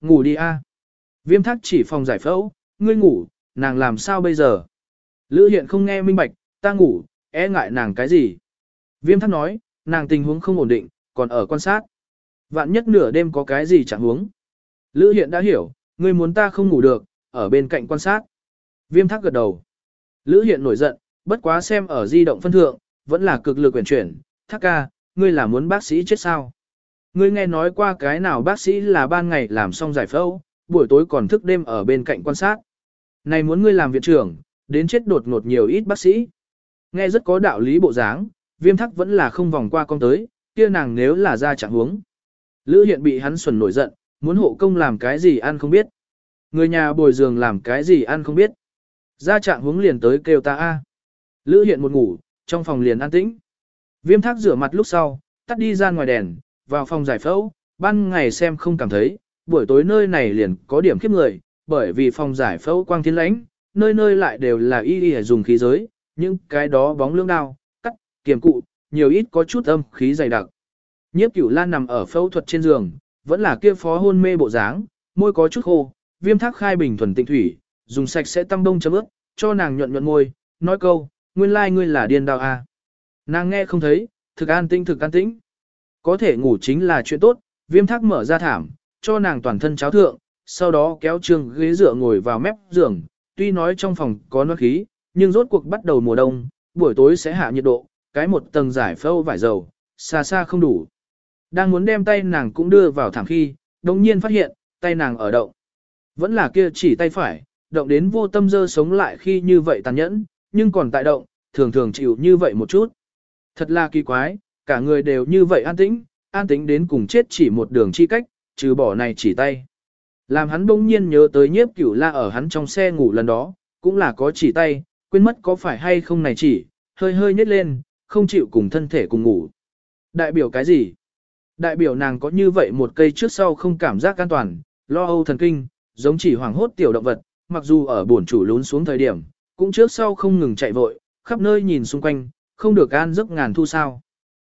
ngủ đi a. Viêm thác chỉ phòng giải phẫu, ngươi ngủ, nàng làm sao bây giờ? Lữ hiện không nghe minh bạch, ta ngủ, e ngại nàng cái gì? Viêm thác nói, nàng tình huống không ổn định, còn ở quan sát. Vạn nhất nửa đêm có cái gì chẳng huống. Lữ hiện đã hiểu, ngươi muốn ta không ngủ được, ở bên cạnh quan sát. Viêm thác gật đầu. Lữ hiện nổi giận, bất quá xem ở di động phân thượng, vẫn là cực lực quyển chuyển. Thác ca, ngươi là muốn bác sĩ chết sao? Ngươi nghe nói qua cái nào bác sĩ là ban ngày làm xong giải phẫu, buổi tối còn thức đêm ở bên cạnh quan sát. Này muốn ngươi làm viện trưởng, đến chết đột ngột nhiều ít bác sĩ. Nghe rất có đạo lý bộ dáng, viêm thắc vẫn là không vòng qua con tới, kia nàng nếu là ra trạng huống. Lữ hiện bị hắn xuẩn nổi giận, muốn hộ công làm cái gì ăn không biết. Người nhà bồi giường làm cái gì ăn không biết. Ra trạng huống liền tới kêu ta a. Lữ hiện một ngủ, trong phòng liền an tĩnh. Viêm thác rửa mặt lúc sau, tắt đi ra ngoài đèn, vào phòng giải phẫu, ban ngày xem không cảm thấy, buổi tối nơi này liền có điểm khiếp người, bởi vì phòng giải phẫu quang thiên lãnh, nơi nơi lại đều là y y dùng khí giới, những cái đó bóng lưỡng đao, cắt, kiềm cụ, nhiều ít có chút âm khí dày đặc. Nhiếp cửu lan nằm ở phẫu thuật trên giường, vẫn là kia phó hôn mê bộ dáng, môi có chút khô, viêm thác khai bình thuần tịnh thủy, dùng sạch sẽ tăm bông chấm ướt, cho nàng nhuận nhuận môi, nói câu, nguyên lai like ngươi là điên đào à. Nàng nghe không thấy, thực an tĩnh thực an tĩnh. Có thể ngủ chính là chuyện tốt, viêm thác mở ra thảm, cho nàng toàn thân cháo thượng, sau đó kéo trường ghế dựa ngồi vào mép giường, tuy nói trong phòng có nước khí, nhưng rốt cuộc bắt đầu mùa đông, buổi tối sẽ hạ nhiệt độ, cái một tầng giải phâu vải dầu, xa xa không đủ. Đang muốn đem tay nàng cũng đưa vào thảm khi, đồng nhiên phát hiện, tay nàng ở động. Vẫn là kia chỉ tay phải, động đến vô tâm dơ sống lại khi như vậy tàn nhẫn, nhưng còn tại động, thường thường chịu như vậy một chút. Thật là kỳ quái, cả người đều như vậy an tĩnh, an tĩnh đến cùng chết chỉ một đường chi cách, trừ bỏ này chỉ tay. Làm hắn bỗng nhiên nhớ tới nhiếp cửu la ở hắn trong xe ngủ lần đó, cũng là có chỉ tay, quên mất có phải hay không này chỉ, hơi hơi nhét lên, không chịu cùng thân thể cùng ngủ. Đại biểu cái gì? Đại biểu nàng có như vậy một cây trước sau không cảm giác an toàn, lo âu thần kinh, giống chỉ hoàng hốt tiểu động vật, mặc dù ở bổn chủ lún xuống thời điểm, cũng trước sau không ngừng chạy vội, khắp nơi nhìn xung quanh, không được an giấc ngàn thu sao.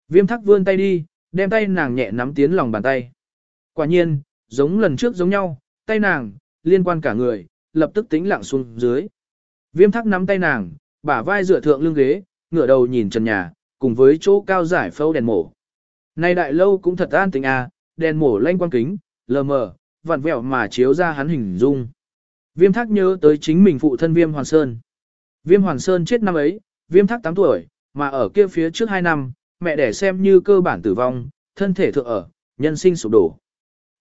Viêm thắc vươn tay đi, đem tay nàng nhẹ nắm tiến lòng bàn tay. Quả nhiên, giống lần trước giống nhau, tay nàng, liên quan cả người, lập tức tĩnh lặng xuống dưới. Viêm thắc nắm tay nàng, bả vai dựa thượng lưng ghế, ngửa đầu nhìn trần nhà, cùng với chỗ cao giải phâu đèn mổ. Này đại lâu cũng thật an tĩnh à, đèn mổ lanh quang kính, lờ mờ, vặn vẹo mà chiếu ra hắn hình dung. Viêm thác nhớ tới chính mình phụ thân Viêm Hoàn Sơn. Viêm Hoàn Sơn chết năm ấy, Viêm thác 8 tuổi, mà ở kia phía trước 2 năm, mẹ đẻ xem như cơ bản tử vong, thân thể thượng ở, nhân sinh sụp đổ.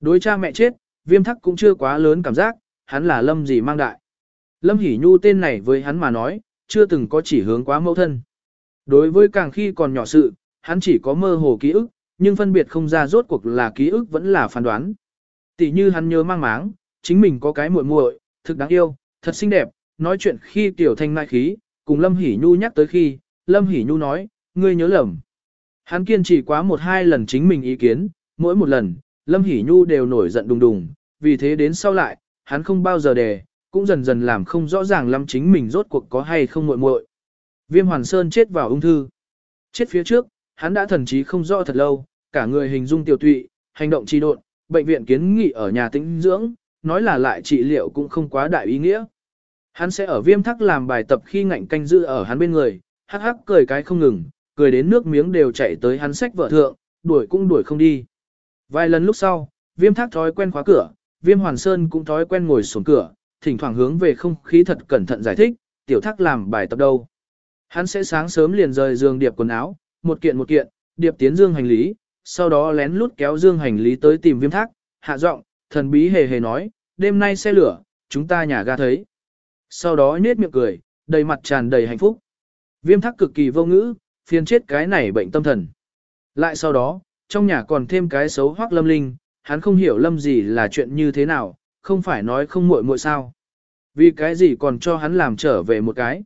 Đối cha mẹ chết, Viêm thắc cũng chưa quá lớn cảm giác, hắn là lâm gì mang đại. Lâm Hỷ Nhu tên này với hắn mà nói, chưa từng có chỉ hướng quá mẫu thân. Đối với càng khi còn nhỏ sự, hắn chỉ có mơ hồ ký ức, nhưng phân biệt không ra rốt cuộc là ký ức vẫn là phán đoán. Tỷ như hắn nhớ mang máng, chính mình có cái muội muội, thực đáng yêu, thật xinh đẹp, nói chuyện khi tiểu thanh mai khí, cùng Lâm Hỷ Nhu nhắc tới khi, Lâm Hỷ Nhu nói, ngươi nhớ lầm. Hắn kiên trì quá một hai lần chính mình ý kiến, mỗi một lần, Lâm Hỷ Nhu đều nổi giận đùng đùng, vì thế đến sau lại, hắn không bao giờ đề, cũng dần dần làm không rõ ràng lắm chính mình rốt cuộc có hay không muội muội. Viêm Hoàn Sơn chết vào ung thư. Chết phía trước, hắn đã thần trí không rõ thật lâu, cả người hình dung tiểu tụy, hành động trì độn, bệnh viện kiến nghị ở nhà tĩnh dưỡng, nói là lại trị liệu cũng không quá đại ý nghĩa. Hắn sẽ ở viêm thắc làm bài tập khi ngạnh canh giữ ở hắn bên người, hắc hắc cười cái không ngừng, cười đến nước miếng đều chảy tới hắn sách vợ thượng, đuổi cũng đuổi không đi. Vài lần lúc sau, viêm thác thói quen khóa cửa, viêm hoàn sơn cũng thói quen ngồi xuống cửa, thỉnh thoảng hướng về không khí thật cẩn thận giải thích, tiểu thác làm bài tập đâu. Hắn sẽ sáng sớm liền rời giường điệp quần áo, một kiện một kiện, điệp tiến dương hành lý, sau đó lén lút kéo dương hành lý tới tìm viêm thác, hạ giọng, thần bí hề hề nói, đêm nay xe lửa, chúng ta nhà ga thấy. Sau đó nết miệng cười, đầy mặt tràn đầy hạnh phúc. Viêm thác cực kỳ vô ngữ, phiền chết cái này bệnh tâm thần. Lại sau đó, trong nhà còn thêm cái xấu hoắc lâm linh, hắn không hiểu lâm gì là chuyện như thế nào, không phải nói không muội muội sao. Vì cái gì còn cho hắn làm trở về một cái.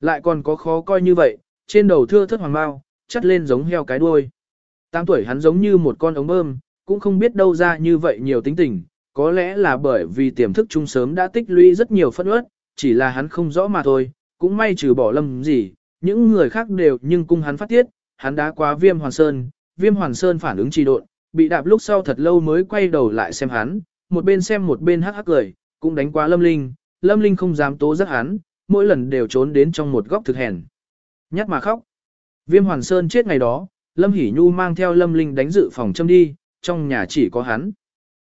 Lại còn có khó coi như vậy, trên đầu thưa thất hoàng bao, chắt lên giống heo cái đuôi. Tám tuổi hắn giống như một con ống bơm, cũng không biết đâu ra như vậy nhiều tính tình, có lẽ là bởi vì tiềm thức trung sớm đã tích lũy rất nhiều phân ướt, chỉ là hắn không rõ mà thôi, cũng may trừ bỏ lâm gì, những người khác đều nhưng cung hắn phát tiết, hắn đã quá viêm hoàn sơn, viêm hoàn sơn phản ứng trì độn, bị đạp lúc sau thật lâu mới quay đầu lại xem hắn, một bên xem một bên hắc hắc cười, cũng đánh quá Lâm Linh, Lâm Linh không dám tố giác hắn, mỗi lần đều trốn đến trong một góc thực hèn. Nhát mà khóc. Viêm Hoàn Sơn chết ngày đó, Lâm hỉ Nhu mang theo Lâm Linh đánh dự phòng châm đi, trong nhà chỉ có hắn.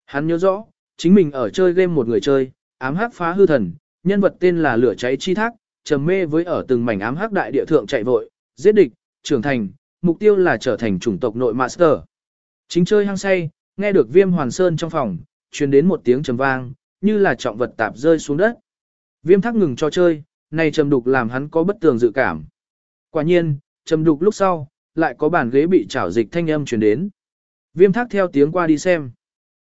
Hắn nhớ rõ, chính mình ở chơi game một người chơi, ám hắc phá hư thần, nhân vật tên là lửa cháy chi thác, trầm mê với ở từng mảnh ám hắc đại địa thượng chạy vội, giết địch, trưởng thành, mục tiêu là trở thành chủng tộc nội master. Chính chơi hăng say, nghe được Viêm Hoàn Sơn trong phòng, truyền đến một tiếng trầm vang, như là trọng vật tạp rơi xuống đất. Viêm thắc ngừng cho chơi, này trầm đục làm hắn có bất tường dự cảm. Quả nhiên, trầm đục lúc sau, lại có bàn ghế bị chảo dịch thanh âm truyền đến. Viêm thác theo tiếng qua đi xem.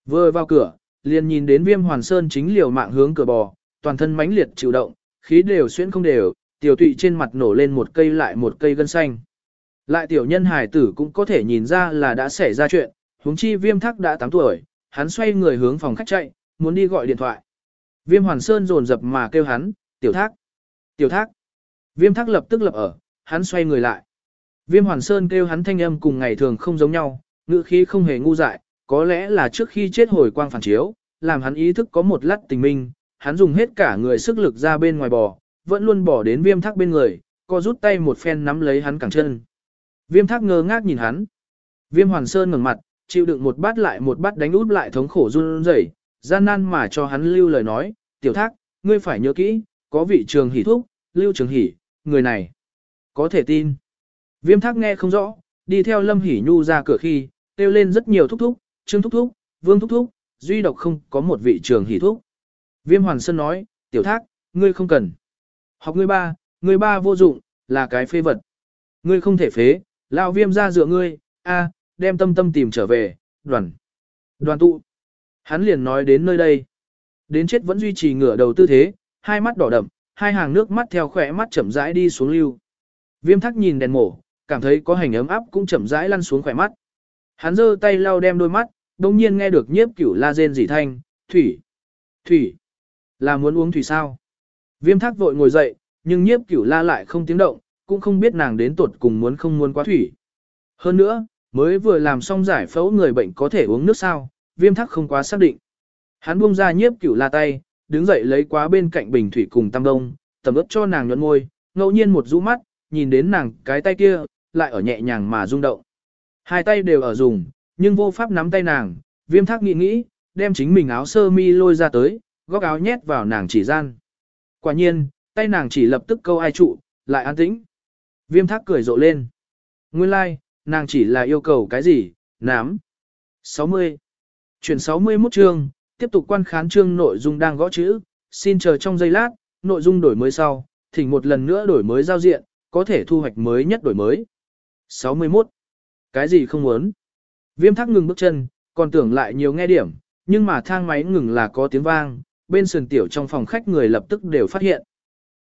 Vừa vào cửa, liền nhìn đến viêm hoàn sơn chính liều mạng hướng cửa bò, toàn thân mãnh liệt chịu động, khí đều xuyên không đều, tiểu tụy trên mặt nổ lên một cây lại một cây gân xanh. Lại tiểu nhân hải tử cũng có thể nhìn ra là đã xảy ra chuyện, huống chi viêm thác đã 8 tuổi, hắn xoay người hướng phòng khách chạy, muốn đi gọi điện thoại. Viêm hoàn sơn rồn dập mà kêu hắn, tiểu thác, tiểu thác. Viêm thác lập tức lập ở, hắn xoay người lại. Viêm hoàn sơn kêu hắn thanh âm cùng ngày thường không giống nhau, ngữ khí không hề ngu dại, có lẽ là trước khi chết hồi quang phản chiếu, làm hắn ý thức có một lát tình minh, hắn dùng hết cả người sức lực ra bên ngoài bò, vẫn luôn bỏ đến viêm thác bên người, co rút tay một phen nắm lấy hắn cẳng chân. Viêm thác ngơ ngác nhìn hắn. Viêm hoàn sơn ngẩng mặt, chịu đựng một bát lại một bát đánh út lại thống khổ run rẩy, gian nan mà cho hắn lưu lời nói, tiểu thác, ngươi phải nhớ kỹ, có vị trường hỷ thúc, lưu trường hỷ, người này, có thể tin. Viêm thác nghe không rõ, đi theo lâm hỷ nhu ra cửa khi, kêu lên rất nhiều thúc thúc, trương thúc thúc, vương thúc thúc, duy độc không có một vị trường hỷ thúc. Viêm hoàn sơn nói, tiểu thác, ngươi không cần. Học ngươi ba, ngươi ba vô dụng, là cái phê vật. Ngươi không thể phế, lao viêm ra dựa ngươi, a, đem tâm tâm tìm trở về, đoàn. Đoàn tụ. Hắn liền nói đến nơi đây. Đến chết vẫn duy trì ngửa đầu tư thế, hai mắt đỏ đậm, hai hàng nước mắt theo khỏe mắt chậm rãi đi xuống lưu. Viêm thắc nhìn đèn mổ, cảm thấy có hành ấm áp cũng chậm rãi lăn xuống khỏe mắt. Hắn giơ tay lau đem đôi mắt, đồng nhiên nghe được nhiếp cửu la rên dị thanh, thủy, thủy, là muốn uống thủy sao? Viêm thác vội ngồi dậy, nhưng nhiếp cửu la lại không tiếng động, cũng không biết nàng đến tuột cùng muốn không muốn quá thủy. Hơn nữa, mới vừa làm xong giải phẫu người bệnh có thể uống nước sao, viêm thác không quá xác định. Hắn buông ra nhiếp cửu la tay, đứng dậy lấy quá bên cạnh bình thủy cùng tam đông, tầm ướp cho nàng nhuận môi, ngẫu nhiên một rũ mắt, nhìn đến nàng cái tay kia, lại ở nhẹ nhàng mà rung động. Hai tay đều ở dùng, nhưng vô pháp nắm tay nàng, viêm thác nghĩ nghĩ, đem chính mình áo sơ mi lôi ra tới, góc áo nhét vào nàng chỉ gian. Quả nhiên, tay nàng chỉ lập tức câu ai trụ, lại an tĩnh. Viêm thác cười rộ lên. Nguyên lai, like, nàng chỉ là yêu cầu cái gì, nám. 60. Chuyển 61 chương, tiếp tục quan khán chương nội dung đang gõ chữ, xin chờ trong giây lát, nội dung đổi mới sau, thỉnh một lần nữa đổi mới giao diện, có thể thu hoạch mới nhất đổi mới. 61. Cái gì không muốn? Viêm thác ngừng bước chân, còn tưởng lại nhiều nghe điểm, nhưng mà thang máy ngừng là có tiếng vang, bên sườn tiểu trong phòng khách người lập tức đều phát hiện.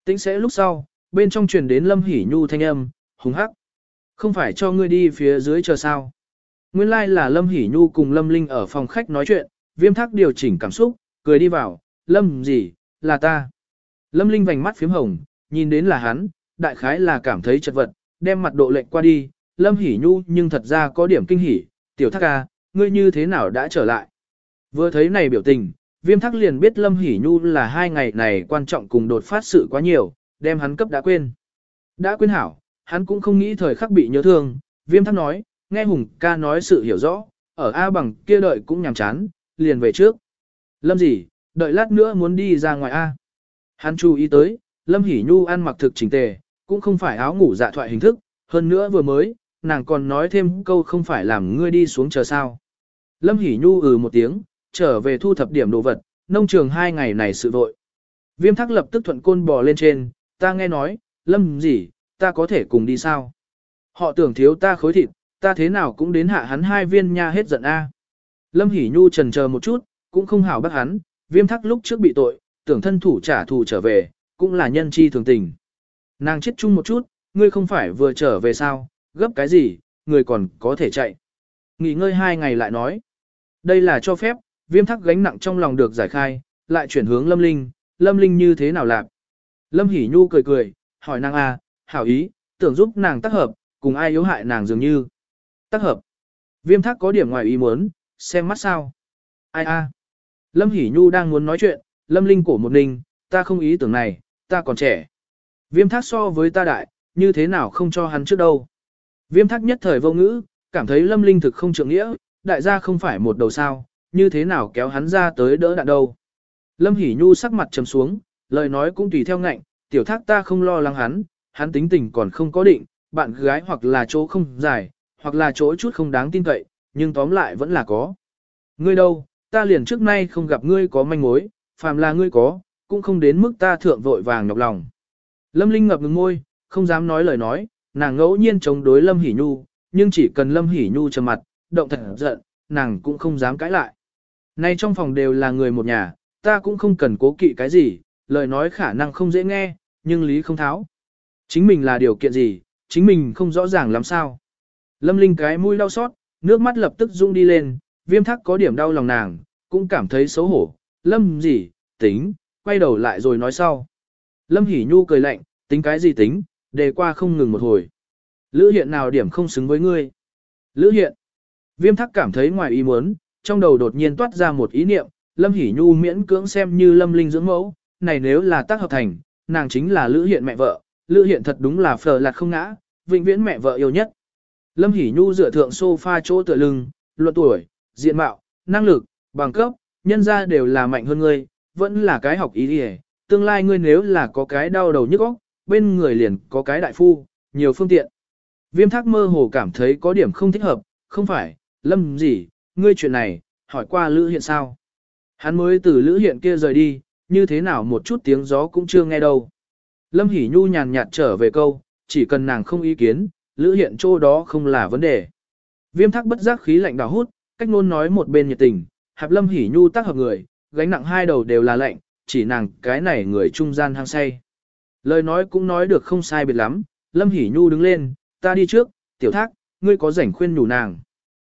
Tính sẽ lúc sau, bên trong truyền đến Lâm Hỷ Nhu thanh âm, hùng hắc. Không phải cho ngươi đi phía dưới chờ sao. Nguyên lai like là Lâm Hỷ Nhu cùng Lâm Linh ở phòng khách nói chuyện, viêm thác điều chỉnh cảm xúc, cười đi vào, Lâm gì, là ta. Lâm Linh vành mắt phím hồng, nhìn đến là hắn, đại khái là cảm thấy chật vật, đem mặt độ lệnh qua đi, Lâm Hỷ Nhu nhưng thật ra có điểm kinh hỉ, tiểu thác ca, ngươi như thế nào đã trở lại. Vừa thấy này biểu tình, viêm thác liền biết Lâm Hỷ Nhu là hai ngày này quan trọng cùng đột phát sự quá nhiều, đem hắn cấp đã quên. Đã quên hảo, hắn cũng không nghĩ thời khắc bị nhớ thương, viêm thác nói, nghe Hùng ca nói sự hiểu rõ, ở A bằng kia đợi cũng nhàm chán, liền về trước. Lâm gì, đợi lát nữa muốn đi ra ngoài A. Hắn chú ý tới, Lâm Hỷ Nhu ăn mặc thực chỉnh tề, cũng không phải áo ngủ dạ thoại hình thức, hơn nữa vừa mới, nàng còn nói thêm câu không phải làm ngươi đi xuống chờ sao. Lâm Hỷ Nhu ừ một tiếng, trở về thu thập điểm đồ vật, nông trường hai ngày này sự vội. Viêm thắc lập tức thuận côn bò lên trên, ta nghe nói, Lâm gì, ta có thể cùng đi sao? Họ tưởng thiếu ta khối thịt, ta thế nào cũng đến hạ hắn hai viên nha hết giận a. Lâm Hỷ Nhu trần chờ một chút, cũng không hảo bắt hắn, viêm thắc lúc trước bị tội, tưởng thân thủ trả thù trở về, cũng là nhân chi thường tình. Nàng chết chung một chút, ngươi không phải vừa trở về sao, gấp cái gì, người còn có thể chạy. Nghỉ ngơi hai ngày lại nói. Đây là cho phép, viêm thắc gánh nặng trong lòng được giải khai, lại chuyển hướng Lâm Linh, Lâm Linh như thế nào lạc. Lâm Hỷ Nhu cười cười, hỏi nàng a, à, hảo ý, tưởng giúp nàng tác hợp, cùng ai yếu hại nàng dường như. Tác hợp. Viêm thắc có điểm ngoài ý muốn, xem mắt sao. Ai a. Lâm Hỷ Nhu đang muốn nói chuyện, Lâm Linh cổ một ninh, ta không ý tưởng này, ta còn trẻ. Viêm thác so với ta đại, như thế nào không cho hắn trước đâu. Viêm thác nhất thời vô ngữ, cảm thấy Lâm Linh thực không trượng nghĩa, đại gia không phải một đầu sao, như thế nào kéo hắn ra tới đỡ đạn đâu. Lâm Hỷ Nhu sắc mặt trầm xuống, lời nói cũng tùy theo ngạnh, tiểu thác ta không lo lắng hắn, hắn tính tình còn không có định, bạn gái hoặc là chỗ không dài, hoặc là chỗ chút không đáng tin cậy, nhưng tóm lại vẫn là có. Ngươi đâu, ta liền trước nay không gặp ngươi có manh mối, phàm là ngươi có, cũng không đến mức ta thượng vội vàng nhọc lòng. Lâm Linh ngập ngừng môi, không dám nói lời nói, nàng ngẫu nhiên chống đối Lâm Hỷ Nhu, nhưng chỉ cần Lâm Hỷ Nhu trầm mặt, động thật giận, nàng cũng không dám cãi lại. Nay trong phòng đều là người một nhà, ta cũng không cần cố kỵ cái gì, lời nói khả năng không dễ nghe, nhưng lý không tháo. Chính mình là điều kiện gì, chính mình không rõ ràng làm sao. Lâm Linh cái mũi đau xót, nước mắt lập tức rung đi lên, viêm thắc có điểm đau lòng nàng, cũng cảm thấy xấu hổ. Lâm gì, tính, quay đầu lại rồi nói sau. Lâm Hỷ Nhu cười lạnh, tính cái gì tính, đề qua không ngừng một hồi. Lữ hiện nào điểm không xứng với ngươi. Lữ hiện. Viêm thắc cảm thấy ngoài ý muốn, trong đầu đột nhiên toát ra một ý niệm, Lâm Hỷ Nhu miễn cưỡng xem như Lâm Linh dưỡng mẫu, này nếu là tác hợp thành, nàng chính là Lữ hiện mẹ vợ, Lữ hiện thật đúng là phờ lạt không ngã, vĩnh viễn mẹ vợ yêu nhất. Lâm Hỷ Nhu dựa thượng sofa chỗ tựa lưng, luận tuổi, diện mạo, năng lực, bằng cấp, nhân ra đều là mạnh hơn ngươi, vẫn là cái học ý đi tương lai ngươi nếu là có cái đau đầu nhức óc, bên người liền có cái đại phu, nhiều phương tiện. Viêm thác mơ hồ cảm thấy có điểm không thích hợp, không phải, lâm gì, ngươi chuyện này, hỏi qua Lữ Hiện sao? Hắn mới từ Lữ Hiện kia rời đi, như thế nào một chút tiếng gió cũng chưa nghe đâu. Lâm Hỷ Nhu nhàn nhạt trở về câu, chỉ cần nàng không ý kiến, Lữ Hiện chỗ đó không là vấn đề. Viêm thác bất giác khí lạnh đào hút, cách nôn nói một bên nhiệt tình, hạp Lâm Hỷ Nhu tác hợp người, gánh nặng hai đầu đều là lạnh, chỉ nàng cái này người trung gian hang say. Lời nói cũng nói được không sai biệt lắm, Lâm Hỷ Nhu đứng lên, ta đi trước, tiểu thác, ngươi có rảnh khuyên nhủ nàng.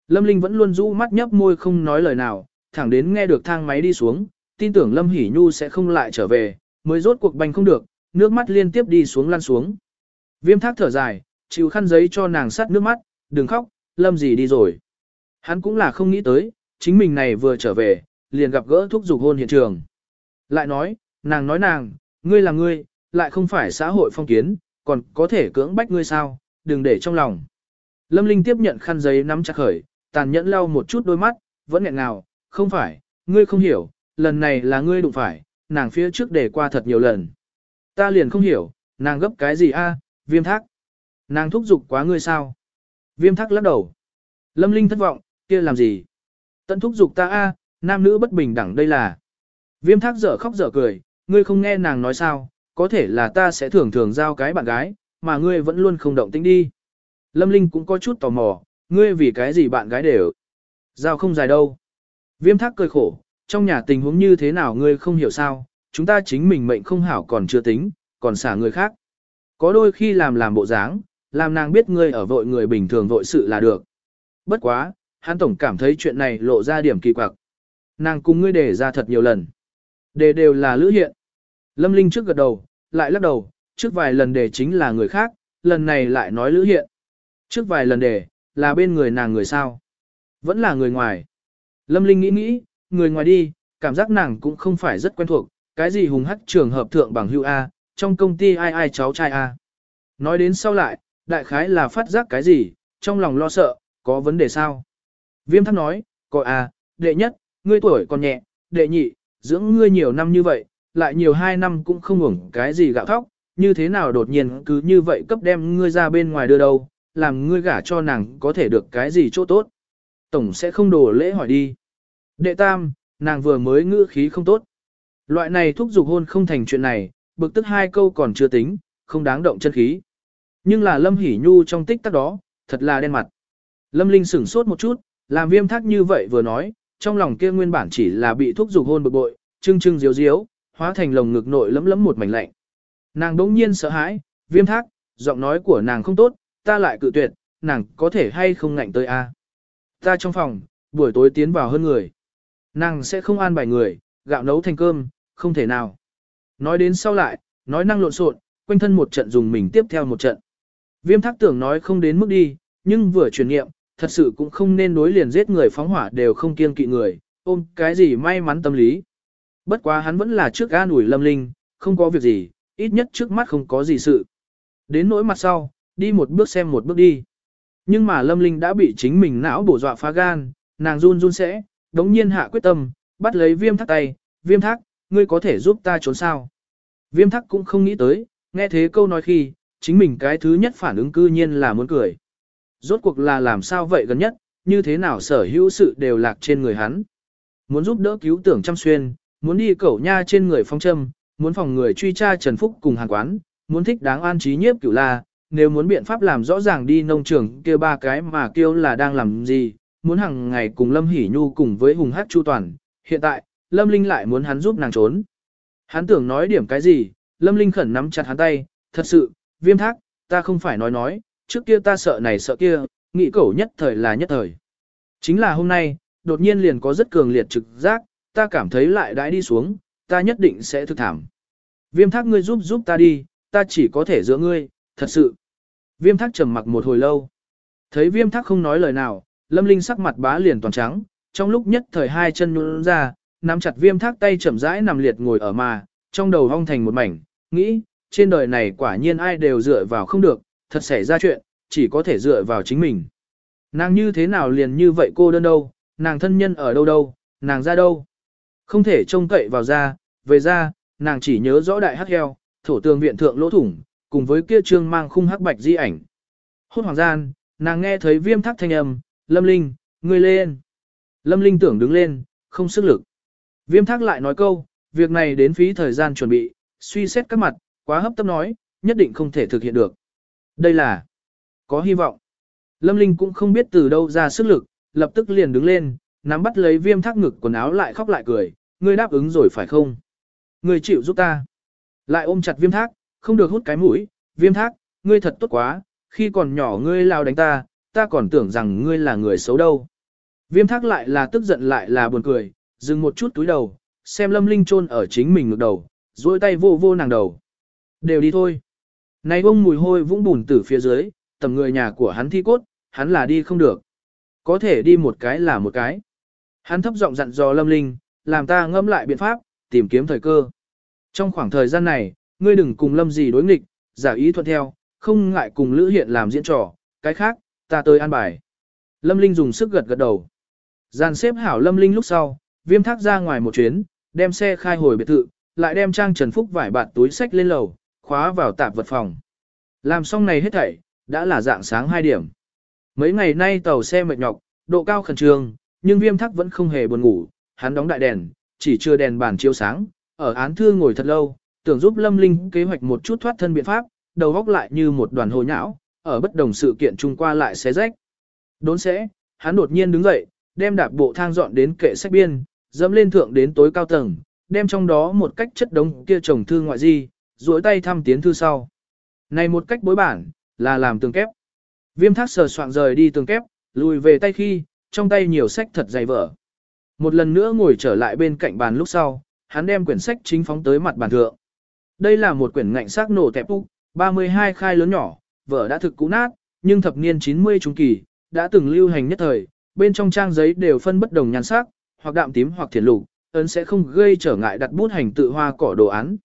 Lâm Linh vẫn luôn rũ mắt nhấp môi không nói lời nào, thẳng đến nghe được thang máy đi xuống, tin tưởng Lâm Hỷ Nhu sẽ không lại trở về, mới rốt cuộc bành không được, nước mắt liên tiếp đi xuống lăn xuống. Viêm thác thở dài, chịu khăn giấy cho nàng sắt nước mắt, đừng khóc, Lâm gì đi rồi. Hắn cũng là không nghĩ tới, chính mình này vừa trở về, liền gặp gỡ thúc dục hôn hiện trường. Lại nói, nàng nói nàng, ngươi là ngươi, lại không phải xã hội phong kiến, còn có thể cưỡng bách ngươi sao, đừng để trong lòng. Lâm Linh tiếp nhận khăn giấy nắm chặt khởi, tàn nhẫn lau một chút đôi mắt, vẫn nghẹn nào không phải, ngươi không hiểu, lần này là ngươi đụng phải, nàng phía trước để qua thật nhiều lần. Ta liền không hiểu, nàng gấp cái gì a? viêm thác. Nàng thúc giục quá ngươi sao? Viêm thác lắc đầu. Lâm Linh thất vọng, kia làm gì? Tận thúc giục ta a, nam nữ bất bình đẳng đây là. Viêm thác dở khóc dở cười, ngươi không nghe nàng nói sao, có thể là ta sẽ thường thường giao cái bạn gái, mà ngươi vẫn luôn không động tĩnh đi. Lâm Linh cũng có chút tò mò, ngươi vì cái gì bạn gái đều. Giao không dài đâu. Viêm thác cười khổ, trong nhà tình huống như thế nào ngươi không hiểu sao, chúng ta chính mình mệnh không hảo còn chưa tính, còn xả người khác. Có đôi khi làm làm bộ dáng, làm nàng biết ngươi ở vội người bình thường vội sự là được. Bất quá, hắn tổng cảm thấy chuyện này lộ ra điểm kỳ quặc. Nàng cùng ngươi để ra thật nhiều lần. Đề đều là lữ hiện. Lâm Linh trước gật đầu, lại lắc đầu, trước vài lần đề chính là người khác, lần này lại nói lữ hiện. Trước vài lần đề, là bên người nàng người sao. Vẫn là người ngoài. Lâm Linh nghĩ nghĩ, người ngoài đi, cảm giác nàng cũng không phải rất quen thuộc, cái gì hùng hắc trường hợp thượng bằng hưu A, trong công ty ai ai cháu trai A. Nói đến sau lại, đại khái là phát giác cái gì, trong lòng lo sợ, có vấn đề sao? Viêm thắc nói, coi A, đệ nhất, ngươi tuổi còn nhẹ, đệ nhị, dưỡng ngươi nhiều năm như vậy, lại nhiều hai năm cũng không hưởng cái gì gạo thóc, như thế nào đột nhiên cứ như vậy cấp đem ngươi ra bên ngoài đưa đâu, làm ngươi gả cho nàng có thể được cái gì chỗ tốt. Tổng sẽ không đổ lễ hỏi đi. Đệ tam, nàng vừa mới ngữ khí không tốt. Loại này thúc giục hôn không thành chuyện này, bực tức hai câu còn chưa tính, không đáng động chân khí. Nhưng là Lâm Hỷ Nhu trong tích tắc đó, thật là đen mặt. Lâm Linh sửng sốt một chút, làm viêm thác như vậy vừa nói, trong lòng kia nguyên bản chỉ là bị thúc giục hôn bực bội, trưng trưng diếu diếu, hóa thành lồng ngực nội lấm lấm một mảnh lạnh. Nàng đống nhiên sợ hãi, viêm thác, giọng nói của nàng không tốt, ta lại cự tuyệt, nàng có thể hay không ngạnh tới a? Ta trong phòng, buổi tối tiến vào hơn người. Nàng sẽ không an bài người, gạo nấu thành cơm, không thể nào. Nói đến sau lại, nói năng lộn xộn, quanh thân một trận dùng mình tiếp theo một trận. Viêm thác tưởng nói không đến mức đi, nhưng vừa truyền nghiệm, thật sự cũng không nên đối liền giết người phóng hỏa đều không kiêng kỵ người, ôm cái gì may mắn tâm lý. Bất quá hắn vẫn là trước ga ủi Lâm Linh, không có việc gì, ít nhất trước mắt không có gì sự. Đến nỗi mặt sau, đi một bước xem một bước đi. Nhưng mà Lâm Linh đã bị chính mình não bổ dọa phá gan, nàng run run sẽ, đống nhiên hạ quyết tâm, bắt lấy viêm thác tay, viêm thác, ngươi có thể giúp ta trốn sao. Viêm thác cũng không nghĩ tới, nghe thế câu nói khi, chính mình cái thứ nhất phản ứng cư nhiên là muốn cười. Rốt cuộc là làm sao vậy gần nhất, như thế nào sở hữu sự đều lạc trên người hắn. Muốn giúp đỡ cứu tưởng chăm xuyên, muốn đi cẩu nha trên người phong châm, muốn phòng người truy tra Trần Phúc cùng hàng quán, muốn thích đáng an trí nhiếp cửu la, nếu muốn biện pháp làm rõ ràng đi nông trường kia ba cái mà kêu là đang làm gì, muốn hàng ngày cùng Lâm Hỷ Nhu cùng với Hùng Hát Chu Toàn, hiện tại, Lâm Linh lại muốn hắn giúp nàng trốn. Hắn tưởng nói điểm cái gì, Lâm Linh khẩn nắm chặt hắn tay, thật sự, viêm thác, ta không phải nói nói, trước kia ta sợ này sợ kia, nghĩ cẩu nhất thời là nhất thời. Chính là hôm nay, đột nhiên liền có rất cường liệt trực giác, ta cảm thấy lại đãi đi xuống, ta nhất định sẽ thực thảm. Viêm thác ngươi giúp giúp ta đi, ta chỉ có thể giữa ngươi, thật sự. Viêm thác trầm mặc một hồi lâu. Thấy viêm thác không nói lời nào, lâm linh sắc mặt bá liền toàn trắng, trong lúc nhất thời hai chân nhún ra, nắm chặt viêm thác tay chậm rãi nằm liệt ngồi ở mà, trong đầu hong thành một mảnh, nghĩ, trên đời này quả nhiên ai đều dựa vào không được, thật xảy ra chuyện, chỉ có thể dựa vào chính mình. Nàng như thế nào liền như vậy cô đơn đâu, nàng thân nhân ở đâu đâu, nàng ra đâu. Không thể trông cậy vào ra, về ra, nàng chỉ nhớ rõ đại hắc heo, thổ tường viện thượng lỗ thủng, cùng với kia trương mang khung hắc bạch di ảnh. Hốt hoàng gian, nàng nghe thấy viêm thác thanh âm, lâm linh, ngươi lên. Lâm linh tưởng đứng lên, không sức lực. Viêm thác lại nói câu, việc này đến phí thời gian chuẩn bị, suy xét các mặt, quá hấp tấp nói, nhất định không thể thực hiện được. Đây là có hy vọng. Lâm Linh cũng không biết từ đâu ra sức lực, lập tức liền đứng lên, nắm bắt lấy viêm thác ngực quần áo lại khóc lại cười, ngươi đáp ứng rồi phải không? Ngươi chịu giúp ta. Lại ôm chặt viêm thác, không được hút cái mũi, viêm thác, ngươi thật tốt quá, khi còn nhỏ ngươi lao đánh ta, ta còn tưởng rằng ngươi là người xấu đâu. Viêm thác lại là tức giận lại là buồn cười, dừng một chút túi đầu, xem lâm linh chôn ở chính mình ngược đầu, duỗi tay vô vô nàng đầu. Đều đi thôi. Này ông mùi hôi vũng bùn từ phía dưới, tầm người nhà của hắn thi cốt, hắn là đi không được. Có thể đi một cái là một cái. Hắn thấp giọng dặn dò lâm linh, làm ta ngâm lại biện pháp, tìm kiếm thời cơ. Trong khoảng thời gian này, ngươi đừng cùng lâm gì đối nghịch, giả ý thuận theo, không ngại cùng Lữ Hiện làm diễn trò, cái khác, ta tới an bài. Lâm Linh dùng sức gật gật đầu. Giàn xếp hảo Lâm Linh lúc sau, viêm thác ra ngoài một chuyến, đem xe khai hồi biệt thự, lại đem trang Trần Phúc vải bạt túi sách lên lầu, khóa vào tạp vật phòng. Làm xong này hết thảy, đã là dạng sáng 2 điểm. Mấy ngày nay tàu xe mệt nhọc, độ cao khẩn trương, nhưng viêm thắc vẫn không hề buồn ngủ, hắn đóng đại đèn, chỉ chưa đèn bàn chiếu sáng, ở án thư ngồi thật lâu, tưởng giúp Lâm Linh kế hoạch một chút thoát thân biện pháp, đầu góc lại như một đoàn hồ nhão, ở bất đồng sự kiện chung qua lại xé rách. Đốn sẽ, hắn đột nhiên đứng dậy, đem đạp bộ thang dọn đến kệ sách biên, dẫm lên thượng đến tối cao tầng, đem trong đó một cách chất đống kia chồng thư ngoại di, duỗi tay thăm tiến thư sau. Này một cách bối bản, là làm tường kép. Viêm thác sờ soạn rời đi tường kép, lùi về tay khi, trong tay nhiều sách thật dày vở. Một lần nữa ngồi trở lại bên cạnh bàn lúc sau, hắn đem quyển sách chính phóng tới mặt bàn thượng. Đây là một quyển ngạnh sắc nổ tẹp úc, 32 khai lớn nhỏ, vở đã thực cũ nát, nhưng thập niên 90 trung kỳ, đã từng lưu hành nhất thời, bên trong trang giấy đều phân bất đồng nhan sắc, hoặc đạm tím hoặc thiền lục, ấn sẽ không gây trở ngại đặt bút hành tự hoa cỏ đồ án.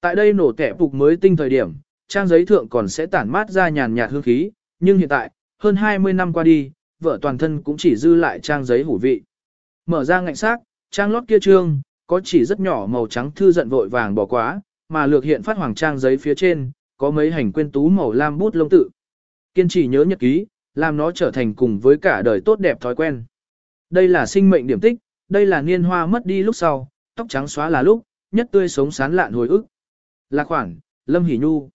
Tại đây nổ tẻ phục mới tinh thời điểm, trang giấy thượng còn sẽ tản mát ra nhàn nhạt hương khí, nhưng hiện tại, hơn 20 năm qua đi, vợ toàn thân cũng chỉ dư lại trang giấy hủ vị. Mở ra ngạnh xác, trang lót kia trương, có chỉ rất nhỏ màu trắng thư giận vội vàng bỏ quá, mà lược hiện phát hoàng trang giấy phía trên, có mấy hành quên tú màu lam bút lông tự. Kiên trì nhớ nhật ký, làm nó trở thành cùng với cả đời tốt đẹp thói quen. Đây là sinh mệnh điểm tích, đây là niên hoa mất đi lúc sau, tóc trắng xóa là lúc, nhất tươi sống sán lạn hồi ức. Là khoảng Lâm Hỷ Nhu.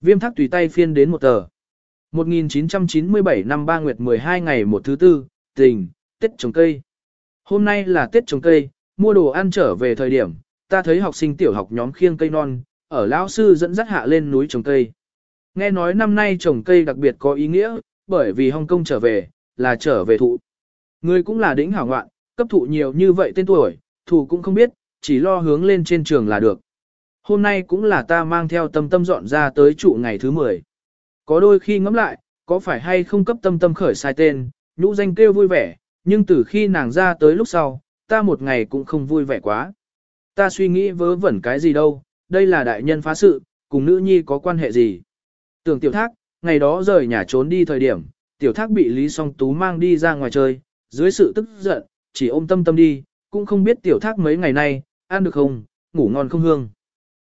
Viêm thắc tùy tay phiên đến một tờ. 1997 năm 3 nguyệt 12 ngày một thứ tư, tình, Tết trồng cây. Hôm nay là Tết trồng cây, mua đồ ăn trở về thời điểm, ta thấy học sinh tiểu học nhóm khiêng cây non, ở lão sư dẫn dắt hạ lên núi trồng cây. Nghe nói năm nay trồng cây đặc biệt có ý nghĩa, bởi vì Hồng Kông trở về, là trở về thụ. Người cũng là đỉnh hảo ngoạn, cấp thụ nhiều như vậy tên tuổi, thụ cũng không biết, chỉ lo hướng lên trên trường là được. Hôm nay cũng là ta mang theo tâm tâm dọn ra tới trụ ngày thứ 10. Có đôi khi ngẫm lại, có phải hay không cấp tâm tâm khởi sai tên, nhũ danh kêu vui vẻ, nhưng từ khi nàng ra tới lúc sau, ta một ngày cũng không vui vẻ quá. Ta suy nghĩ vớ vẩn cái gì đâu, đây là đại nhân phá sự, cùng nữ nhi có quan hệ gì. Tưởng tiểu thác, ngày đó rời nhà trốn đi thời điểm, tiểu thác bị Lý Song Tú mang đi ra ngoài chơi, dưới sự tức giận, chỉ ôm tâm tâm đi, cũng không biết tiểu thác mấy ngày nay, ăn được không, ngủ ngon không hương.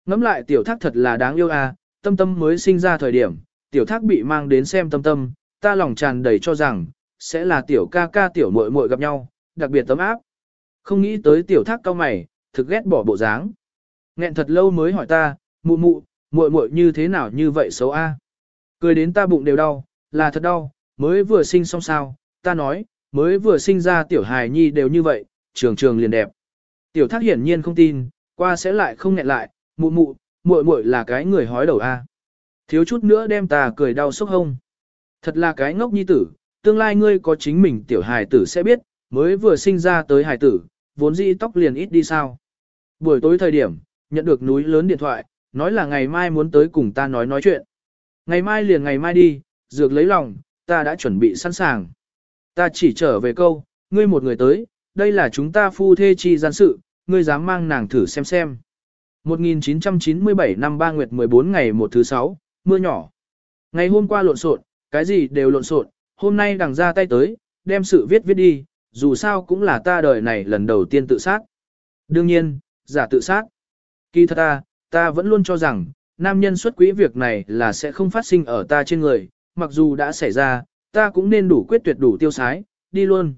Ngắm lại tiểu thác thật là đáng yêu à, tâm tâm mới sinh ra thời điểm, tiểu thác bị mang đến xem tâm tâm, ta lòng tràn đầy cho rằng, sẽ là tiểu ca ca tiểu muội muội gặp nhau, đặc biệt tấm áp. Không nghĩ tới tiểu thác cao mày, thực ghét bỏ bộ dáng. Nghẹn thật lâu mới hỏi ta, mụ mụ, muội muội như thế nào như vậy xấu a? Cười đến ta bụng đều đau, là thật đau, mới vừa sinh xong sao, ta nói, mới vừa sinh ra tiểu hài nhi đều như vậy, trường trường liền đẹp. Tiểu thác hiển nhiên không tin, qua sẽ lại không nghẹn lại, mụ mụ, muội muội là cái người hói đầu a. Thiếu chút nữa đem ta cười đau sốc hông. Thật là cái ngốc nhi tử, tương lai ngươi có chính mình tiểu hài tử sẽ biết, mới vừa sinh ra tới hài tử, vốn dĩ tóc liền ít đi sao. Buổi tối thời điểm, nhận được núi lớn điện thoại, nói là ngày mai muốn tới cùng ta nói nói chuyện. Ngày mai liền ngày mai đi, dược lấy lòng, ta đã chuẩn bị sẵn sàng. Ta chỉ trở về câu, ngươi một người tới, đây là chúng ta phu thê chi gian sự, ngươi dám mang nàng thử xem xem. 1997 năm 3 nguyệt 14 ngày 1 thứ 6, mưa nhỏ. Ngày hôm qua lộn xộn, cái gì đều lộn xộn, hôm nay đằng ra tay tới, đem sự viết viết đi, dù sao cũng là ta đời này lần đầu tiên tự sát. Đương nhiên, giả tự sát. Kỳ thật ta, ta vẫn luôn cho rằng, nam nhân xuất quỹ việc này là sẽ không phát sinh ở ta trên người, mặc dù đã xảy ra, ta cũng nên đủ quyết tuyệt đủ tiêu sái, đi luôn.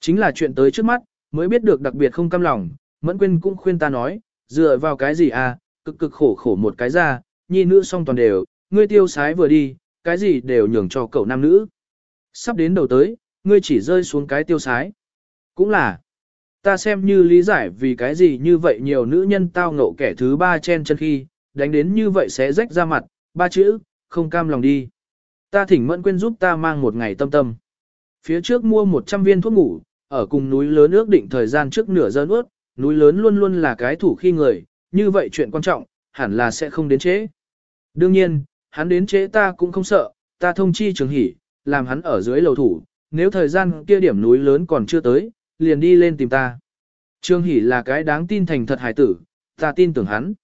Chính là chuyện tới trước mắt, mới biết được đặc biệt không cam lòng, mẫn Quyên cũng khuyên ta nói, dựa vào cái gì à, cực cực khổ khổ một cái ra, nhi nữ song toàn đều, ngươi tiêu sái vừa đi, cái gì đều nhường cho cậu nam nữ. Sắp đến đầu tới, ngươi chỉ rơi xuống cái tiêu sái. Cũng là, ta xem như lý giải vì cái gì như vậy nhiều nữ nhân tao ngộ kẻ thứ ba chen chân khi, đánh đến như vậy sẽ rách ra mặt, ba chữ, không cam lòng đi. Ta thỉnh mẫn quên giúp ta mang một ngày tâm tâm. Phía trước mua 100 viên thuốc ngủ, ở cùng núi lớn ước định thời gian trước nửa giờ ướt, núi lớn luôn luôn là cái thủ khi người, như vậy chuyện quan trọng, hẳn là sẽ không đến trễ. Đương nhiên, hắn đến trễ ta cũng không sợ, ta thông chi trường hỉ, làm hắn ở dưới lầu thủ, nếu thời gian kia điểm núi lớn còn chưa tới, liền đi lên tìm ta. Trương Hỷ là cái đáng tin thành thật hài tử, ta tin tưởng hắn.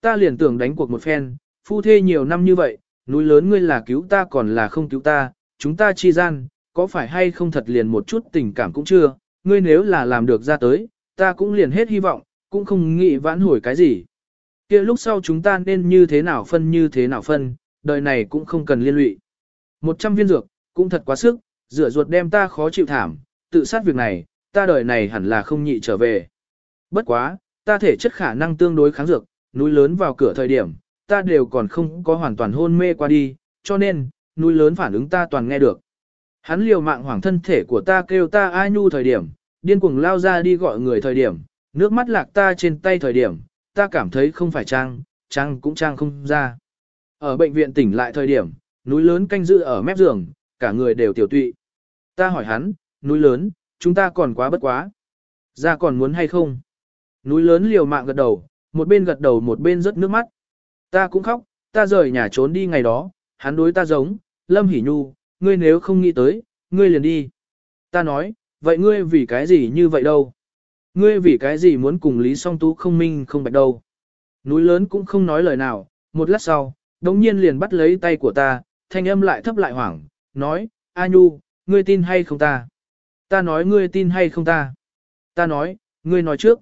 Ta liền tưởng đánh cuộc một phen, phu thê nhiều năm như vậy, núi lớn ngươi là cứu ta còn là không cứu ta, chúng ta chi gian, có phải hay không thật liền một chút tình cảm cũng chưa, ngươi nếu là làm được ra tới, ta cũng liền hết hy vọng, cũng không nghĩ vãn hồi cái gì. kia lúc sau chúng ta nên như thế nào phân như thế nào phân, đời này cũng không cần liên lụy. Một trăm viên dược, cũng thật quá sức, rửa ruột đem ta khó chịu thảm, tự sát việc này, ta đời này hẳn là không nhị trở về. Bất quá, ta thể chất khả năng tương đối kháng dược, núi lớn vào cửa thời điểm, ta đều còn không có hoàn toàn hôn mê qua đi, cho nên, núi lớn phản ứng ta toàn nghe được. Hắn liều mạng hoảng thân thể của ta kêu ta ai nhu thời điểm, điên cuồng lao ra đi gọi người thời điểm, nước mắt lạc ta trên tay thời điểm, ta cảm thấy không phải trang, trang cũng trang không ra. Ở bệnh viện tỉnh lại thời điểm, núi lớn canh giữ ở mép giường, cả người đều tiểu tụy. Ta hỏi hắn, núi lớn, chúng ta còn quá bất quá. Ra còn muốn hay không? Núi lớn liều mạng gật đầu, một bên gật đầu một bên rớt nước mắt. Ta cũng khóc, ta rời nhà trốn đi ngày đó, hắn đối ta giống, Lâm Hỷ Nhu, ngươi nếu không nghĩ tới, ngươi liền đi. Ta nói, vậy ngươi vì cái gì như vậy đâu? Ngươi vì cái gì muốn cùng Lý Song Tú không minh không bạch đâu? Núi lớn cũng không nói lời nào, một lát sau, đống nhiên liền bắt lấy tay của ta, thanh âm lại thấp lại hoảng, nói, A Nhu, ngươi tin hay không ta? Ta nói ngươi tin hay không ta? Ta nói, ngươi nói trước.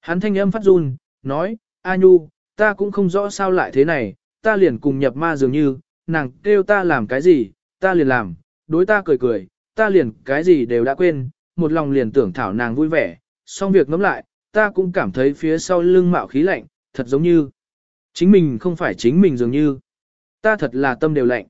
Hắn thanh âm phát run, nói, A Nhu, ta cũng không rõ sao lại thế này, ta liền cùng nhập ma dường như, nàng kêu ta làm cái gì, ta liền làm, đối ta cười cười, ta liền cái gì đều đã quên, một lòng liền tưởng thảo nàng vui vẻ, xong việc ngẫm lại, ta cũng cảm thấy phía sau lưng mạo khí lạnh, thật giống như, chính mình không phải chính mình dường như, ta thật là tâm đều lạnh.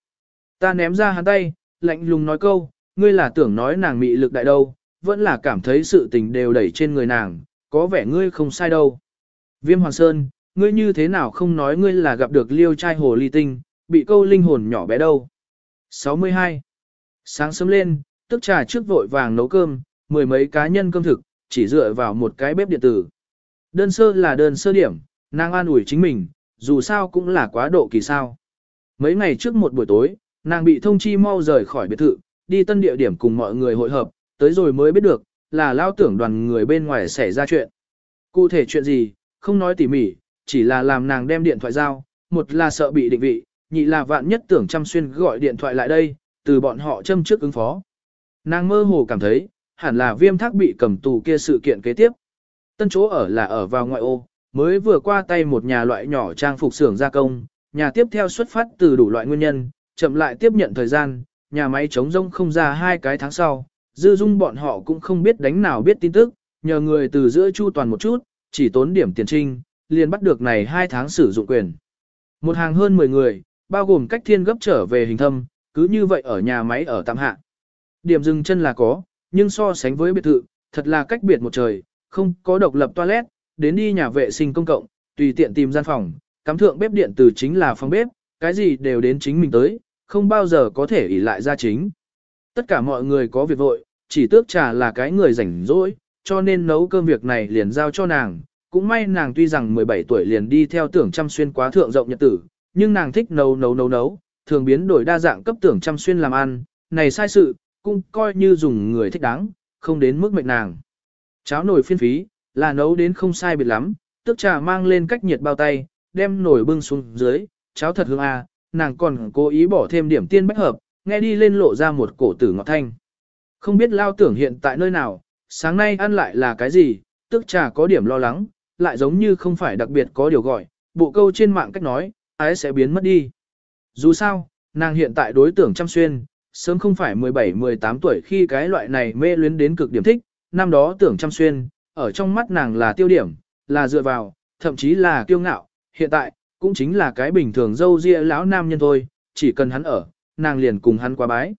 Ta ném ra hắn tay, lạnh lùng nói câu, ngươi là tưởng nói nàng mị lực đại đâu, vẫn là cảm thấy sự tình đều đẩy trên người nàng, có vẻ ngươi không sai đâu. Viêm Hoàng Sơn, ngươi như thế nào không nói ngươi là gặp được liêu trai hồ ly tinh, bị câu linh hồn nhỏ bé đâu. 62. Sáng sớm lên, tức trà trước vội vàng nấu cơm, mười mấy cá nhân cơm thực, chỉ dựa vào một cái bếp điện tử. Đơn sơ là đơn sơ điểm, nàng an ủi chính mình, dù sao cũng là quá độ kỳ sao. Mấy ngày trước một buổi tối, nàng bị thông chi mau rời khỏi biệt thự, đi tân địa điểm cùng mọi người hội hợp, tới rồi mới biết được, là lao tưởng đoàn người bên ngoài xảy ra chuyện. Cụ thể chuyện gì, không nói tỉ mỉ, chỉ là làm nàng đem điện thoại giao, một là sợ bị định vị, nhị là vạn nhất tưởng chăm xuyên gọi điện thoại lại đây, từ bọn họ châm trước ứng phó. Nàng mơ hồ cảm thấy, hẳn là viêm thác bị cầm tù kia sự kiện kế tiếp. Tân chỗ ở là ở vào ngoại ô, mới vừa qua tay một nhà loại nhỏ trang phục xưởng gia công, nhà tiếp theo xuất phát từ đủ loại nguyên nhân, chậm lại tiếp nhận thời gian, nhà máy chống rông không ra hai cái tháng sau, dư dung bọn họ cũng không biết đánh nào biết tin tức, nhờ người từ giữa chu toàn một chút, chỉ tốn điểm tiền trinh, liền bắt được này hai tháng sử dụng quyền. Một hàng hơn 10 người, bao gồm cách thiên gấp trở về hình thâm, cứ như vậy ở nhà máy ở tạm hạ. Điểm dừng chân là có, nhưng so sánh với biệt thự, thật là cách biệt một trời, không có độc lập toilet, đến đi nhà vệ sinh công cộng, tùy tiện tìm gian phòng, cắm thượng bếp điện từ chính là phòng bếp, cái gì đều đến chính mình tới, không bao giờ có thể ỷ lại ra chính. Tất cả mọi người có việc vội, chỉ tước trà là cái người rảnh rỗi, cho nên nấu cơm việc này liền giao cho nàng. Cũng may nàng tuy rằng 17 tuổi liền đi theo tưởng chăm xuyên quá thượng rộng nhật tử, nhưng nàng thích nấu nấu nấu nấu, thường biến đổi đa dạng cấp tưởng chăm xuyên làm ăn, này sai sự, cũng coi như dùng người thích đáng, không đến mức mệnh nàng. Cháo nồi phiên phí, là nấu đến không sai biệt lắm, tức trà mang lên cách nhiệt bao tay, đem nồi bưng xuống dưới, cháo thật hương à, nàng còn cố ý bỏ thêm điểm tiên bách hợp, nghe đi lên lộ ra một cổ tử ngọt thanh. Không biết lao tưởng hiện tại nơi nào, sáng nay ăn lại là cái gì, tức trà có điểm lo lắng, lại giống như không phải đặc biệt có điều gọi, bộ câu trên mạng cách nói, ái sẽ biến mất đi. Dù sao, nàng hiện tại đối tưởng chăm xuyên, sớm không phải 17-18 tuổi khi cái loại này mê luyến đến cực điểm thích, năm đó tưởng chăm xuyên, ở trong mắt nàng là tiêu điểm, là dựa vào, thậm chí là kiêu ngạo, hiện tại, cũng chính là cái bình thường dâu ria lão nam nhân thôi, chỉ cần hắn ở, nàng liền cùng hắn qua bái.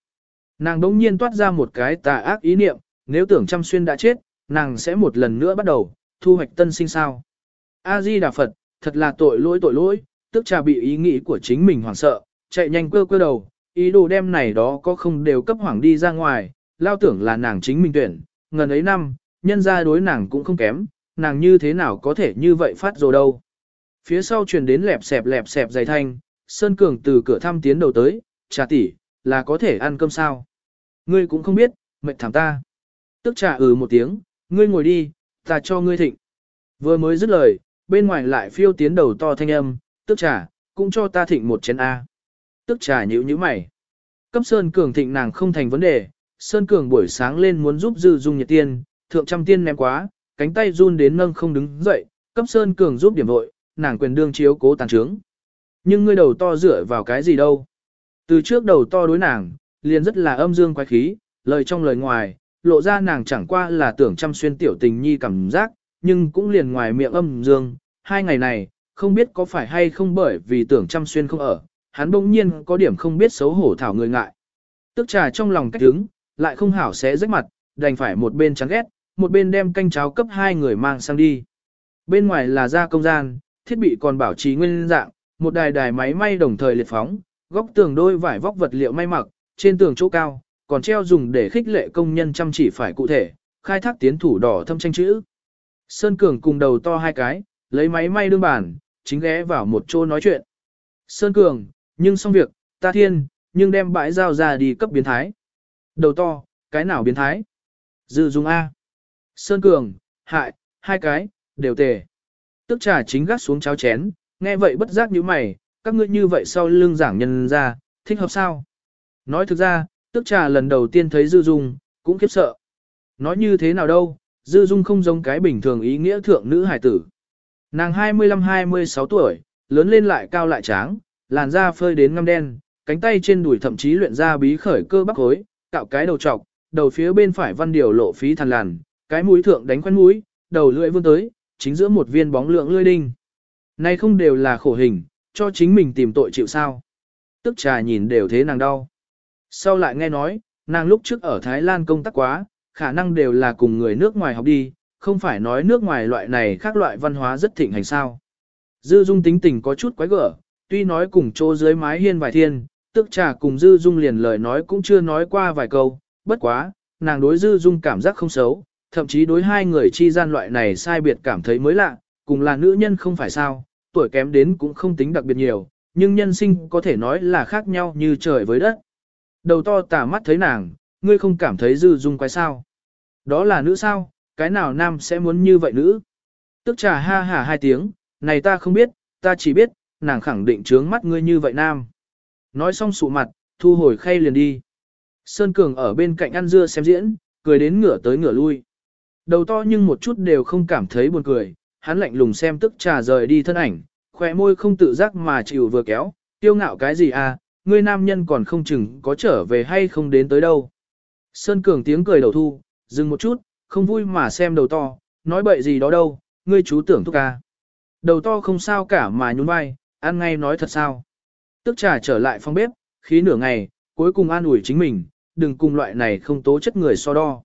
Nàng đống nhiên toát ra một cái tà ác ý niệm, nếu tưởng chăm xuyên đã chết, nàng sẽ một lần nữa bắt đầu, thu hoạch tân sinh sao. A-di Đà Phật, thật là tội lỗi tội lỗi, tức trà bị ý nghĩ của chính mình hoảng sợ, chạy nhanh cơ cơ đầu, ý đồ đem này đó có không đều cấp hoảng đi ra ngoài, lao tưởng là nàng chính mình tuyển, ngần ấy năm, nhân ra đối nàng cũng không kém, nàng như thế nào có thể như vậy phát rồi đâu. Phía sau truyền đến lẹp xẹp lẹp xẹp dày thanh, Sơn Cường từ cửa thăm tiến đầu tới, trà tỷ, là có thể ăn cơm sao. Ngươi cũng không biết, mệnh thảm ta. Tức trà ừ một tiếng, ngươi ngồi đi, ta cho ngươi thịnh. Vừa mới dứt lời, bên ngoài lại phiêu tiến đầu to thanh âm, tức trà, cũng cho ta thịnh một chén A. Tức trà nhữ nhíu mày. Cấp Sơn Cường thịnh nàng không thành vấn đề, Sơn Cường buổi sáng lên muốn giúp Dư Dung nhiệt tiên, thượng trăm tiên ném quá, cánh tay run đến nâng không đứng dậy, cấp Sơn Cường giúp điểm vội, nàng quyền đương chiếu cố tàn trướng. Nhưng ngươi đầu to dựa vào cái gì đâu? Từ trước đầu to đối nàng, liền rất là âm dương quái khí, lời trong lời ngoài, lộ ra nàng chẳng qua là tưởng chăm xuyên tiểu tình nhi cảm giác, nhưng cũng liền ngoài miệng âm dương. Hai ngày này, không biết có phải hay không bởi vì tưởng chăm xuyên không ở, hắn bỗng nhiên có điểm không biết xấu hổ thảo người ngại. Tức trà trong lòng cách đứng, lại không hảo sẽ rách mặt, đành phải một bên chán ghét, một bên đem canh cháo cấp hai người mang sang đi. Bên ngoài là ra công gian, thiết bị còn bảo trì nguyên dạng, một đài đài máy may đồng thời liệt phóng, góc tường đôi vải vóc vật liệu may mặc, trên tường chỗ cao, còn treo dùng để khích lệ công nhân chăm chỉ phải cụ thể, khai thác tiến thủ đỏ thâm tranh chữ. Sơn Cường cùng đầu to hai cái, lấy máy may đương bàn, chính ghé vào một chỗ nói chuyện. Sơn Cường, nhưng xong việc, ta thiên, nhưng đem bãi giao ra đi cấp biến thái. Đầu to, cái nào biến thái? Dư dung A. Sơn Cường, hại, hai cái, đều tề. Tức trà chính gắt xuống cháo chén, nghe vậy bất giác như mày, các ngươi như vậy sau lưng giảng nhân ra, thích hợp sao? Nói thực ra, tức trà lần đầu tiên thấy Dư Dung, cũng khiếp sợ. Nói như thế nào đâu, Dư Dung không giống cái bình thường ý nghĩa thượng nữ hải tử. Nàng 25-26 tuổi, lớn lên lại cao lại tráng, làn da phơi đến ngăm đen, cánh tay trên đùi thậm chí luyện ra bí khởi cơ bắp khối, cạo cái đầu trọc, đầu phía bên phải văn điều lộ phí thằn làn, cái mũi thượng đánh quen mũi, đầu lưỡi vươn tới, chính giữa một viên bóng lượng lưỡi đinh. nay không đều là khổ hình, cho chính mình tìm tội chịu sao. Tức trà nhìn đều thế nàng đau. Sau lại nghe nói, nàng lúc trước ở Thái Lan công tác quá, khả năng đều là cùng người nước ngoài học đi, không phải nói nước ngoài loại này khác loại văn hóa rất thịnh hành sao. Dư Dung tính tình có chút quái gở, tuy nói cùng chỗ dưới mái hiên vài thiên, tức trà cùng Dư Dung liền lời nói cũng chưa nói qua vài câu, bất quá, nàng đối Dư Dung cảm giác không xấu, thậm chí đối hai người chi gian loại này sai biệt cảm thấy mới lạ, cùng là nữ nhân không phải sao, tuổi kém đến cũng không tính đặc biệt nhiều, nhưng nhân sinh có thể nói là khác nhau như trời với đất. Đầu to tả mắt thấy nàng, ngươi không cảm thấy dư dung quái sao. Đó là nữ sao, cái nào nam sẽ muốn như vậy nữ? Tức trà ha hả hai tiếng, này ta không biết, ta chỉ biết, nàng khẳng định trướng mắt ngươi như vậy nam. Nói xong sụ mặt, thu hồi khay liền đi. Sơn Cường ở bên cạnh ăn dưa xem diễn, cười đến ngửa tới ngửa lui. Đầu to nhưng một chút đều không cảm thấy buồn cười, hắn lạnh lùng xem tức trà rời đi thân ảnh, khỏe môi không tự giác mà chịu vừa kéo, tiêu ngạo cái gì à, ngươi nam nhân còn không chừng có trở về hay không đến tới đâu. Sơn Cường tiếng cười đầu thu, dừng một chút, không vui mà xem đầu to, nói bậy gì đó đâu, ngươi chú tưởng thúc ca. Đầu to không sao cả mà nhún vai, ăn ngay nói thật sao. Tức trà trở lại phòng bếp, khí nửa ngày, cuối cùng an ủi chính mình, đừng cùng loại này không tố chất người so đo.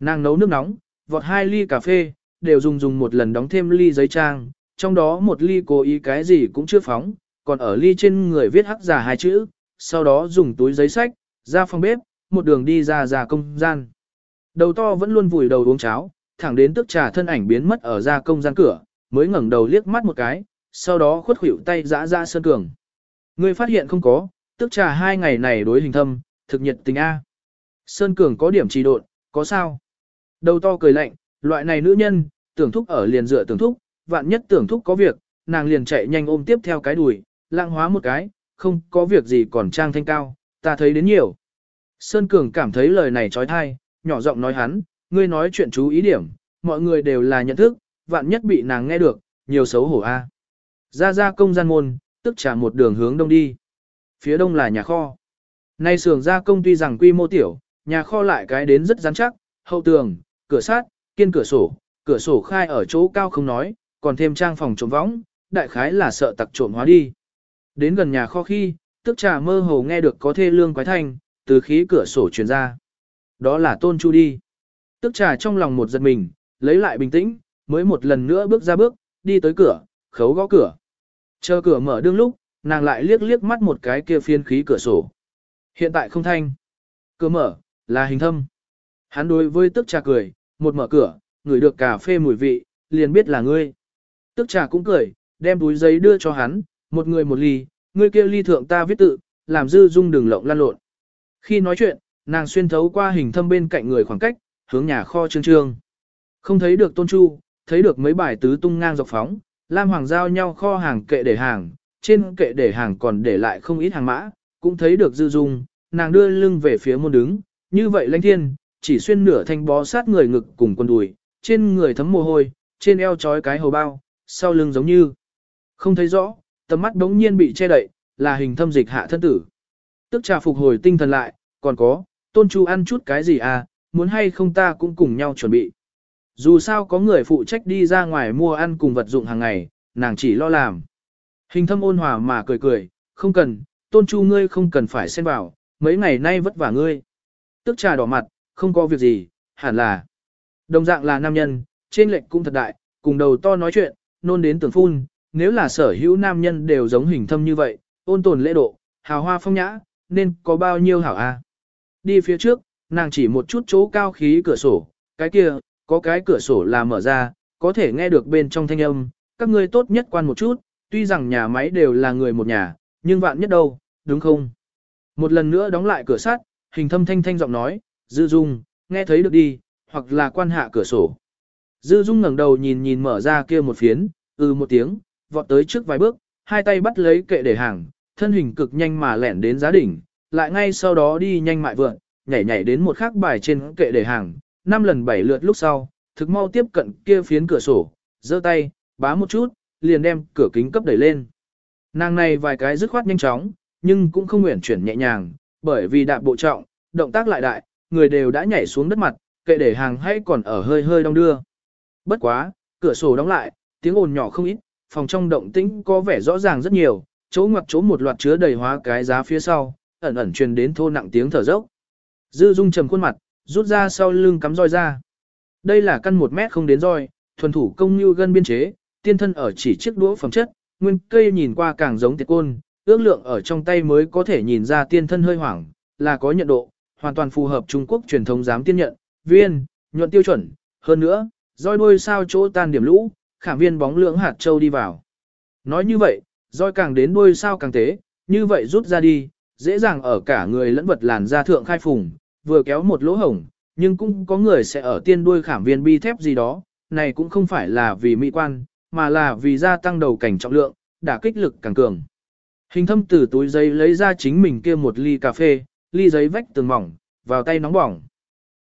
Nàng nấu nước nóng, vọt hai ly cà phê, đều dùng dùng một lần đóng thêm ly giấy trang, trong đó một ly cố ý cái gì cũng chưa phóng, còn ở ly trên người viết hắc giả hai chữ, sau đó dùng túi giấy sách, ra phòng bếp, một đường đi ra ra công gian. Đầu to vẫn luôn vùi đầu uống cháo, thẳng đến tức trà thân ảnh biến mất ở ra công gian cửa, mới ngẩng đầu liếc mắt một cái, sau đó khuất khuỷu tay dã ra sơn cường. người phát hiện không có, tức trà hai ngày này đối hình thâm, thực nhiệt tình A. Sơn cường có điểm trì độn, có sao? Đầu to cười lạnh, loại này nữ nhân, tưởng thúc ở liền dựa tưởng thúc, vạn nhất tưởng thúc có việc, nàng liền chạy nhanh ôm tiếp theo cái đùi, lạng hóa một cái, không có việc gì còn trang thanh cao, ta thấy đến nhiều. Sơn Cường cảm thấy lời này trói thai, nhỏ giọng nói hắn, ngươi nói chuyện chú ý điểm, mọi người đều là nhận thức, vạn nhất bị nàng nghe được, nhiều xấu hổ a. Ra ra công gian môn, tức trả một đường hướng đông đi. Phía đông là nhà kho. Nay xưởng gia công tuy rằng quy mô tiểu, nhà kho lại cái đến rất rắn chắc, hậu tường, cửa sát, kiên cửa sổ, cửa sổ khai ở chỗ cao không nói, còn thêm trang phòng trộm võng, đại khái là sợ tặc trộm hóa đi. Đến gần nhà kho khi, tức trà mơ hồ nghe được có thê lương quái thanh, từ khí cửa sổ truyền ra. Đó là tôn chu đi. Tức trà trong lòng một giật mình, lấy lại bình tĩnh, mới một lần nữa bước ra bước, đi tới cửa, khấu gõ cửa. Chờ cửa mở đương lúc, nàng lại liếc liếc mắt một cái kia phiên khí cửa sổ. Hiện tại không thanh. Cửa mở, là hình thâm. Hắn đối với tức trà cười, một mở cửa, ngửi được cà phê mùi vị, liền biết là ngươi. Tức trà cũng cười, đem túi giấy đưa cho hắn, một người một ly, ngươi kia ly thượng ta viết tự, làm dư dung đường lộng lan lộn. Khi nói chuyện, nàng xuyên thấu qua hình thâm bên cạnh người khoảng cách, hướng nhà kho trương trương. Không thấy được tôn chu, thấy được mấy bài tứ tung ngang dọc phóng, lam hoàng giao nhau kho hàng kệ để hàng, trên kệ để hàng còn để lại không ít hàng mã, cũng thấy được dư dung, nàng đưa lưng về phía môn đứng, như vậy lãnh thiên, chỉ xuyên nửa thanh bó sát người ngực cùng quần đùi, trên người thấm mồ hôi, trên eo trói cái hầu bao, sau lưng giống như không thấy rõ, tầm mắt đống nhiên bị che đậy, là hình thâm dịch hạ thân tử. Tức trà phục hồi tinh thần lại, còn có, tôn chu ăn chút cái gì à, muốn hay không ta cũng cùng nhau chuẩn bị. Dù sao có người phụ trách đi ra ngoài mua ăn cùng vật dụng hàng ngày, nàng chỉ lo làm. Hình thâm ôn hòa mà cười cười, không cần, tôn chu ngươi không cần phải xen vào, mấy ngày nay vất vả ngươi. Tức trà đỏ mặt, không có việc gì, hẳn là. Đồng dạng là nam nhân, trên lệnh cũng thật đại, cùng đầu to nói chuyện, nôn đến tưởng phun, nếu là sở hữu nam nhân đều giống hình thâm như vậy, ôn tồn lễ độ, hào hoa phong nhã, nên có bao nhiêu hảo a? Đi phía trước, nàng chỉ một chút chỗ cao khí cửa sổ, cái kia, có cái cửa sổ là mở ra, có thể nghe được bên trong thanh âm, các ngươi tốt nhất quan một chút, tuy rằng nhà máy đều là người một nhà, nhưng vạn nhất đâu, đúng không? Một lần nữa đóng lại cửa sắt, hình thâm thanh thanh giọng nói, dư dung, nghe thấy được đi, hoặc là quan hạ cửa sổ. Dư dung ngẩng đầu nhìn nhìn mở ra kia một phiến, ừ một tiếng, vọt tới trước vài bước, hai tay bắt lấy kệ để hàng, thân hình cực nhanh mà lẻn đến giá đỉnh, lại ngay sau đó đi nhanh mại vượn, nhảy nhảy đến một khắc bài trên kệ để hàng, năm lần bảy lượt lúc sau, thực mau tiếp cận kia phiến cửa sổ, giơ tay, bá một chút, liền đem cửa kính cấp đẩy lên. Nàng này vài cái dứt khoát nhanh chóng, nhưng cũng không nguyện chuyển nhẹ nhàng, bởi vì đạp bộ trọng, động tác lại đại, người đều đã nhảy xuống đất mặt, kệ để hàng hay còn ở hơi hơi đong đưa. Bất quá, cửa sổ đóng lại, tiếng ồn nhỏ không ít, phòng trong động tĩnh có vẻ rõ ràng rất nhiều, chỗ ngoặc chỗ một loạt chứa đầy hóa cái giá phía sau, ẩn ẩn truyền đến thô nặng tiếng thở dốc. Dư Dung trầm khuôn mặt, rút ra sau lưng cắm roi ra. Đây là căn một mét không đến roi, thuần thủ công như gân biên chế, tiên thân ở chỉ chiếc đũa phẩm chất, nguyên cây nhìn qua càng giống tiệt côn, ước lượng ở trong tay mới có thể nhìn ra tiên thân hơi hoảng, là có nhận độ, hoàn toàn phù hợp Trung Quốc truyền thống giám tiên nhận, viên, nhuận tiêu chuẩn, hơn nữa, roi đuôi sao chỗ tan điểm lũ, khảm viên bóng lưỡng hạt châu đi vào. Nói như vậy, roi càng đến đuôi sao càng tế, như vậy rút ra đi, dễ dàng ở cả người lẫn vật làn da thượng khai phùng, vừa kéo một lỗ hổng, nhưng cũng có người sẽ ở tiên đuôi khảm viên bi thép gì đó, này cũng không phải là vì mỹ quan, mà là vì gia tăng đầu cảnh trọng lượng, đả kích lực càng cường. Hình thâm từ túi giấy lấy ra chính mình kia một ly cà phê, ly giấy vách tường mỏng, vào tay nóng bỏng.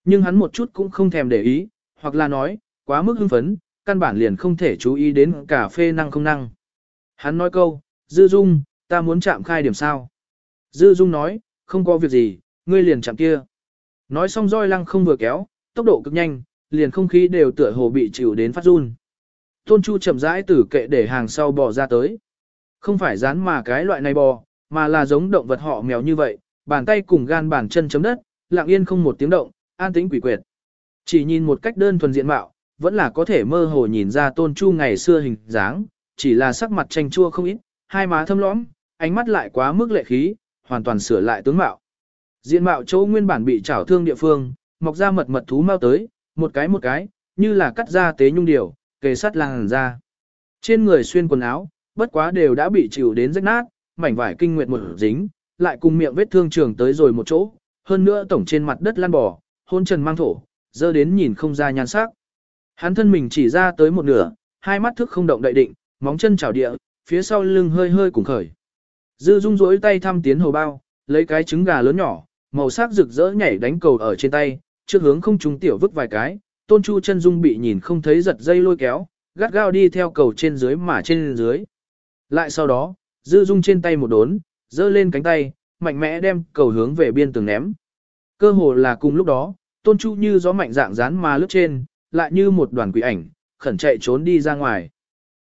Nhưng hắn một chút cũng không thèm để ý, hoặc là nói, quá mức hưng phấn, căn bản liền không thể chú ý đến cà phê năng không năng. Hắn nói câu, Dư Dung, ta muốn chạm khai điểm sao. Dư Dung nói, không có việc gì, ngươi liền chạm kia. Nói xong roi lăng không vừa kéo, tốc độ cực nhanh, liền không khí đều tựa hồ bị chịu đến phát run. Tôn Chu chậm rãi từ kệ để hàng sau bò ra tới. Không phải rán mà cái loại này bò, mà là giống động vật họ mèo như vậy, bàn tay cùng gan bàn chân chấm đất, lặng yên không một tiếng động, an tĩnh quỷ quyệt. Chỉ nhìn một cách đơn thuần diện mạo, vẫn là có thể mơ hồ nhìn ra Tôn Chu ngày xưa hình dáng, chỉ là sắc mặt tranh chua không ít, hai má thâm lõm, ánh mắt lại quá mức lệ khí, hoàn toàn sửa lại tướng mạo. Diện mạo chỗ nguyên bản bị trảo thương địa phương, mọc ra mật mật thú mau tới, một cái một cái, như là cắt ra tế nhung điều, kề sắt làng ra. Trên người xuyên quần áo, bất quá đều đã bị chịu đến rách nát, mảnh vải kinh nguyệt một dính, lại cùng miệng vết thương trường tới rồi một chỗ, hơn nữa tổng trên mặt đất lăn bò, hôn trần mang thổ, dơ đến nhìn không ra nhan sắc. Hắn thân mình chỉ ra tới một nửa, hai mắt thức không động đại định, móng chân chảo địa, phía sau lưng hơi hơi cùng khởi. Dư Dung rỗi tay thăm tiến hầu bao, lấy cái trứng gà lớn nhỏ, màu sắc rực rỡ nhảy đánh cầu ở trên tay, trước hướng không trúng tiểu vứt vài cái, Tôn Chu chân Dung bị nhìn không thấy giật dây lôi kéo, gắt gao đi theo cầu trên dưới mà trên dưới. Lại sau đó, Dư Dung trên tay một đốn, giơ lên cánh tay, mạnh mẽ đem cầu hướng về biên tường ném. Cơ hồ là cùng lúc đó, Tôn Chu như gió mạnh dạng dán mà lướt trên, lại như một đoàn quỷ ảnh, khẩn chạy trốn đi ra ngoài.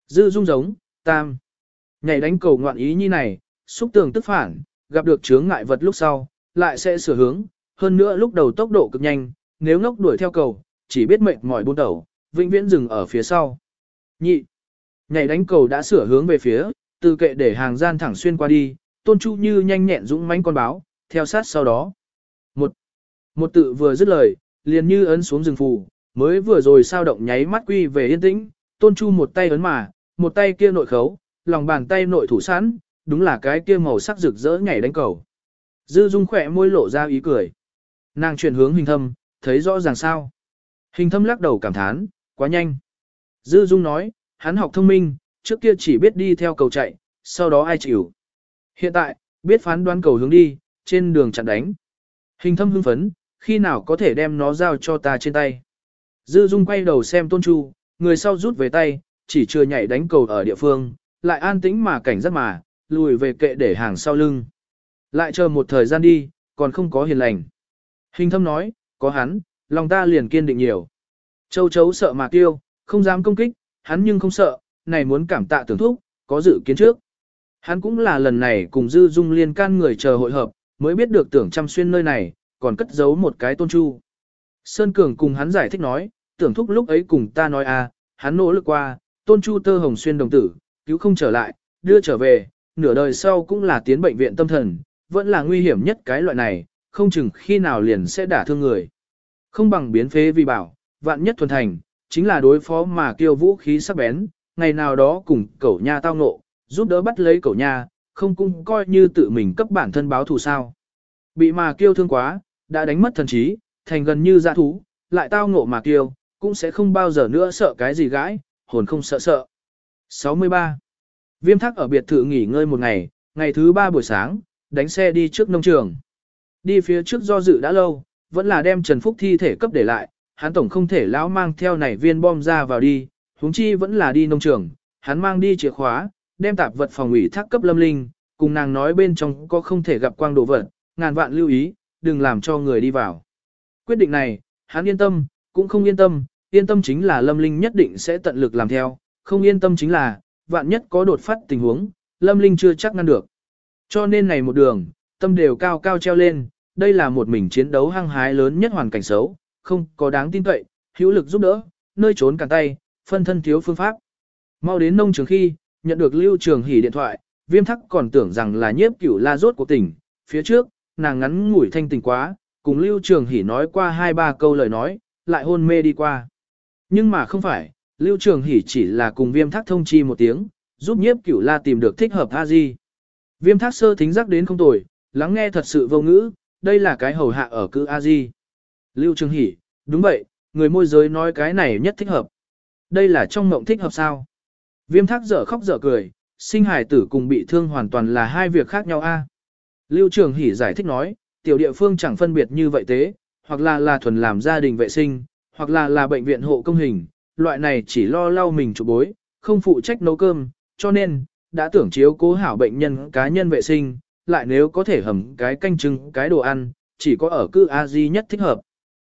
Dư Dung giống, tam. Nhảy đánh cầu ngoạn ý như này, xúc tường tức phản, gặp được chướng ngại vật lúc sau, lại sẽ sửa hướng, hơn nữa lúc đầu tốc độ cực nhanh, nếu ngốc đuổi theo cầu, chỉ biết mệt mỏi buôn đầu, vĩnh viễn dừng ở phía sau. Nhị, nhảy đánh cầu đã sửa hướng về phía, từ kệ để hàng gian thẳng xuyên qua đi, tôn chu như nhanh nhẹn dũng mãnh con báo, theo sát sau đó. Một, một tự vừa dứt lời, liền như ấn xuống rừng phù, mới vừa rồi sao động nháy mắt quy về yên tĩnh, tôn chu một tay ấn mà, một tay kia nội khấu, lòng bàn tay nội thủ sẵn, đúng là cái kia màu sắc rực rỡ nhảy đánh cầu. Dư Dung khỏe môi lộ ra ý cười. Nàng chuyển hướng hình thâm, thấy rõ ràng sao. Hình thâm lắc đầu cảm thán, quá nhanh. Dư Dung nói, hắn học thông minh, trước kia chỉ biết đi theo cầu chạy, sau đó ai chịu. Hiện tại, biết phán đoán cầu hướng đi, trên đường chặn đánh. Hình thâm hưng phấn, khi nào có thể đem nó giao cho ta trên tay. Dư Dung quay đầu xem Tôn Chu, người sau rút về tay, chỉ chưa nhảy đánh cầu ở địa phương, lại an tĩnh mà cảnh giác mà, lùi về kệ để hàng sau lưng. Lại chờ một thời gian đi, còn không có hiền lành. Hình thâm nói, có hắn, lòng ta liền kiên định nhiều. Châu chấu sợ mà tiêu, không dám công kích, hắn nhưng không sợ, này muốn cảm tạ tưởng thúc, có dự kiến trước. Hắn cũng là lần này cùng dư dung liên can người chờ hội hợp, mới biết được tưởng chăm xuyên nơi này, còn cất giấu một cái tôn chu. Sơn Cường cùng hắn giải thích nói, tưởng thúc lúc ấy cùng ta nói à, hắn nỗ lực qua, tôn chu tơ hồng xuyên đồng tử, cứu không trở lại, đưa trở về, nửa đời sau cũng là tiến bệnh viện tâm thần, vẫn là nguy hiểm nhất cái loại này, không chừng khi nào liền sẽ đả thương người. Không bằng biến phế vì bảo, vạn nhất thuần thành, chính là đối phó mà kêu vũ khí sắc bén, ngày nào đó cùng cẩu nha tao ngộ, giúp đỡ bắt lấy cậu nha, không cũng coi như tự mình cấp bản thân báo thù sao. Bị mà kêu thương quá, đã đánh mất thần trí, thành gần như dã thú, lại tao ngộ mà kêu, cũng sẽ không bao giờ nữa sợ cái gì gãi, hồn không sợ sợ. 63. Viêm thắc ở biệt thự nghỉ ngơi một ngày, ngày thứ ba buổi sáng, đánh xe đi trước nông trường. Đi phía trước do dự đã lâu, vẫn là đem Trần Phúc thi thể cấp để lại, hắn tổng không thể lão mang theo nảy viên bom ra vào đi, huống chi vẫn là đi nông trường, hắn mang đi chìa khóa, đem tạp vật phòng ủy thác cấp lâm linh, cùng nàng nói bên trong có không thể gặp quang đồ vật, ngàn vạn lưu ý, đừng làm cho người đi vào. Quyết định này, hắn yên tâm, cũng không yên tâm, yên tâm chính là lâm linh nhất định sẽ tận lực làm theo, không yên tâm chính là, vạn nhất có đột phát tình huống, lâm linh chưa chắc ngăn được. Cho nên này một đường, tâm đều cao cao treo lên, đây là một mình chiến đấu hăng hái lớn nhất hoàn cảnh xấu, không có đáng tin cậy, hữu lực giúp đỡ, nơi trốn cả tay, phân thân thiếu phương pháp. Mau đến nông trường khi, nhận được lưu trường hỉ điện thoại, viêm thắc còn tưởng rằng là nhiếp cửu la rốt của tỉnh, phía trước, nàng ngắn ngủi thanh tỉnh quá, cùng lưu trường hỉ nói qua hai ba câu lời nói, lại hôn mê đi qua. Nhưng mà không phải, lưu trường hỉ chỉ là cùng viêm thắc thông chi một tiếng, giúp nhiếp cửu la tìm được thích hợp a di. Viêm thác sơ thính giác đến không tồi, lắng nghe thật sự vô ngữ, đây là cái hầu hạ ở cư A-di. Lưu Trường Hỷ, đúng vậy, người môi giới nói cái này nhất thích hợp. Đây là trong mộng thích hợp sao? Viêm thác dở khóc dở cười, sinh hài tử cùng bị thương hoàn toàn là hai việc khác nhau a. À? Lưu Trường Hỷ giải thích nói, tiểu địa phương chẳng phân biệt như vậy thế, hoặc là là thuần làm gia đình vệ sinh, hoặc là là bệnh viện hộ công hình, loại này chỉ lo lau mình chụp bối, không phụ trách nấu cơm, cho nên, đã tưởng chiếu cố hảo bệnh nhân cá nhân vệ sinh, lại nếu có thể hầm cái canh trưng cái đồ ăn, chỉ có ở cư A-di nhất thích hợp.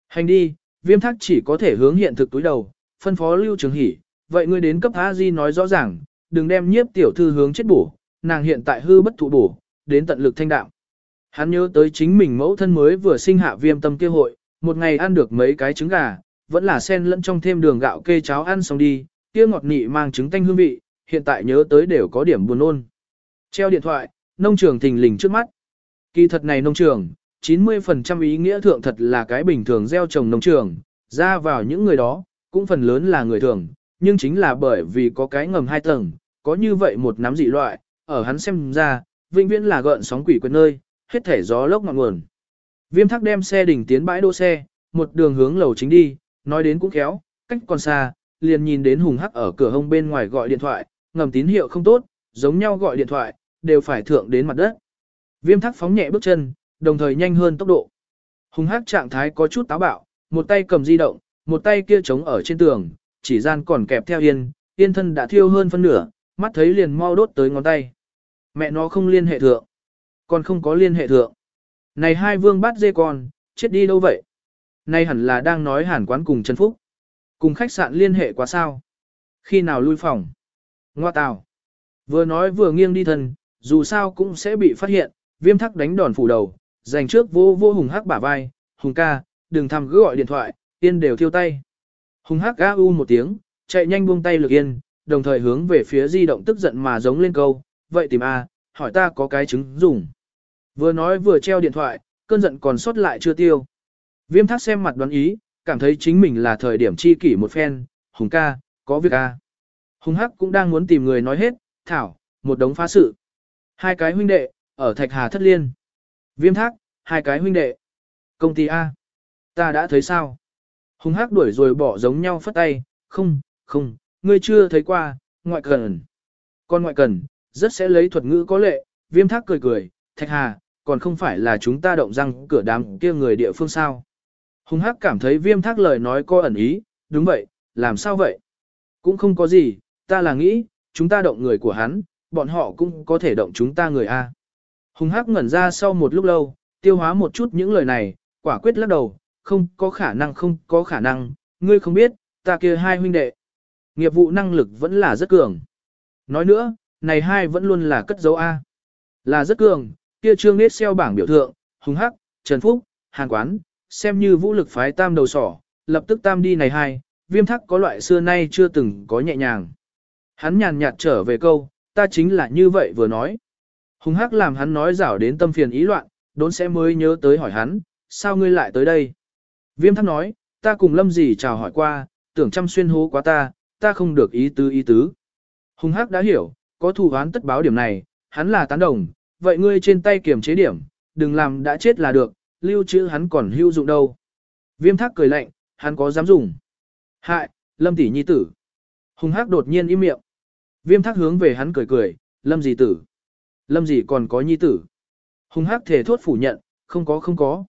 Hành đi, viêm thác chỉ có thể hướng hiện thực túi đầu, phân phó Lưu Trường Hỷ, vậy ngươi đến cấp A-di nói rõ ràng, đừng đem nhiếp tiểu thư hướng chết bổ, nàng hiện tại hư bất thụ bổ, đến tận lực thanh đạm. Hắn nhớ tới chính mình mẫu thân mới vừa sinh hạ viêm tâm kia hội, một ngày ăn được mấy cái trứng gà, vẫn là sen lẫn trong thêm đường gạo kê cháo ăn xong đi, kia ngọt nị mang trứng tanh hương vị, hiện tại nhớ tới đều có điểm buồn ôn. Treo điện thoại, nông trường thình lình trước mắt. Kỳ thật này nông trường, 90% ý nghĩa thượng thật là cái bình thường gieo trồng nông trường, ra vào những người đó, cũng phần lớn là người thường, nhưng chính là bởi vì có cái ngầm hai tầng, có như vậy một nắm dị loại, ở hắn xem ra, vĩnh viễn là gợn sóng quỷ quên nơi, hết thể gió lốc ngọn nguồn. Viêm thắc đem xe đỉnh tiến bãi đỗ xe, một đường hướng lầu chính đi, nói đến cũng khéo, cách còn xa, liền nhìn đến hùng hắc ở cửa hông bên ngoài gọi điện thoại, ngầm tín hiệu không tốt, giống nhau gọi điện thoại, đều phải thượng đến mặt đất. Viêm thắc phóng nhẹ bước chân, đồng thời nhanh hơn tốc độ. Hùng hắc trạng thái có chút táo bạo, một tay cầm di động, một tay kia chống ở trên tường, chỉ gian còn kẹp theo yên, yên thân đã thiêu hơn phân nửa, mắt thấy liền mau đốt tới ngón tay. Mẹ nó không liên hệ thượng, còn không có liên hệ thượng. Này hai vương bắt dê con, chết đi đâu vậy? Nay hẳn là đang nói hàn quán cùng Trần Phúc. Cùng khách sạn liên hệ quá sao? Khi nào lui phòng? Ngoa tào. Vừa nói vừa nghiêng đi thân, dù sao cũng sẽ bị phát hiện, viêm thắc đánh đòn phủ đầu, dành trước vô vô hùng hắc bả vai, hùng ca, đừng thăm cứ gọi điện thoại, yên đều thiêu tay. Hùng hắc ga u một tiếng, chạy nhanh buông tay lực yên, đồng thời hướng về phía di động tức giận mà giống lên câu, vậy tìm a, hỏi ta có cái chứng dùng. Vừa nói vừa treo điện thoại, cơn giận còn sót lại chưa tiêu. Viêm thác xem mặt đoán ý, cảm thấy chính mình là thời điểm chi kỷ một phen, hùng ca, có việc a. Hùng hắc cũng đang muốn tìm người nói hết, thảo, một đống phá sự. Hai cái huynh đệ, ở Thạch Hà Thất Liên. Viêm thác, hai cái huynh đệ. Công ty A. Ta đã thấy sao? Hùng hắc đuổi rồi bỏ giống nhau phất tay, không, không, ngươi chưa thấy qua, ngoại cần. Con ngoại cần, rất sẽ lấy thuật ngữ có lệ, viêm thác cười cười, Thạch Hà, còn không phải là chúng ta động răng cửa đám kia người địa phương sao. Hùng hắc cảm thấy viêm thác lời nói có ẩn ý, đúng vậy, làm sao vậy? Cũng không có gì, ta là nghĩ, chúng ta động người của hắn, bọn họ cũng có thể động chúng ta người A. Hùng hắc ngẩn ra sau một lúc lâu, tiêu hóa một chút những lời này, quả quyết lắc đầu, không có khả năng không có khả năng, ngươi không biết, ta kia hai huynh đệ. Nghiệp vụ năng lực vẫn là rất cường. Nói nữa, này hai vẫn luôn là cất dấu A. Là rất cường, kia trương nết xeo bảng biểu thượng, hùng hắc, trần phúc, hàn quán, xem như vũ lực phái tam đầu sỏ, lập tức tam đi này hai, viêm thắc có loại xưa nay chưa từng có nhẹ nhàng. Hắn nhàn nhạt trở về câu, ta chính là như vậy vừa nói. Hùng hắc làm hắn nói rảo đến tâm phiền ý loạn, đốn sẽ mới nhớ tới hỏi hắn, sao ngươi lại tới đây? Viêm thắc nói, ta cùng lâm gì chào hỏi qua, tưởng chăm xuyên hố quá ta, ta không được ý tứ ý tứ. Hùng hắc đã hiểu, có thù oán tất báo điểm này, hắn là tán đồng, vậy ngươi trên tay kiểm chế điểm, đừng làm đã chết là được, lưu trữ hắn còn hữu dụng đâu. Viêm thác cười lạnh, hắn có dám dùng. Hại, lâm tỷ nhi tử. Hùng hắc đột nhiên im miệng. Viêm thác hướng về hắn cười cười, lâm gì tử. Lâm gì còn có nhi tử. Hùng hắc thể thốt phủ nhận, không có không có.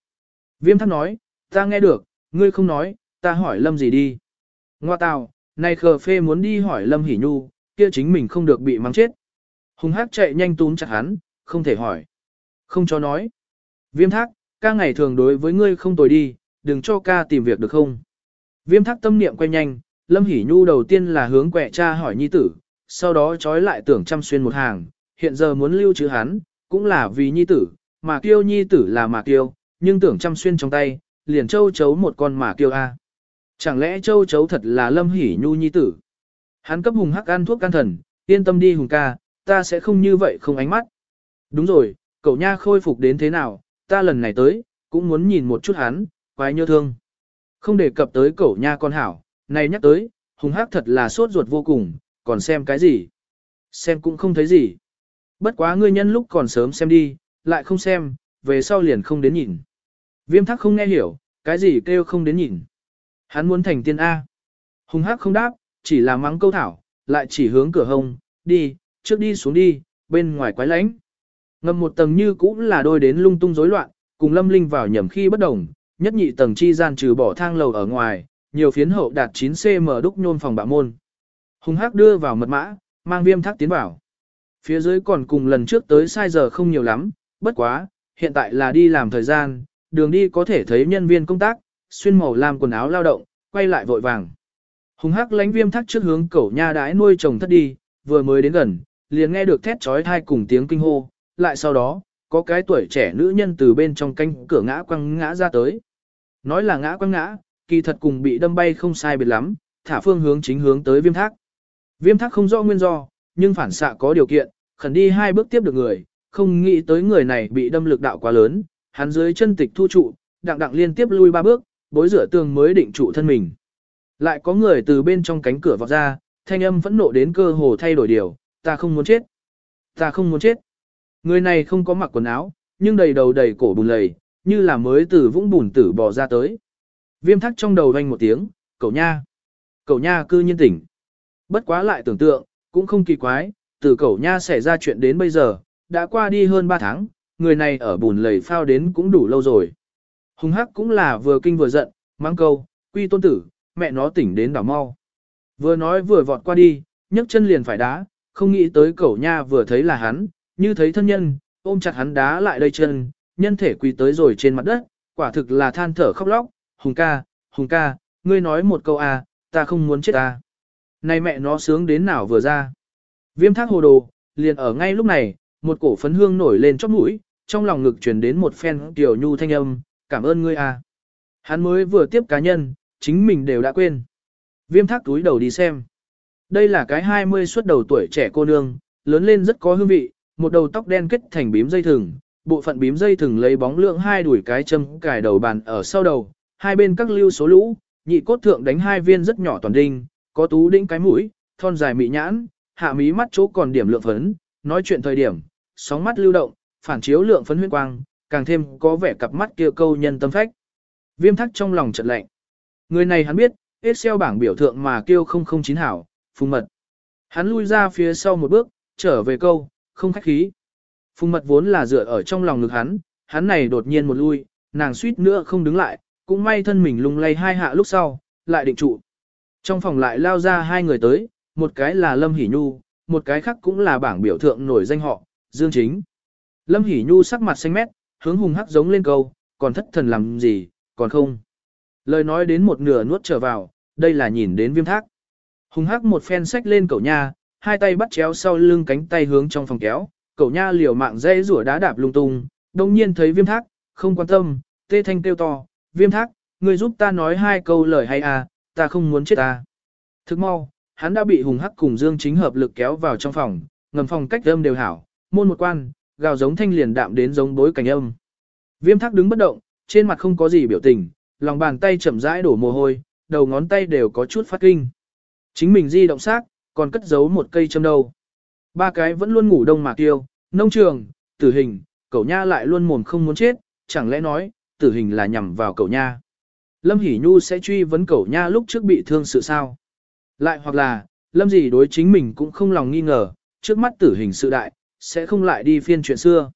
Viêm thác nói, ta nghe được, ngươi không nói, ta hỏi lâm gì đi. Ngoa tào, này khờ phê muốn đi hỏi lâm hỉ nhu, kia chính mình không được bị mắng chết. Hùng hắc chạy nhanh túm chặt hắn, không thể hỏi. Không cho nói. Viêm thác, ca ngày thường đối với ngươi không tồi đi, đừng cho ca tìm việc được không. Viêm thác tâm niệm quay nhanh, Lâm Hỷ Nhu đầu tiên là hướng quẹ cha hỏi nhi tử, sau đó trói lại tưởng chăm xuyên một hàng, hiện giờ muốn lưu trữ hắn, cũng là vì nhi tử, mà kiêu nhi tử là mà kiêu, nhưng tưởng chăm xuyên trong tay, liền châu chấu một con mà kêu a. Chẳng lẽ châu chấu thật là Lâm hỉ Nhu nhi tử? Hắn cấp hùng hắc ăn thuốc can thần, yên tâm đi hùng ca, ta sẽ không như vậy không ánh mắt. Đúng rồi, cậu nha khôi phục đến thế nào, ta lần này tới, cũng muốn nhìn một chút hắn, quái nhớ thương. Không đề cập tới cậu nha con hảo, này nhắc tới, hùng hắc thật là sốt ruột vô cùng, còn xem cái gì? Xem cũng không thấy gì. Bất quá ngươi nhân lúc còn sớm xem đi, lại không xem, về sau liền không đến nhìn. Viêm thắc không nghe hiểu, cái gì kêu không đến nhìn. Hắn muốn thành tiên A. Hùng hắc không đáp, chỉ là mắng câu thảo, lại chỉ hướng cửa hông, đi, trước đi xuống đi, bên ngoài quái lánh. Ngầm một tầng như cũng là đôi đến lung tung rối loạn, cùng lâm linh vào nhầm khi bất đồng, nhất nhị tầng chi gian trừ bỏ thang lầu ở ngoài, nhiều phiến hậu đạt 9cm đúc nhôn phòng bạ môn. Hùng hắc đưa vào mật mã, mang viêm thác tiến vào. Phía dưới còn cùng lần trước tới sai giờ không nhiều lắm, bất quá, hiện tại là đi làm thời gian, đường đi có thể thấy nhân viên công tác, xuyên màu làm quần áo lao động, quay lại vội vàng. Hùng hắc lánh viêm thác trước hướng cẩu nha đái nuôi chồng thất đi, vừa mới đến gần, liền nghe được thét trói thai cùng tiếng kinh hô, lại sau đó, có cái tuổi trẻ nữ nhân từ bên trong canh cửa ngã quăng ngã ra tới. Nói là ngã quăng ngã, kỳ thật cùng bị đâm bay không sai biệt lắm, thả phương hướng chính hướng tới viêm thác. Viêm thác không rõ nguyên do, nhưng phản xạ có điều kiện, khẩn đi hai bước tiếp được người, không nghĩ tới người này bị đâm lực đạo quá lớn, hắn dưới chân tịch thu trụ, đặng đặng liên tiếp lui ba bước, bối rửa tường mới định trụ thân mình. Lại có người từ bên trong cánh cửa vọt ra, thanh âm vẫn nộ đến cơ hồ thay đổi điều, ta không muốn chết. Ta không muốn chết. Người này không có mặc quần áo, nhưng đầy đầu đầy cổ bùn lầy, như là mới từ vũng bùn tử bò ra tới. Viêm thắc trong đầu vang một tiếng, cậu nha. Cậu nha cư nhiên tỉnh. Bất quá lại tưởng tượng, cũng không kỳ quái, từ cậu nha xảy ra chuyện đến bây giờ, đã qua đi hơn 3 tháng, người này ở bùn lầy phao đến cũng đủ lâu rồi. Hùng hắc cũng là vừa kinh vừa giận, mang câu, quy tôn tử, mẹ nó tỉnh đến đảo mau. Vừa nói vừa vọt qua đi, nhấc chân liền phải đá, không nghĩ tới cẩu nha vừa thấy là hắn, như thấy thân nhân, ôm chặt hắn đá lại đây chân, nhân thể quỳ tới rồi trên mặt đất, quả thực là than thở khóc lóc, hùng ca, hùng ca, ngươi nói một câu à, ta không muốn chết ta. Này mẹ nó sướng đến nào vừa ra. Viêm thác hồ đồ, liền ở ngay lúc này, một cổ phấn hương nổi lên chóp mũi, trong lòng ngực truyền đến một phen tiểu nhu thanh âm, cảm ơn ngươi à. Hắn mới vừa tiếp cá nhân, chính mình đều đã quên. Viêm thác túi đầu đi xem. Đây là cái 20 xuất đầu tuổi trẻ cô nương, lớn lên rất có hương vị, một đầu tóc đen kết thành bím dây thừng, bộ phận bím dây thừng lấy bóng lượng hai đuổi cái châm cài đầu bàn ở sau đầu, hai bên các lưu số lũ, nhị cốt thượng đánh hai viên rất nhỏ toàn đinh, có tú đĩnh cái mũi, thon dài mị nhãn, hạ mí mắt chỗ còn điểm lượng phấn, nói chuyện thời điểm, sóng mắt lưu động, phản chiếu lượng phấn huyết quang, càng thêm có vẻ cặp mắt kia câu nhân tâm phách. Viêm thắc trong lòng chợt lạnh. Người này hắn biết, Excel bảng biểu thượng mà kêu 009 hảo, phùng mật. Hắn lui ra phía sau một bước, trở về câu, không khách khí. Phùng mật vốn là dựa ở trong lòng ngực hắn, hắn này đột nhiên một lui, nàng suýt nữa không đứng lại, cũng may thân mình lung lay hai hạ lúc sau, lại định trụ. Trong phòng lại lao ra hai người tới, một cái là Lâm Hỷ Nhu, một cái khác cũng là bảng biểu thượng nổi danh họ, Dương Chính. Lâm Hỷ Nhu sắc mặt xanh mét, hướng hùng hắc giống lên câu, còn thất thần làm gì, còn không. Lời nói đến một nửa nuốt trở vào, đây là nhìn đến viêm thác. Hùng hắc một phen sách lên cậu nha, hai tay bắt chéo sau lưng cánh tay hướng trong phòng kéo, cậu nha liều mạng dây rủa đá đạp lung tung, đồng nhiên thấy viêm thác, không quan tâm, tê thanh kêu to, viêm thác, người giúp ta nói hai câu lời hay à, ta không muốn chết ta. Thức mau, hắn đã bị hùng hắc cùng dương chính hợp lực kéo vào trong phòng, ngầm phòng cách âm đều hảo, môn một quan, gào giống thanh liền đạm đến giống bối cảnh âm. Viêm thác đứng bất động, trên mặt không có gì biểu tình, lòng bàn tay chậm rãi đổ mồ hôi, đầu ngón tay đều có chút phát kinh. Chính mình di động xác, còn cất giấu một cây châm đầu. Ba cái vẫn luôn ngủ đông mà tiêu, nông trường, tử hình, cậu nha lại luôn mồm không muốn chết, chẳng lẽ nói, tử hình là nhằm vào cậu nha. Lâm Hỷ Nhu sẽ truy vấn cậu nha lúc trước bị thương sự sao. Lại hoặc là, Lâm gì đối chính mình cũng không lòng nghi ngờ, trước mắt tử hình sự đại, sẽ không lại đi phiên chuyện xưa.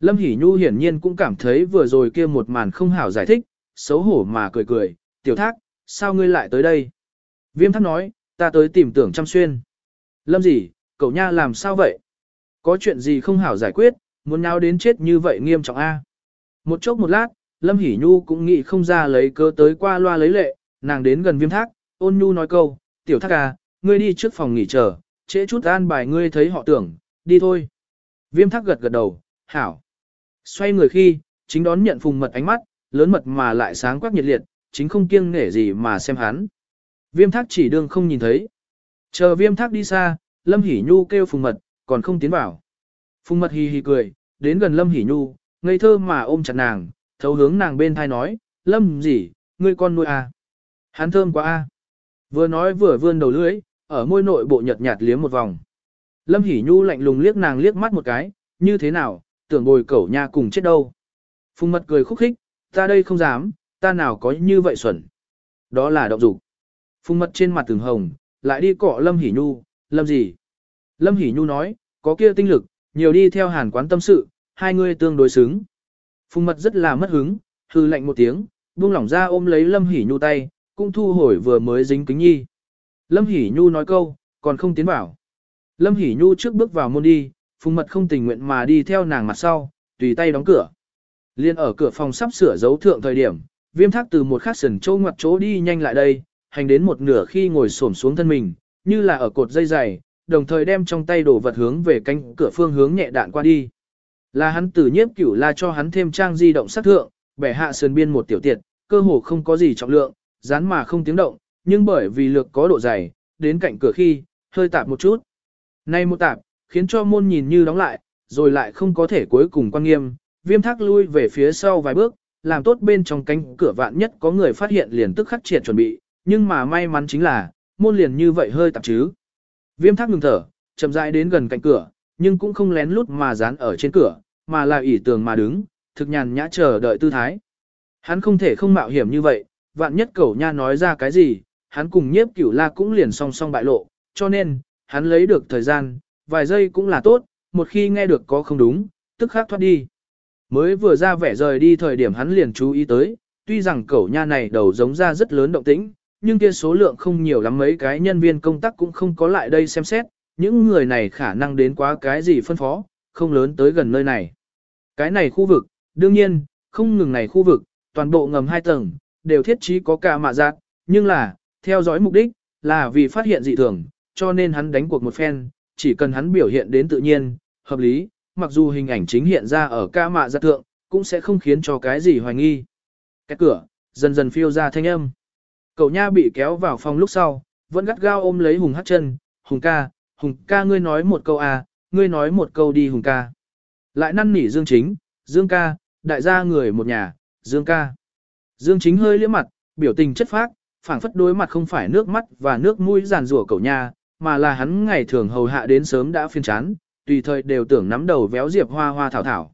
Lâm Hỷ Nhu hiển nhiên cũng cảm thấy vừa rồi kia một màn không hảo giải thích, xấu hổ mà cười cười, tiểu thác, sao ngươi lại tới đây? Viêm thác nói, ta tới tìm tưởng chăm xuyên. Lâm gì, cậu nha làm sao vậy? Có chuyện gì không hảo giải quyết, muốn nào đến chết như vậy nghiêm trọng a? Một chốc một lát, Lâm Hỷ Nhu cũng nghĩ không ra lấy cơ tới qua loa lấy lệ, nàng đến gần viêm thác, ôn nhu nói câu, tiểu thác à, ngươi đi trước phòng nghỉ chờ, trễ chút an bài ngươi thấy họ tưởng, đi thôi. Viêm thác gật gật đầu, hảo. Xoay người khi, chính đón nhận phùng mật ánh mắt, lớn mật mà lại sáng quắc nhiệt liệt, chính không kiêng nể gì mà xem hắn. Viêm thác chỉ đương không nhìn thấy. Chờ viêm thác đi xa, Lâm Hỷ Nhu kêu phùng mật, còn không tiến vào. Phùng mật hì hì cười, đến gần Lâm Hỷ Nhu, ngây thơ mà ôm chặt nàng, thấu hướng nàng bên thai nói, Lâm gì, ngươi con nuôi à. Hắn thơm quá a. À. Vừa nói vừa vươn đầu lưỡi, ở môi nội bộ nhợt nhạt liếm một vòng. Lâm Hỷ Nhu lạnh lùng liếc nàng liếc mắt một cái, như thế nào, tưởng bồi cẩu nha cùng chết đâu. Phùng mật cười khúc khích, ta đây không dám, ta nào có như vậy xuẩn. đó là động dục. Phùng mật trên mặt từng hồng, lại đi cọ Lâm Hỷ Nhu, Lâm gì? Lâm Hỷ Nhu nói, có kia tinh lực, nhiều đi theo hàn quán tâm sự, hai người tương đối xứng. Phùng mật rất là mất hứng, hư lạnh một tiếng, buông lỏng ra ôm lấy Lâm Hỷ Nhu tay, cũng thu hồi vừa mới dính kính nhi. Lâm Hỷ Nhu nói câu, còn không tiến vào. Lâm Hỷ Nhu trước bước vào môn đi, Phùng Mật không tình nguyện mà đi theo nàng mặt sau, tùy tay đóng cửa. Liên ở cửa phòng sắp sửa dấu thượng thời điểm, viêm thác từ một khắc sần chỗ ngoặt chỗ đi nhanh lại đây, hành đến một nửa khi ngồi xổm xuống thân mình, như là ở cột dây dày, đồng thời đem trong tay đồ vật hướng về cánh cửa phương hướng nhẹ đạn qua đi. Là hắn tử nhiếp cửu la cho hắn thêm trang di động sát thượng, bẻ hạ sườn biên một tiểu tiệt, cơ hồ không có gì trọng lượng, dán mà không tiếng động, nhưng bởi vì lược có độ dày, đến cạnh cửa khi, hơi tạp một chút. Nay một tạp, khiến cho môn nhìn như đóng lại, rồi lại không có thể cuối cùng quan nghiêm, viêm thác lui về phía sau vài bước, làm tốt bên trong cánh cửa vạn nhất có người phát hiện liền tức khắc triệt chuẩn bị, nhưng mà may mắn chính là, môn liền như vậy hơi tạp chứ. Viêm thác ngừng thở, chậm rãi đến gần cạnh cửa, nhưng cũng không lén lút mà dán ở trên cửa, mà là ỉ tường mà đứng, thực nhàn nhã chờ đợi tư thái. Hắn không thể không mạo hiểm như vậy, vạn nhất cẩu nha nói ra cái gì, hắn cùng nhiếp cửu la cũng liền song song bại lộ, cho nên, hắn lấy được thời gian, vài giây cũng là tốt, một khi nghe được có không đúng, tức khắc thoát đi. Mới vừa ra vẻ rời đi thời điểm hắn liền chú ý tới, tuy rằng cẩu nha này đầu giống ra rất lớn động tĩnh, nhưng kia số lượng không nhiều lắm mấy cái nhân viên công tác cũng không có lại đây xem xét, những người này khả năng đến quá cái gì phân phó, không lớn tới gần nơi này. Cái này khu vực, đương nhiên, không ngừng này khu vực, toàn bộ ngầm hai tầng, đều thiết trí có cả mạ giác, nhưng là, theo dõi mục đích, là vì phát hiện dị thường, cho nên hắn đánh cuộc một phen, chỉ cần hắn biểu hiện đến tự nhiên, hợp lý, mặc dù hình ảnh chính hiện ra ở ca mạ giật thượng, cũng sẽ không khiến cho cái gì hoài nghi. Cái cửa, dần dần phiêu ra thanh âm. Cậu nha bị kéo vào phòng lúc sau, vẫn gắt gao ôm lấy Hùng hát chân, Hùng ca, Hùng ca ngươi nói một câu à, ngươi nói một câu đi Hùng ca. Lại năn nỉ Dương Chính, Dương ca, đại gia người một nhà, Dương ca. Dương Chính hơi liếc mặt, biểu tình chất phác, phảng phất đối mặt không phải nước mắt và nước mũi giàn rủa cậu nha, mà là hắn ngày thường hầu hạ đến sớm đã phiên chán, tùy thời đều tưởng nắm đầu véo diệp hoa hoa thảo thảo.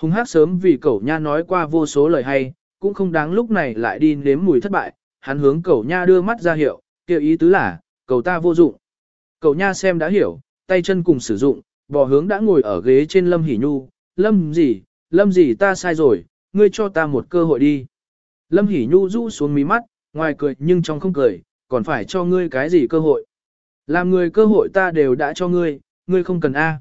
Hùng hát sớm vì cậu nha nói qua vô số lời hay, cũng không đáng lúc này lại đi nếm mùi thất bại, hắn hướng cậu nha đưa mắt ra hiệu, kêu ý tứ là, cậu ta vô dụng. Cậu nha xem đã hiểu, tay chân cùng sử dụng, bò hướng đã ngồi ở ghế trên lâm hỉ nhu, lâm gì, lâm gì ta sai rồi, ngươi cho ta một cơ hội đi. Lâm hỉ nhu rũ xuống mí mắt, ngoài cười nhưng trong không cười, còn phải cho ngươi cái gì cơ hội. Làm người cơ hội ta đều đã cho ngươi, ngươi không cần A.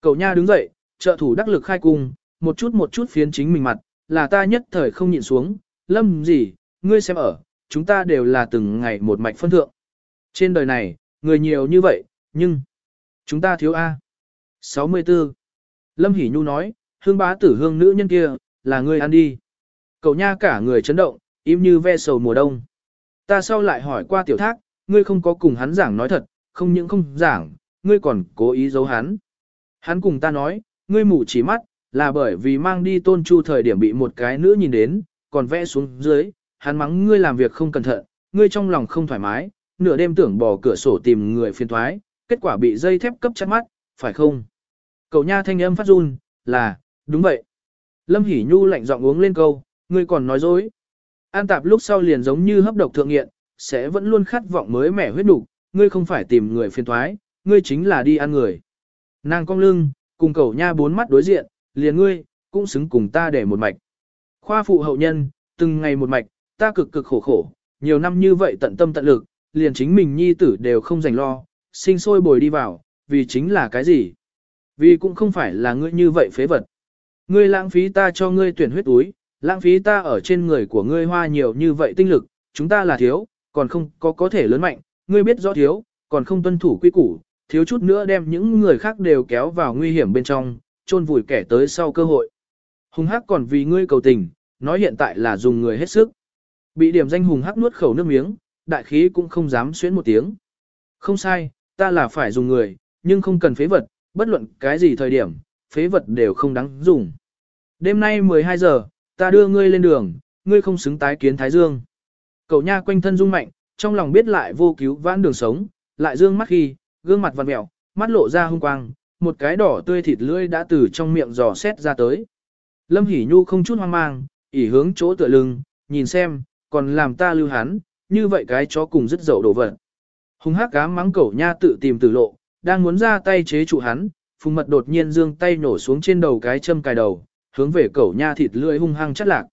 Cậu nha đứng dậy, trợ thủ đắc lực khai cung, một chút một chút phiến chính mình mặt, là ta nhất thời không nhịn xuống, lâm gì, ngươi xem ở, chúng ta đều là từng ngày một mạch phân thượng. Trên đời này, người nhiều như vậy, nhưng, chúng ta thiếu A. 64. Lâm Hỷ Nhu nói, hương bá tử hương nữ nhân kia, là ngươi ăn đi. Cậu nha cả người chấn động, im như ve sầu mùa đông. Ta sau lại hỏi qua tiểu thác, ngươi không có cùng hắn giảng nói thật, không những không giảng, ngươi còn cố ý giấu hắn. Hắn cùng ta nói, ngươi mù chỉ mắt, là bởi vì mang đi tôn chu thời điểm bị một cái nữ nhìn đến, còn vẽ xuống dưới, hắn mắng ngươi làm việc không cẩn thận, ngươi trong lòng không thoải mái, nửa đêm tưởng bỏ cửa sổ tìm người phiền thoái, kết quả bị dây thép cấp chắt mắt, phải không? Cậu nha thanh âm phát run, là, đúng vậy. Lâm Hỷ Nhu lạnh giọng uống lên câu, ngươi còn nói dối. An tạp lúc sau liền giống như hấp độc thượng nghiện, sẽ vẫn luôn khát vọng mới mẻ huyết đủ, ngươi không phải tìm người phiền thoái, ngươi chính là đi ăn người. Nàng cong lưng, cùng cậu nha bốn mắt đối diện, liền ngươi, cũng xứng cùng ta để một mạch. Khoa phụ hậu nhân, từng ngày một mạch, ta cực cực khổ khổ, nhiều năm như vậy tận tâm tận lực, liền chính mình nhi tử đều không dành lo, sinh sôi bồi đi vào, vì chính là cái gì? Vì cũng không phải là ngươi như vậy phế vật. Ngươi lãng phí ta cho ngươi tuyển huyết túi, lãng phí ta ở trên người của ngươi hoa nhiều như vậy tinh lực, chúng ta là thiếu, còn không có có thể lớn mạnh, ngươi biết rõ thiếu, còn không tuân thủ quy củ, thiếu chút nữa đem những người khác đều kéo vào nguy hiểm bên trong, chôn vùi kẻ tới sau cơ hội. Hùng hắc còn vì ngươi cầu tình, nói hiện tại là dùng người hết sức. Bị điểm danh hùng hắc nuốt khẩu nước miếng, đại khí cũng không dám xuyến một tiếng. Không sai, ta là phải dùng người, nhưng không cần phế vật, bất luận cái gì thời điểm, phế vật đều không đáng dùng. Đêm nay 12 giờ, ta đưa ngươi lên đường, ngươi không xứng tái kiến Thái Dương. Cậu nha quanh thân rung mạnh, trong lòng biết lại vô cứu vãn đường sống, lại dương mắt khi, gương mặt vằn mẹo, mắt lộ ra hung quang, một cái đỏ tươi thịt lưỡi đã từ trong miệng giò xét ra tới. Lâm Hỷ Nhu không chút hoang mang, ỉ hướng chỗ tựa lưng, nhìn xem, còn làm ta lưu hắn, như vậy cái chó cùng rất dậu đổ vật. Hùng hắc cá mắng cẩu nha tự tìm tử lộ, đang muốn ra tay chế trụ hắn, phùng mật đột nhiên dương tay nổ xuống trên đầu cái châm cài đầu, hướng về cẩu nha thịt lưỡi hung hăng chắt lạc.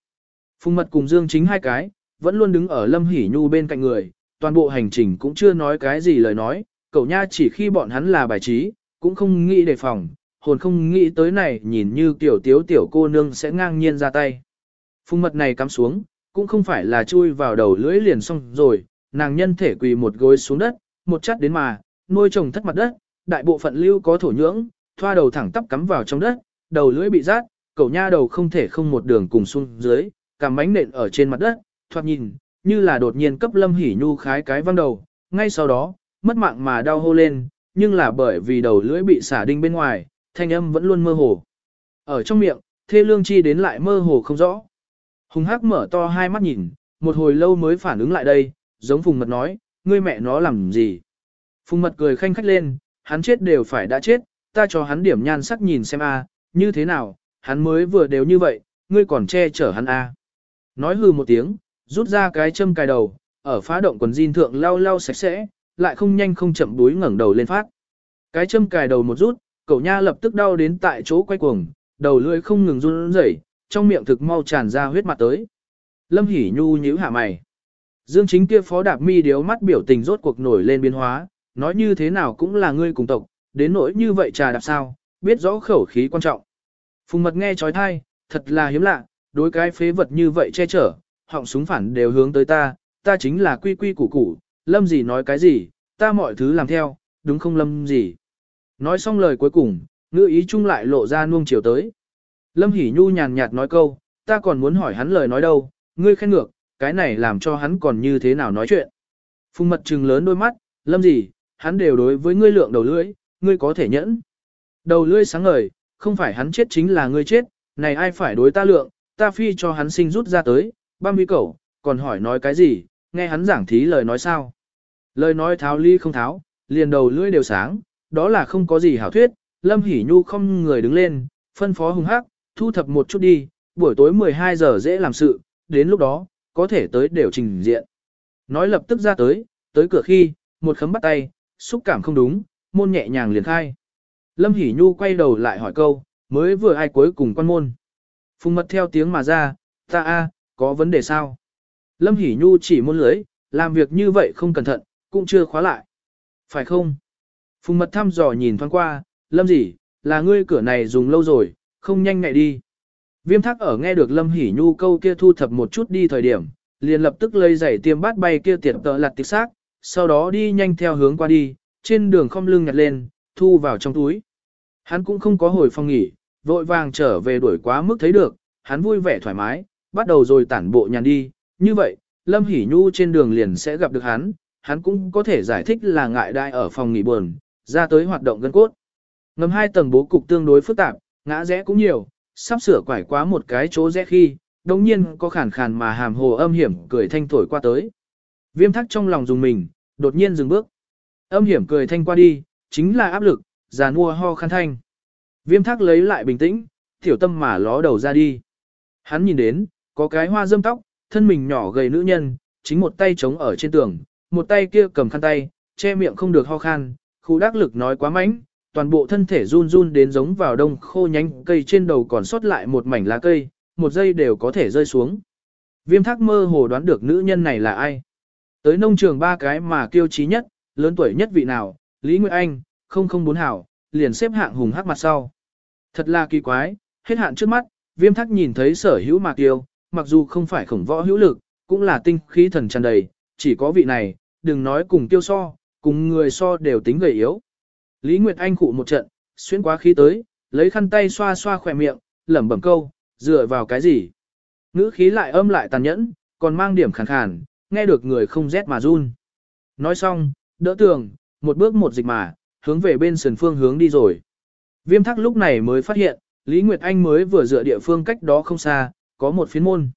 Phùng mật cùng dương chính hai cái, vẫn luôn đứng ở lâm hỉ nhu bên cạnh người, toàn bộ hành trình cũng chưa nói cái gì lời nói, cậu nha chỉ khi bọn hắn là bài trí, cũng không nghĩ đề phòng, hồn không nghĩ tới này nhìn như tiểu tiếu tiểu cô nương sẽ ngang nhiên ra tay. Phung mật này cắm xuống, cũng không phải là chui vào đầu lưỡi liền xong rồi, nàng nhân thể quỳ một gối xuống đất, một chắt đến mà, nuôi trồng thất mặt đất, đại bộ phận lưu có thổ nhưỡng, thoa đầu thẳng tắp cắm vào trong đất, đầu lưỡi bị rát, cậu nha đầu không thể không một đường cùng xuống dưới, cảm bánh nện ở trên mặt đất, thoạt nhìn, như là đột nhiên cấp lâm hỉ nhu khái cái văng đầu, ngay sau đó, mất mạng mà đau hô lên, nhưng là bởi vì đầu lưỡi bị xả đinh bên ngoài, thanh âm vẫn luôn mơ hồ. Ở trong miệng, thê lương chi đến lại mơ hồ không rõ. Hùng hắc mở to hai mắt nhìn, một hồi lâu mới phản ứng lại đây, giống phùng mật nói, ngươi mẹ nó làm gì. Phùng mật cười khanh khách lên, hắn chết đều phải đã chết, ta cho hắn điểm nhan sắc nhìn xem a, như thế nào, hắn mới vừa đều như vậy, ngươi còn che chở hắn a. Nói hừ một tiếng, rút ra cái châm cài đầu, ở phá động quần jean thượng lau lau sạch sẽ, lại không nhanh không chậm đuối ngẩng đầu lên phát. Cái châm cài đầu một rút, cậu nha lập tức đau đến tại chỗ quay cuồng, đầu lưỡi không ngừng run rẩy, trong miệng thực mau tràn ra huyết mặt tới. Lâm Hỷ Nhu nhíu hạ mày. Dương chính kia phó đạp mi điếu mắt biểu tình rốt cuộc nổi lên biến hóa, nói như thế nào cũng là ngươi cùng tộc, đến nỗi như vậy trà đạp sao, biết rõ khẩu khí quan trọng. Phùng mật nghe trói thai, thật là hiếm lạ, đối cái phế vật như vậy che chở, họng súng phản đều hướng tới ta, ta chính là quy quy củ củ, lâm gì nói cái gì, ta mọi thứ làm theo, đúng không lâm gì. Nói xong lời cuối cùng, ngữ ý chung lại lộ ra nuông chiều tới. Lâm Hỷ Nhu nhàn nhạt nói câu, ta còn muốn hỏi hắn lời nói đâu, ngươi khen ngược, cái này làm cho hắn còn như thế nào nói chuyện. Phùng mật trừng lớn đôi mắt, lâm gì, hắn đều đối với ngươi lượng đầu lưỡi, ngươi có thể nhẫn. Đầu lưỡi sáng ngời, không phải hắn chết chính là ngươi chết, này ai phải đối ta lượng, ta phi cho hắn sinh rút ra tới, băm vi cẩu, còn hỏi nói cái gì, nghe hắn giảng thí lời nói sao. Lời nói tháo ly không tháo, liền đầu lưỡi đều sáng, đó là không có gì hảo thuyết, Lâm Hỷ Nhu không người đứng lên, phân phó hùng hắc, thu thập một chút đi, buổi tối 12 giờ dễ làm sự, đến lúc đó, có thể tới đều trình diện. Nói lập tức ra tới, tới cửa khi, một khấm bắt tay, xúc cảm không đúng, môn nhẹ nhàng liền khai. Lâm Hỷ Nhu quay đầu lại hỏi câu, mới vừa ai cuối cùng quan môn. Phùng mật theo tiếng mà ra, ta a, có vấn đề sao? Lâm Hỷ Nhu chỉ muốn lưới, làm việc như vậy không cẩn thận, cũng chưa khóa lại. Phải không? Phùng mật thăm dò nhìn thoáng qua, Lâm gì, là ngươi cửa này dùng lâu rồi, không nhanh ngại đi. Viêm thắc ở nghe được Lâm Hỷ Nhu câu kia thu thập một chút đi thời điểm, liền lập tức lây giày tiêm bát bay kia tiệt tợ lặt tịch xác, sau đó đi nhanh theo hướng qua đi, trên đường không lưng nhặt lên, thu vào trong túi. Hắn cũng không có hồi phòng nghỉ, vội vàng trở về đuổi quá mức thấy được, hắn vui vẻ thoải mái, bắt đầu rồi tản bộ nhàn đi, như vậy, Lâm Hỷ Nhu trên đường liền sẽ gặp được hắn, hắn cũng có thể giải thích là ngại đai ở phòng nghỉ buồn, ra tới hoạt động gân cốt. Ngầm hai tầng bố cục tương đối phức tạp, ngã rẽ cũng nhiều, sắp sửa quải quá một cái chỗ rẽ khi, đồng nhiên có khản khàn mà hàm hồ âm hiểm cười thanh thổi qua tới. Viêm thắc trong lòng dùng mình, đột nhiên dừng bước. Âm hiểm cười thanh qua đi, chính là áp lực, già mua ho khăn thanh. Viêm thắc lấy lại bình tĩnh, tiểu tâm mà ló đầu ra đi. Hắn nhìn đến, có cái hoa dâm tóc, thân mình nhỏ gầy nữ nhân, chính một tay chống ở trên tường, một tay kia cầm khăn tay, che miệng không được ho khan, khu đắc lực nói quá mạnh, toàn bộ thân thể run run đến giống vào đông khô nhánh cây trên đầu còn sót lại một mảnh lá cây, một giây đều có thể rơi xuống. Viêm thác mơ hồ đoán được nữ nhân này là ai. Tới nông trường ba cái mà kiêu chí nhất, lớn tuổi nhất vị nào, Lý Nguyệt Anh, không không bốn hảo, liền xếp hạng hùng hắc mặt sau. Thật là kỳ quái, hết hạn trước mắt, viêm thác nhìn thấy sở hữu mà kiêu, mặc dù không phải khổng võ hữu lực, cũng là tinh khí thần tràn đầy, chỉ có vị này, đừng nói cùng tiêu so, cùng người so đều tính gầy yếu. Lý Nguyệt Anh cụ một trận, xuyên quá khí tới, lấy khăn tay xoa xoa khỏe miệng, lẩm bẩm câu, dựa vào cái gì? Ngữ khí lại âm lại tàn nhẫn, còn mang điểm khàn khàn, nghe được người không rét mà run. Nói xong, đỡ tường, một bước một dịch mà, hướng về bên sườn phương hướng đi rồi. Viêm thắc lúc này mới phát hiện, Lý Nguyệt Anh mới vừa dựa địa phương cách đó không xa, có một phiến môn.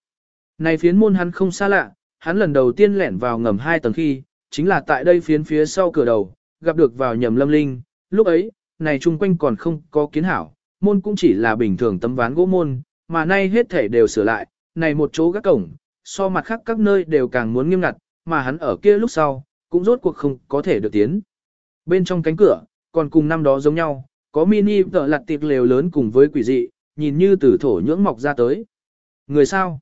Này phiến môn hắn không xa lạ, hắn lần đầu tiên lẻn vào ngầm hai tầng khi, chính là tại đây phiến phía sau cửa đầu, gặp được vào nhầm lâm linh, lúc ấy, này chung quanh còn không có kiến hảo, môn cũng chỉ là bình thường tấm ván gỗ môn, mà nay hết thể đều sửa lại, này một chỗ các cổng, so mặt khác các nơi đều càng muốn nghiêm ngặt, mà hắn ở kia lúc sau, cũng rốt cuộc không có thể được tiến. Bên trong cánh cửa, còn cùng năm đó giống nhau, có mini tợ lặt tiệc lều lớn cùng với quỷ dị, nhìn như từ thổ nhưỡng mọc ra tới. Người sao?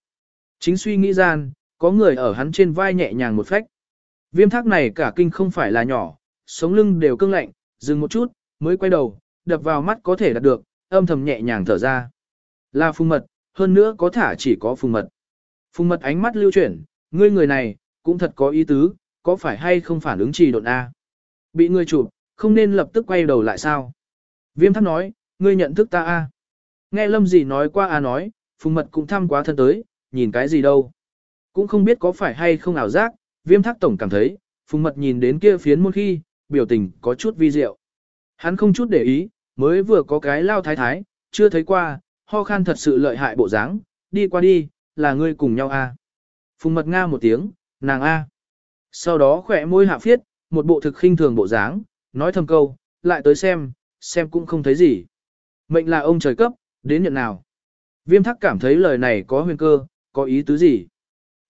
Chính suy nghĩ gian, có người ở hắn trên vai nhẹ nhàng một phách. Viêm thác này cả kinh không phải là nhỏ, sống lưng đều cương lạnh, dừng một chút, mới quay đầu, đập vào mắt có thể đạt được, âm thầm nhẹ nhàng thở ra. Là phùng mật, hơn nữa có thả chỉ có phùng mật. Phùng mật ánh mắt lưu chuyển, ngươi người này, cũng thật có ý tứ, có phải hay không phản ứng trì độn A. Bị ngươi chụp, không nên lập tức quay đầu lại sao. Viêm thác nói, ngươi nhận thức ta A. Nghe lâm gì nói qua A nói, phùng mật cũng thăm quá thân tới, nhìn cái gì đâu. Cũng không biết có phải hay không ảo giác, viêm thác tổng cảm thấy, phùng mật nhìn đến kia phiến môn khi, biểu tình có chút vi diệu. Hắn không chút để ý, mới vừa có cái lao thái thái, chưa thấy qua, ho khan thật sự lợi hại bộ dáng, đi qua đi, là ngươi cùng nhau a. Phùng mật nga một tiếng, nàng a. Sau đó khỏe môi hạ phiết, một bộ thực khinh thường bộ dáng, nói thầm câu, lại tới xem, xem cũng không thấy gì. Mệnh là ông trời cấp, đến nhận nào. Viêm thắc cảm thấy lời này có huyền cơ, có ý tứ gì.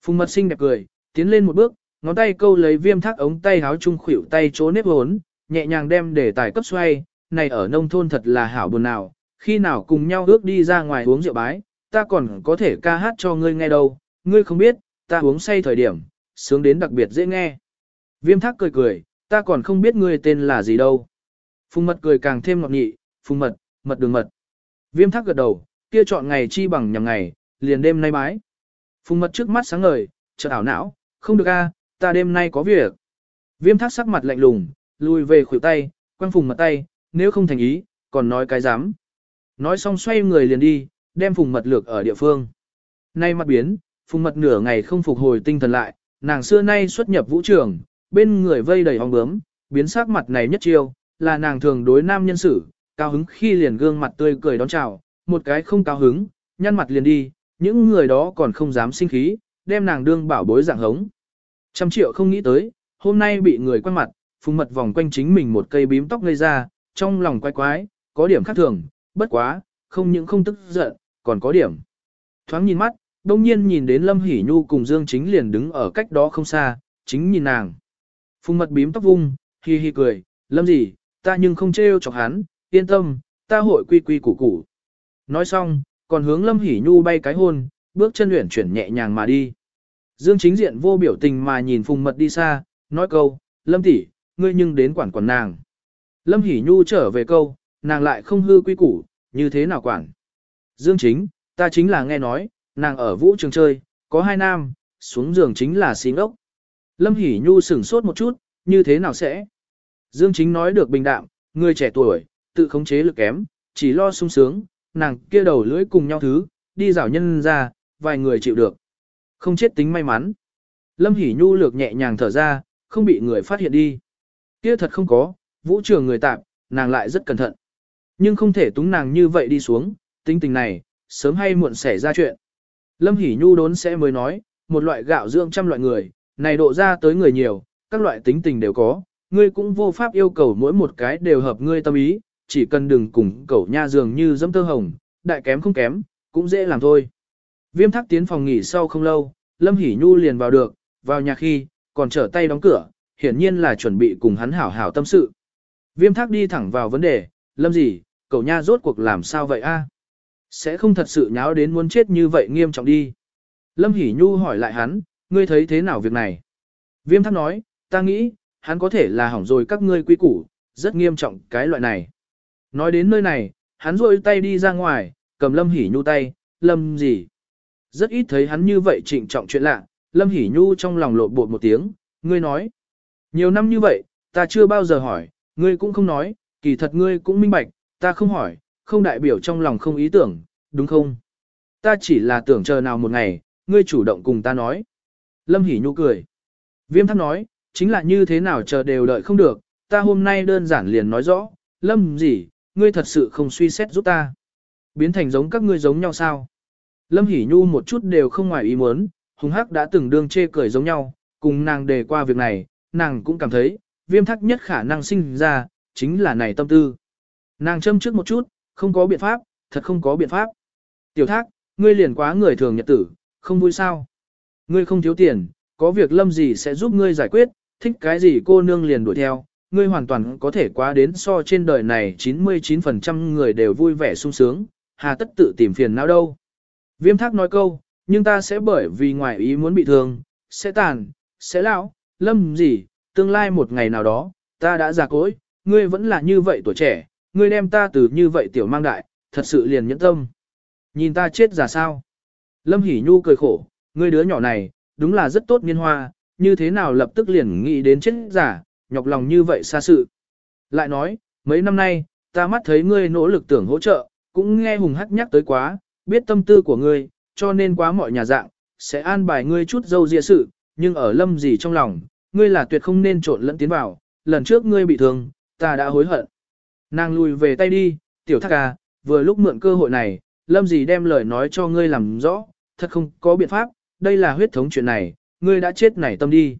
Phùng mật sinh đẹp cười, tiến lên một bước, ngón tay câu lấy viêm thác ống tay háo trung khuỷu tay chỗ nếp hốn, nhẹ nhàng đem để tài cấp xoay, này ở nông thôn thật là hảo buồn nào, khi nào cùng nhau ước đi ra ngoài uống rượu bái, ta còn có thể ca hát cho ngươi nghe đâu, ngươi không biết, ta uống say thời điểm, sướng đến đặc biệt dễ nghe. Viêm thác cười cười, ta còn không biết ngươi tên là gì đâu. Phùng mật cười càng thêm ngọt nhị, phùng mật, mật đường mật. Viêm thác gật đầu, kia chọn ngày chi bằng nhằm ngày, liền đêm nay bái. Phùng mật trước mắt sáng ngời, chợt ảo não, không được a, ta đêm nay có việc. Viêm thác sắc mặt lạnh lùng, lùi về khuỷu tay, quăng phùng mật tay, nếu không thành ý, còn nói cái dám. Nói xong xoay người liền đi, đem phùng mật lược ở địa phương. Nay mặt biến, phùng mật nửa ngày không phục hồi tinh thần lại, nàng xưa nay xuất nhập vũ trường, bên người vây đầy hong bướm, biến sắc mặt này nhất chiêu, là nàng thường đối nam nhân xử, cao hứng khi liền gương mặt tươi cười đón chào, một cái không cao hứng, nhăn mặt liền đi, những người đó còn không dám sinh khí, đem nàng đương bảo bối dạng hống. Trăm triệu không nghĩ tới, hôm nay bị người quanh mặt, phùng mật vòng quanh chính mình một cây bím tóc ngây ra, trong lòng quái quái, có điểm khác thường, bất quá, không những không tức giận, còn có điểm. Thoáng nhìn mắt, đông nhiên nhìn đến Lâm Hỷ Nhu cùng Dương Chính liền đứng ở cách đó không xa, chính nhìn nàng. Phùng mật bím tóc vung, hi hi cười, Lâm gì, ta nhưng không trêu chọc hắn, yên tâm, ta hội quy quy củ củ. Nói xong, còn hướng Lâm Hỷ Nhu bay cái hôn, bước chân luyện chuyển nhẹ nhàng mà đi. Dương chính diện vô biểu tình mà nhìn Phùng Mật đi xa, nói câu, Lâm tỷ, ngươi nhưng đến quản quản nàng. Lâm Hỷ Nhu trở về câu, nàng lại không hư quy củ, như thế nào quản. Dương chính, ta chính là nghe nói, nàng ở vũ trường chơi, có hai nam, xuống giường chính là xí ngốc. Lâm Hỷ Nhu sửng sốt một chút, như thế nào sẽ? Dương chính nói được bình đạm, người trẻ tuổi, tự khống chế lực kém, chỉ lo sung sướng, nàng kia đầu lưỡi cùng nhau thứ, đi rảo nhân ra, vài người chịu được. Không chết tính may mắn. Lâm Hỷ Nhu lược nhẹ nhàng thở ra, không bị người phát hiện đi. Kia thật không có, vũ trường người tạm, nàng lại rất cẩn thận. Nhưng không thể túng nàng như vậy đi xuống, tính tình này, sớm hay muộn xảy ra chuyện. Lâm Hỷ Nhu đốn sẽ mới nói, một loại gạo dưỡng trăm loại người, này độ ra tới người nhiều, các loại tính tình đều có, ngươi cũng vô pháp yêu cầu mỗi một cái đều hợp ngươi tâm ý, chỉ cần đừng cùng cẩu nha dường như dẫm tơ hồng, đại kém không kém, cũng dễ làm thôi. Viêm thắc tiến phòng nghỉ sau không lâu, Lâm Hỷ Nhu liền vào được, vào nhà khi, còn trở tay đóng cửa, hiển nhiên là chuẩn bị cùng hắn hảo hảo tâm sự. Viêm thác đi thẳng vào vấn đề, Lâm gì, cậu nha rốt cuộc làm sao vậy a? Sẽ không thật sự nháo đến muốn chết như vậy nghiêm trọng đi. Lâm Hỷ Nhu hỏi lại hắn, ngươi thấy thế nào việc này? Viêm thác nói, ta nghĩ, hắn có thể là hỏng rồi các ngươi quy củ, rất nghiêm trọng cái loại này. Nói đến nơi này, hắn rôi tay đi ra ngoài, cầm Lâm Hỷ Nhu tay, Lâm gì? Rất ít thấy hắn như vậy trịnh trọng chuyện lạ, Lâm Hỷ Nhu trong lòng lộn bột một tiếng, ngươi nói. Nhiều năm như vậy, ta chưa bao giờ hỏi, ngươi cũng không nói, kỳ thật ngươi cũng minh bạch, ta không hỏi, không đại biểu trong lòng không ý tưởng, đúng không? Ta chỉ là tưởng chờ nào một ngày, ngươi chủ động cùng ta nói. Lâm Hỷ Nhu cười. Viêm thắc nói, chính là như thế nào chờ đều đợi không được, ta hôm nay đơn giản liền nói rõ, Lâm gì, ngươi thật sự không suy xét giúp ta. Biến thành giống các ngươi giống nhau sao? Lâm Hỷ Nhu một chút đều không ngoài ý muốn, hùng hắc đã từng đương chê cười giống nhau, cùng nàng đề qua việc này, nàng cũng cảm thấy, viêm thắc nhất khả năng sinh ra, chính là này tâm tư. Nàng châm trước một chút, không có biện pháp, thật không có biện pháp. Tiểu thác, ngươi liền quá người thường nhật tử, không vui sao. Ngươi không thiếu tiền, có việc lâm gì sẽ giúp ngươi giải quyết, thích cái gì cô nương liền đuổi theo, ngươi hoàn toàn có thể quá đến so trên đời này 99% người đều vui vẻ sung sướng, hà tất tự tìm phiền não đâu. Viêm thác nói câu, nhưng ta sẽ bởi vì ngoài ý muốn bị thương, sẽ tàn, sẽ lão, lâm gì, tương lai một ngày nào đó, ta đã già cỗi, ngươi vẫn là như vậy tuổi trẻ, ngươi đem ta từ như vậy tiểu mang đại, thật sự liền nhẫn tâm. Nhìn ta chết già sao? Lâm Hỷ Nhu cười khổ, ngươi đứa nhỏ này, đúng là rất tốt niên hoa, như thế nào lập tức liền nghĩ đến chết giả, nhọc lòng như vậy xa sự. Lại nói, mấy năm nay, ta mắt thấy ngươi nỗ lực tưởng hỗ trợ, cũng nghe hùng hắc nhắc tới quá, biết tâm tư của ngươi, cho nên quá mọi nhà dạng, sẽ an bài ngươi chút dâu dịa sự, nhưng ở lâm gì trong lòng, ngươi là tuyệt không nên trộn lẫn tiến vào, lần trước ngươi bị thương, ta đã hối hận. Nàng lùi về tay đi, tiểu thác à, vừa lúc mượn cơ hội này, lâm gì đem lời nói cho ngươi làm rõ, thật không có biện pháp, đây là huyết thống chuyện này, ngươi đã chết nảy tâm đi.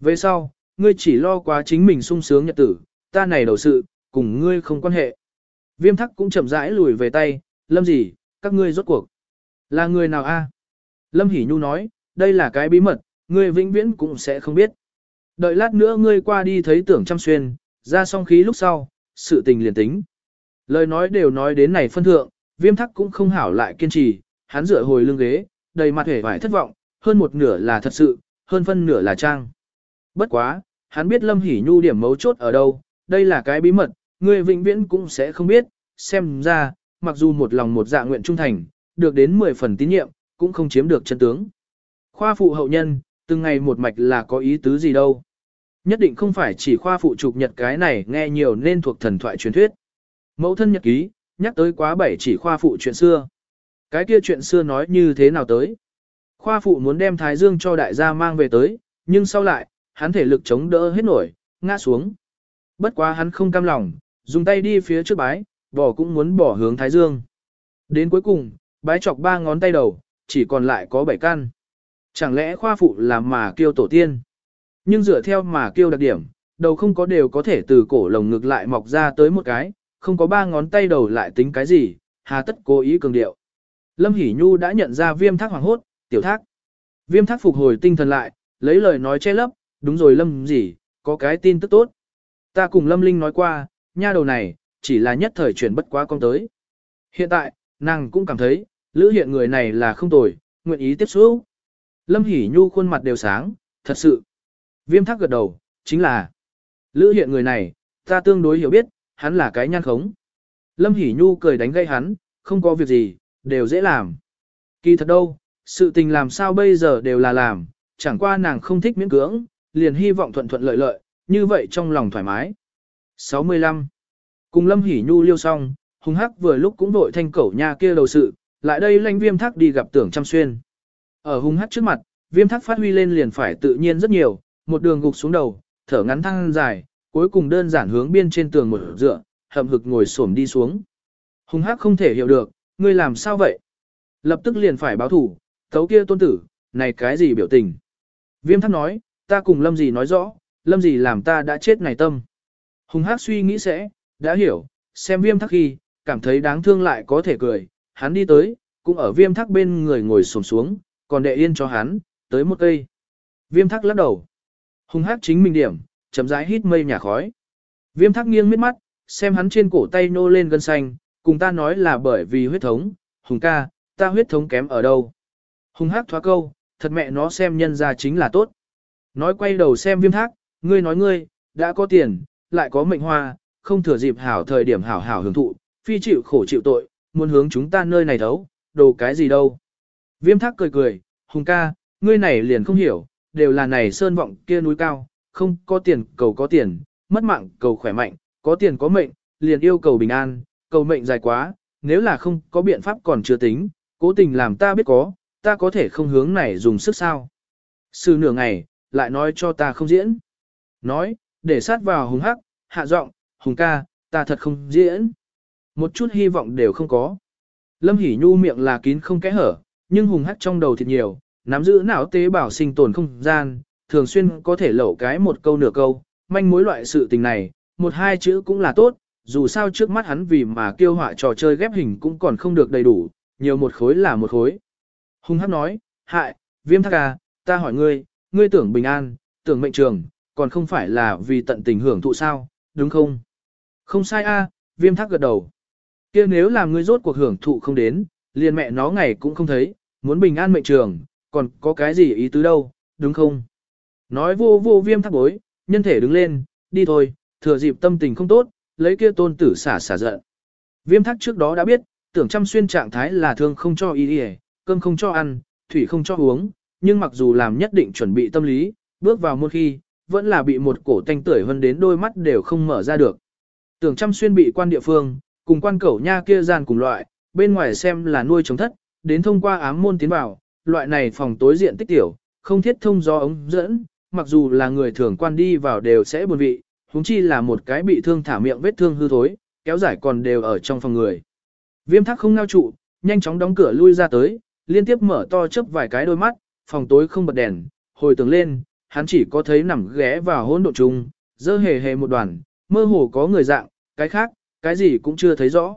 Về sau, ngươi chỉ lo quá chính mình sung sướng nhật tử, ta này đầu sự, cùng ngươi không quan hệ. Viêm thắc cũng chậm rãi lùi về tay, lâm gì, các ngươi rốt cuộc. Là người nào a? Lâm Hỷ Nhu nói, đây là cái bí mật, ngươi vĩnh viễn cũng sẽ không biết. Đợi lát nữa ngươi qua đi thấy tưởng chăm xuyên, ra song khí lúc sau, sự tình liền tính. Lời nói đều nói đến này phân thượng, viêm thắc cũng không hảo lại kiên trì, hắn dựa hồi lưng ghế, đầy mặt hề vải thất vọng, hơn một nửa là thật sự, hơn phân nửa là trang. Bất quá, hắn biết Lâm Hỷ Nhu điểm mấu chốt ở đâu, đây là cái bí mật, người vĩnh viễn cũng sẽ không biết, xem ra, mặc dù một lòng một dạ nguyện trung thành, được đến 10 phần tín nhiệm, cũng không chiếm được chân tướng. Khoa phụ hậu nhân, từng ngày một mạch là có ý tứ gì đâu. Nhất định không phải chỉ khoa phụ trục nhật cái này nghe nhiều nên thuộc thần thoại truyền thuyết. Mẫu thân nhật ký, nhắc tới quá bảy chỉ khoa phụ chuyện xưa. Cái kia chuyện xưa nói như thế nào tới? Khoa phụ muốn đem Thái Dương cho đại gia mang về tới, nhưng sau lại, hắn thể lực chống đỡ hết nổi, ngã xuống. Bất quá hắn không cam lòng, dùng tay đi phía trước bái, bỏ cũng muốn bỏ hướng Thái Dương. Đến cuối cùng, bái chọc ba ngón tay đầu, chỉ còn lại có bảy căn. Chẳng lẽ khoa phụ là mà kiêu tổ tiên? Nhưng dựa theo mà kiêu đặc điểm, đầu không có đều có thể từ cổ lồng ngực lại mọc ra tới một cái, không có ba ngón tay đầu lại tính cái gì, hà tất cố ý cường điệu. Lâm Hỷ Nhu đã nhận ra viêm thác hoàng hốt, tiểu thác. Viêm thác phục hồi tinh thần lại, lấy lời nói che lấp, đúng rồi Lâm gì, có cái tin tức tốt. Ta cùng Lâm Linh nói qua, nha đầu này, chỉ là nhất thời chuyển bất quá con tới. Hiện tại, nàng cũng cảm thấy, lữ hiện người này là không tồi, nguyện ý tiếp xúc. Lâm Hỷ Nhu khuôn mặt đều sáng, thật sự. Viêm thác gật đầu, chính là lữ hiện người này, ta tương đối hiểu biết, hắn là cái nhan khống. Lâm Hỷ Nhu cười đánh gây hắn, không có việc gì, đều dễ làm. Kỳ thật đâu, sự tình làm sao bây giờ đều là làm, chẳng qua nàng không thích miễn cưỡng, liền hy vọng thuận thuận lợi lợi, như vậy trong lòng thoải mái. 65. Cùng Lâm Hỷ Nhu liêu xong, Hùng Hắc vừa lúc cũng vội thanh cẩu nhà kia đầu sự, lại đây lãnh viêm thác đi gặp tưởng chăm xuyên. Ở Hùng Hắc trước mặt, viêm thác phát huy lên liền phải tự nhiên rất nhiều, một đường gục xuống đầu, thở ngắn thăng dài, cuối cùng đơn giản hướng biên trên tường một dựa, hậm hực ngồi xổm đi xuống. Hùng Hắc không thể hiểu được, ngươi làm sao vậy? Lập tức liền phải báo thủ, thấu kia tôn tử, này cái gì biểu tình? Viêm thắc nói, ta cùng lâm gì nói rõ, lâm gì làm ta đã chết này tâm. Hùng Hắc suy nghĩ sẽ, đã hiểu, xem viêm thắc khi, cảm thấy đáng thương lại có thể cười, hắn đi tới, cũng ở viêm thắc bên người ngồi xổm xuống, còn đệ yên cho hắn, tới một cây. Viêm thắc lắc đầu. Hùng Hắc chính mình điểm, chậm rãi hít mây nhà khói. Viêm thắc nghiêng miết mắt, xem hắn trên cổ tay nô lên gân xanh, cùng ta nói là bởi vì huyết thống, Hùng ca, ta huyết thống kém ở đâu. Hùng hắc thoá câu, thật mẹ nó xem nhân ra chính là tốt. Nói quay đầu xem viêm thác, ngươi nói ngươi, đã có tiền, lại có mệnh hoa, không thừa dịp hảo thời điểm hảo hảo hưởng thụ, phi chịu khổ chịu tội, muốn hướng chúng ta nơi này thấu, đồ cái gì đâu. Viêm thác cười cười, Hùng ca, ngươi này liền không hiểu, đều là này sơn vọng kia núi cao, không có tiền cầu có tiền, mất mạng cầu khỏe mạnh, có tiền có mệnh, liền yêu cầu bình an, cầu mệnh dài quá, nếu là không có biện pháp còn chưa tính, cố tình làm ta biết có, ta có thể không hướng này dùng sức sao. Sư nửa ngày, lại nói cho ta không diễn. Nói, để sát vào hùng hắc, hạ giọng, hùng ca, ta thật không diễn. Một chút hy vọng đều không có. Lâm Hỷ Nhu miệng là kín không kẽ hở, nhưng hùng hắc trong đầu thịt nhiều, nắm giữ não tế bảo sinh tồn không gian, thường xuyên có thể lẩu cái một câu nửa câu, manh mối loại sự tình này, một hai chữ cũng là tốt, dù sao trước mắt hắn vì mà kiêu họa trò chơi ghép hình cũng còn không được đầy đủ, nhiều một khối là một khối. Hùng hắc nói, hại, viêm thắc à, ta hỏi ngươi, ngươi tưởng bình an, tưởng mệnh trường, còn không phải là vì tận tình hưởng thụ sao, đúng không? Không sai a, viêm thác gật đầu. kia nếu là ngươi rốt cuộc hưởng thụ không đến, liền mẹ nó ngày cũng không thấy, muốn bình an mệnh trường, còn có cái gì ý tứ đâu, đúng không? Nói vô vô viêm thác bối, nhân thể đứng lên, đi thôi, thừa dịp tâm tình không tốt, lấy kia tôn tử xả xả giận. Viêm thác trước đó đã biết, tưởng chăm xuyên trạng thái là thương không cho ý đi cơm không cho ăn, thủy không cho uống, nhưng mặc dù làm nhất định chuẩn bị tâm lý, bước vào môn khi, vẫn là bị một cổ tanh tưởi hơn đến đôi mắt đều không mở ra được. Tưởng chăm xuyên bị quan địa phương, cùng quan cẩu nha kia gian cùng loại, bên ngoài xem là nuôi chống thất, đến thông qua ám môn tiến vào, loại này phòng tối diện tích tiểu, không thiết thông do ống dẫn, mặc dù là người thường quan đi vào đều sẽ buồn vị, huống chi là một cái bị thương thả miệng vết thương hư thối, kéo dài còn đều ở trong phòng người. Viêm thác không ngao trụ, nhanh chóng đóng cửa lui ra tới, liên tiếp mở to chớp vài cái đôi mắt, phòng tối không bật đèn, hồi tưởng lên, hắn chỉ có thấy nằm ghé vào hỗn độn chung, dơ hề hề một đoàn, mơ hồ có người dạng, cái khác, cái gì cũng chưa thấy rõ.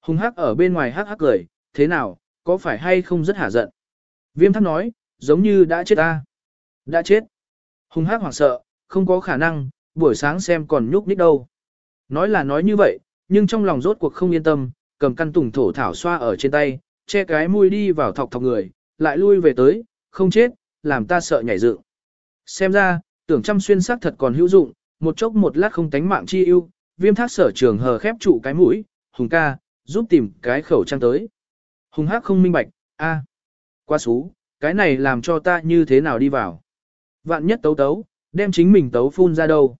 Hùng hắc ở bên ngoài hắc hắc cười, thế nào, có phải hay không rất hả giận? Viêm thắc nói, giống như đã chết ta. Đã chết. Hùng hắc hoảng sợ, không có khả năng, buổi sáng xem còn nhúc nhích đâu. Nói là nói như vậy, nhưng trong lòng rốt cuộc không yên tâm, cầm căn tùng thổ thảo xoa ở trên tay, che cái mũi đi vào thọc thọc người, lại lui về tới, không chết, làm ta sợ nhảy dựng. Xem ra, tưởng chăm xuyên sắc thật còn hữu dụng, một chốc một lát không tánh mạng chi ưu, viêm thác sở trường hờ khép trụ cái mũi, hùng ca, giúp tìm cái khẩu trang tới. Hùng hắc không minh bạch, a, à, qua xú, cái này làm cho ta như thế nào đi vào. Vạn nhất tấu tấu, đem chính mình tấu phun ra đâu.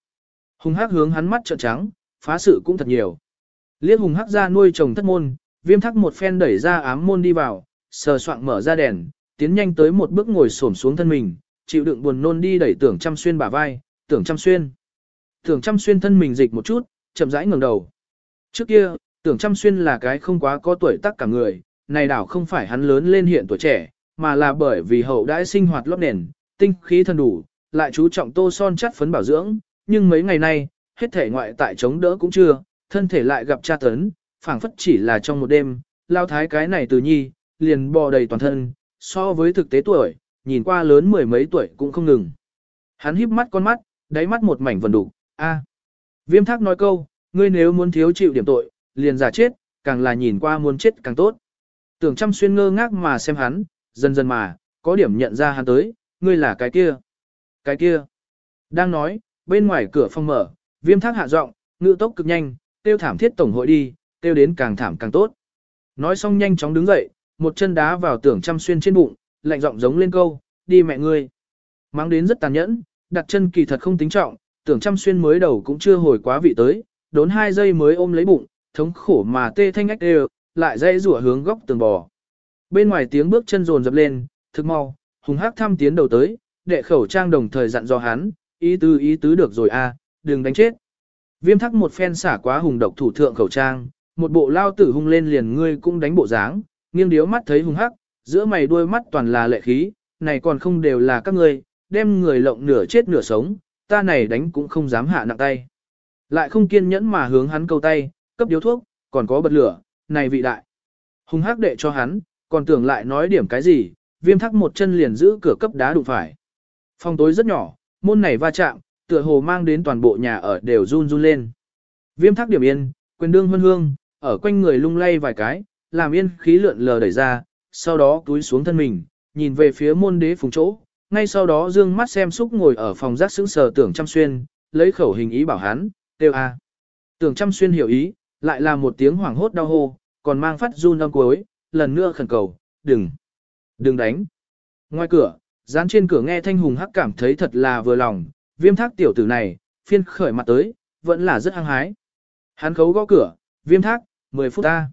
Hùng hắc hướng hắn mắt trợn trắng, phá sự cũng thật nhiều. Liếc hùng hắc ra nuôi chồng thất môn, viêm thắc một phen đẩy ra ám môn đi vào, sờ soạng mở ra đèn, tiến nhanh tới một bước ngồi xổm xuống thân mình, chịu đựng buồn nôn đi đẩy tưởng chăm xuyên bả vai, tưởng chăm xuyên. Tưởng chăm xuyên thân mình dịch một chút, chậm rãi ngẩng đầu. Trước kia, tưởng chăm xuyên là cái không quá có tuổi tác cả người, này đảo không phải hắn lớn lên hiện tuổi trẻ, mà là bởi vì hậu đãi sinh hoạt lót nền, tinh khí thần đủ, lại chú trọng tô son chất phấn bảo dưỡng, nhưng mấy ngày nay, hết thể ngoại tại chống đỡ cũng chưa, thân thể lại gặp tra tấn, phảng phất chỉ là trong một đêm, lao thái cái này từ nhi, liền bò đầy toàn thân, so với thực tế tuổi, nhìn qua lớn mười mấy tuổi cũng không ngừng. Hắn híp mắt con mắt, đáy mắt một mảnh vần đủ, a. À. Viêm thác nói câu, ngươi nếu muốn thiếu chịu điểm tội, liền giả chết, càng là nhìn qua muốn chết càng tốt. Tưởng chăm xuyên ngơ ngác mà xem hắn, dần dần mà, có điểm nhận ra hắn tới, ngươi là cái kia. Cái kia. Đang nói, bên ngoài cửa phòng mở, viêm thác hạ giọng, ngữ tốc cực nhanh, tiêu thảm thiết tổng hội đi, tiêu đến càng thảm càng tốt. Nói xong nhanh chóng đứng dậy, một chân đá vào tưởng chăm xuyên trên bụng, lạnh giọng giống lên câu, đi mẹ ngươi. Mang đến rất tàn nhẫn, đặt chân kỳ thật không tính trọng, tưởng chăm xuyên mới đầu cũng chưa hồi quá vị tới, đốn hai giây mới ôm lấy bụng, thống khổ mà tê thanh ách đều, lại dây rủa hướng góc tường bò. Bên ngoài tiếng bước chân rồn dập lên, thực mau, hùng hắc thăm tiến đầu tới, đệ khẩu trang đồng thời dặn dò hắn, ý tứ ý tứ được rồi a, đừng đánh chết. Viêm thắc một phen xả quá hùng độc thủ thượng khẩu trang, một bộ lao tử hung lên liền ngươi cũng đánh bộ dáng, nghiêng điếu mắt thấy hùng hắc, giữa mày đuôi mắt toàn là lệ khí, này còn không đều là các ngươi, đem người lộng nửa chết nửa sống, ta này đánh cũng không dám hạ nặng tay. Lại không kiên nhẫn mà hướng hắn câu tay, cấp điếu thuốc, còn có bật lửa, này vị đại. Hùng hắc đệ cho hắn, còn tưởng lại nói điểm cái gì, viêm thắc một chân liền giữ cửa cấp đá đụng phải. Phòng tối rất nhỏ, môn này va chạm, tựa hồ mang đến toàn bộ nhà ở đều run run lên. Viêm thác điểm yên, quyền đương hương hương, ở quanh người lung lay vài cái, làm yên khí lượn lờ đẩy ra, sau đó túi xuống thân mình, nhìn về phía môn đế phùng chỗ, ngay sau đó dương mắt xem xúc ngồi ở phòng giác sững sờ tưởng chăm xuyên, lấy khẩu hình ý bảo hắn, kêu a. Tưởng chăm xuyên hiểu ý, lại là một tiếng hoảng hốt đau hô, còn mang phát run âm cuối, lần nữa khẩn cầu, đừng, đừng đánh. Ngoài cửa, dán trên cửa nghe thanh hùng hắc cảm thấy thật là vừa lòng, viêm thác tiểu tử này, phiên khởi mặt tới, vẫn là rất hăng hái. Hắn khấu gõ cửa, viêm thác, 10 phút ta.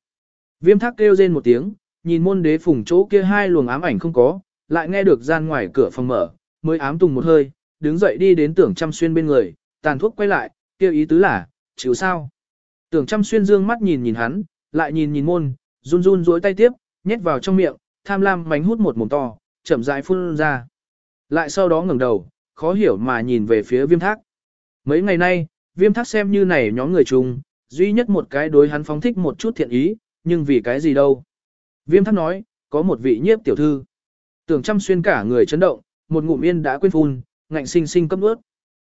Viêm thác kêu rên một tiếng, nhìn môn đế phùng chỗ kia hai luồng ám ảnh không có, lại nghe được gian ngoài cửa phòng mở, mới ám tùng một hơi, đứng dậy đi đến tưởng chăm xuyên bên người, tàn thuốc quay lại, kêu ý tứ là, chịu sao. Tưởng chăm xuyên dương mắt nhìn nhìn hắn, lại nhìn nhìn môn, run run duỗi tay tiếp, nhét vào trong miệng, tham lam mánh hút một mồm to, chậm rãi phun ra. Lại sau đó ngẩng đầu, khó hiểu mà nhìn về phía viêm thác. Mấy ngày nay, viêm thác xem như này nhóm người chung, duy nhất một cái đối hắn phóng thích một chút thiện ý, nhưng vì cái gì đâu. Viêm thác nói, có một vị nhiếp tiểu thư. Tưởng chăm xuyên cả người chấn động, một ngụm yên đã quên phun, ngạnh sinh sinh cấp ướt.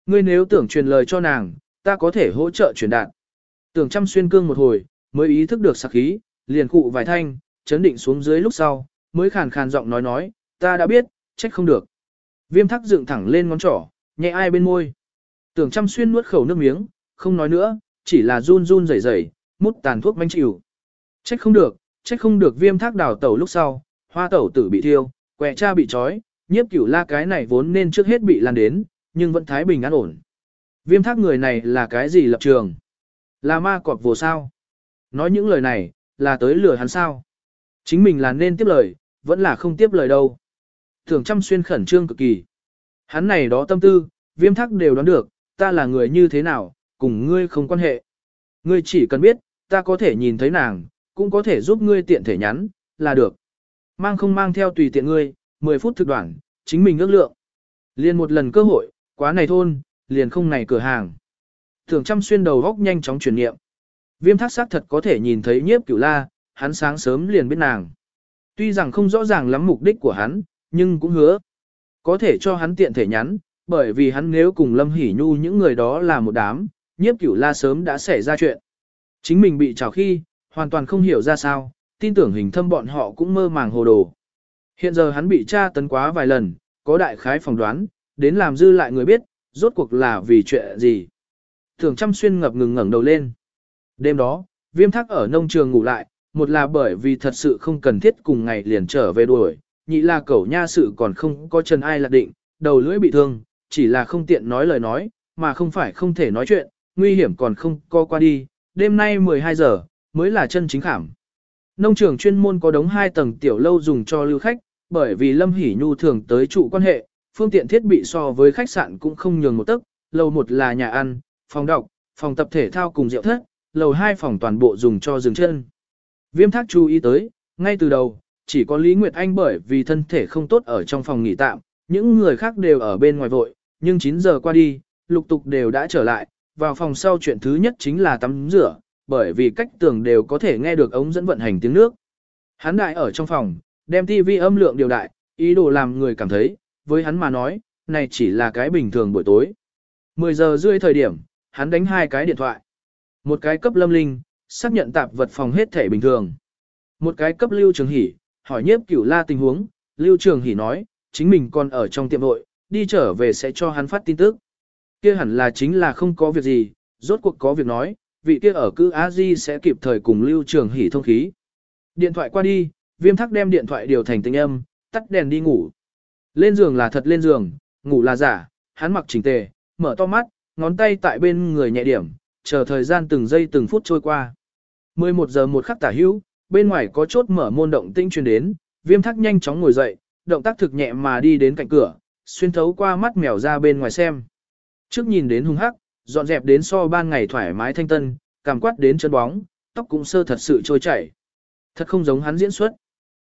Ngươi nếu tưởng truyền lời cho nàng, ta có thể hỗ trợ truyền đạt. Tưởng chăm xuyên cương một hồi, mới ý thức được sạc khí, liền cụ vài thanh, chấn định xuống dưới lúc sau, mới khàn khàn giọng nói nói, ta đã biết, trách không được. Viêm thắc dựng thẳng lên ngón trỏ, nhẹ ai bên môi. Tưởng chăm xuyên nuốt khẩu nước miếng, không nói nữa, chỉ là run run rẩy rẩy, mút tàn thuốc manh chịu. Trách không được, trách không được viêm thác đào tẩu lúc sau, hoa tẩu tử bị thiêu, quẹ cha bị trói, nhiếp cửu la cái này vốn nên trước hết bị lan đến, nhưng vẫn thái bình an ổn. Viêm thác người này là cái gì lập trường? Là ma cọp vô sao? Nói những lời này, là tới lừa hắn sao? Chính mình là nên tiếp lời, vẫn là không tiếp lời đâu. Thường chăm xuyên khẩn trương cực kỳ. Hắn này đó tâm tư, viêm thác đều đoán được, ta là người như thế nào, cùng ngươi không quan hệ. Ngươi chỉ cần biết, ta có thể nhìn thấy nàng, cũng có thể giúp ngươi tiện thể nhắn, là được. Mang không mang theo tùy tiện ngươi, 10 phút thực đoạn, chính mình ước lượng. Liền một lần cơ hội, quá này thôn, liền không này cửa hàng. Thường chăm xuyên đầu góc nhanh chóng chuyển niệm. Viêm thác xác thật có thể nhìn thấy nhiếp cửu la, hắn sáng sớm liền biết nàng. Tuy rằng không rõ ràng lắm mục đích của hắn, nhưng cũng hứa. Có thể cho hắn tiện thể nhắn, bởi vì hắn nếu cùng Lâm Hỷ Nhu những người đó là một đám, nhiếp cửu la sớm đã xảy ra chuyện. Chính mình bị trào khi, hoàn toàn không hiểu ra sao, tin tưởng hình thâm bọn họ cũng mơ màng hồ đồ. Hiện giờ hắn bị tra tấn quá vài lần, có đại khái phỏng đoán, đến làm dư lại người biết, rốt cuộc là vì chuyện gì. Thường chăm xuyên ngập ngừng ngẩng đầu lên. Đêm đó, viêm thắc ở nông trường ngủ lại, một là bởi vì thật sự không cần thiết cùng ngày liền trở về đuổi, nhị là cẩu nha sự còn không có chân ai lạc định, đầu lưỡi bị thương, chỉ là không tiện nói lời nói, mà không phải không thể nói chuyện, nguy hiểm còn không co qua đi, đêm nay 12 giờ, mới là chân chính khảm. Nông trường chuyên môn có đống hai tầng tiểu lâu dùng cho lưu khách, bởi vì Lâm Hỷ Nhu thường tới trụ quan hệ, phương tiện thiết bị so với khách sạn cũng không nhường một tấc, lầu một là nhà ăn, phòng đọc, phòng tập thể thao cùng rượu thất, lầu hai phòng toàn bộ dùng cho dừng chân. Viêm thác chú ý tới, ngay từ đầu, chỉ có Lý Nguyệt Anh bởi vì thân thể không tốt ở trong phòng nghỉ tạm, những người khác đều ở bên ngoài vội, nhưng 9 giờ qua đi, lục tục đều đã trở lại, vào phòng sau chuyện thứ nhất chính là tắm rửa, bởi vì cách tường đều có thể nghe được ống dẫn vận hành tiếng nước. Hắn đại ở trong phòng, đem TV âm lượng điều đại, ý đồ làm người cảm thấy, với hắn mà nói, này chỉ là cái bình thường buổi tối. 10 giờ rưỡi thời điểm, hắn đánh hai cái điện thoại. Một cái cấp lâm linh, xác nhận tạp vật phòng hết thể bình thường. Một cái cấp lưu trường hỉ, hỏi nhiếp cửu la tình huống, lưu trường hỉ nói, chính mình còn ở trong tiệm vội, đi trở về sẽ cho hắn phát tin tức. Kia hẳn là chính là không có việc gì, rốt cuộc có việc nói, vị kia ở cư Á Di sẽ kịp thời cùng lưu trường hỉ thông khí. Điện thoại qua đi, viêm thắc đem điện thoại điều thành tinh âm, tắt đèn đi ngủ. Lên giường là thật lên giường, ngủ là giả, hắn mặc chỉnh tề, mở to mắt, ngón tay tại bên người nhẹ điểm, chờ thời gian từng giây từng phút trôi qua. 11 giờ một khắc tả hữu, bên ngoài có chốt mở môn động tinh truyền đến, viêm thắc nhanh chóng ngồi dậy, động tác thực nhẹ mà đi đến cạnh cửa, xuyên thấu qua mắt mèo ra bên ngoài xem. Trước nhìn đến hung hắc, dọn dẹp đến so ban ngày thoải mái thanh tân, cảm quát đến chân bóng, tóc cũng sơ thật sự trôi chảy. Thật không giống hắn diễn xuất.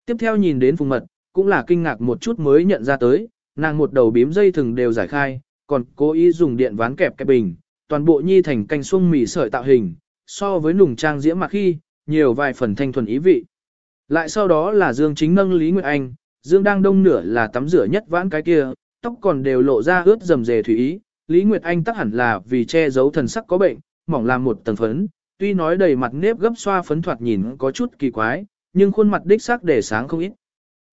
Tiếp theo nhìn đến phùng mật, cũng là kinh ngạc một chút mới nhận ra tới, nàng một đầu bím dây thừng đều giải khai, còn cố ý dùng điện ván kẹp cái bình, toàn bộ nhi thành canh xuông mì sợi tạo hình, so với nùng trang diễm mặc khi, nhiều vài phần thanh thuần ý vị. Lại sau đó là Dương Chính nâng Lý Nguyệt Anh, Dương đang đông nửa là tắm rửa nhất vãn cái kia, tóc còn đều lộ ra ướt rầm rề thủy ý, Lý Nguyệt Anh tắc hẳn là vì che giấu thần sắc có bệnh, mỏng làm một tầng phấn, tuy nói đầy mặt nếp gấp xoa phấn thoạt nhìn có chút kỳ quái, nhưng khuôn mặt đích sắc để sáng không ít.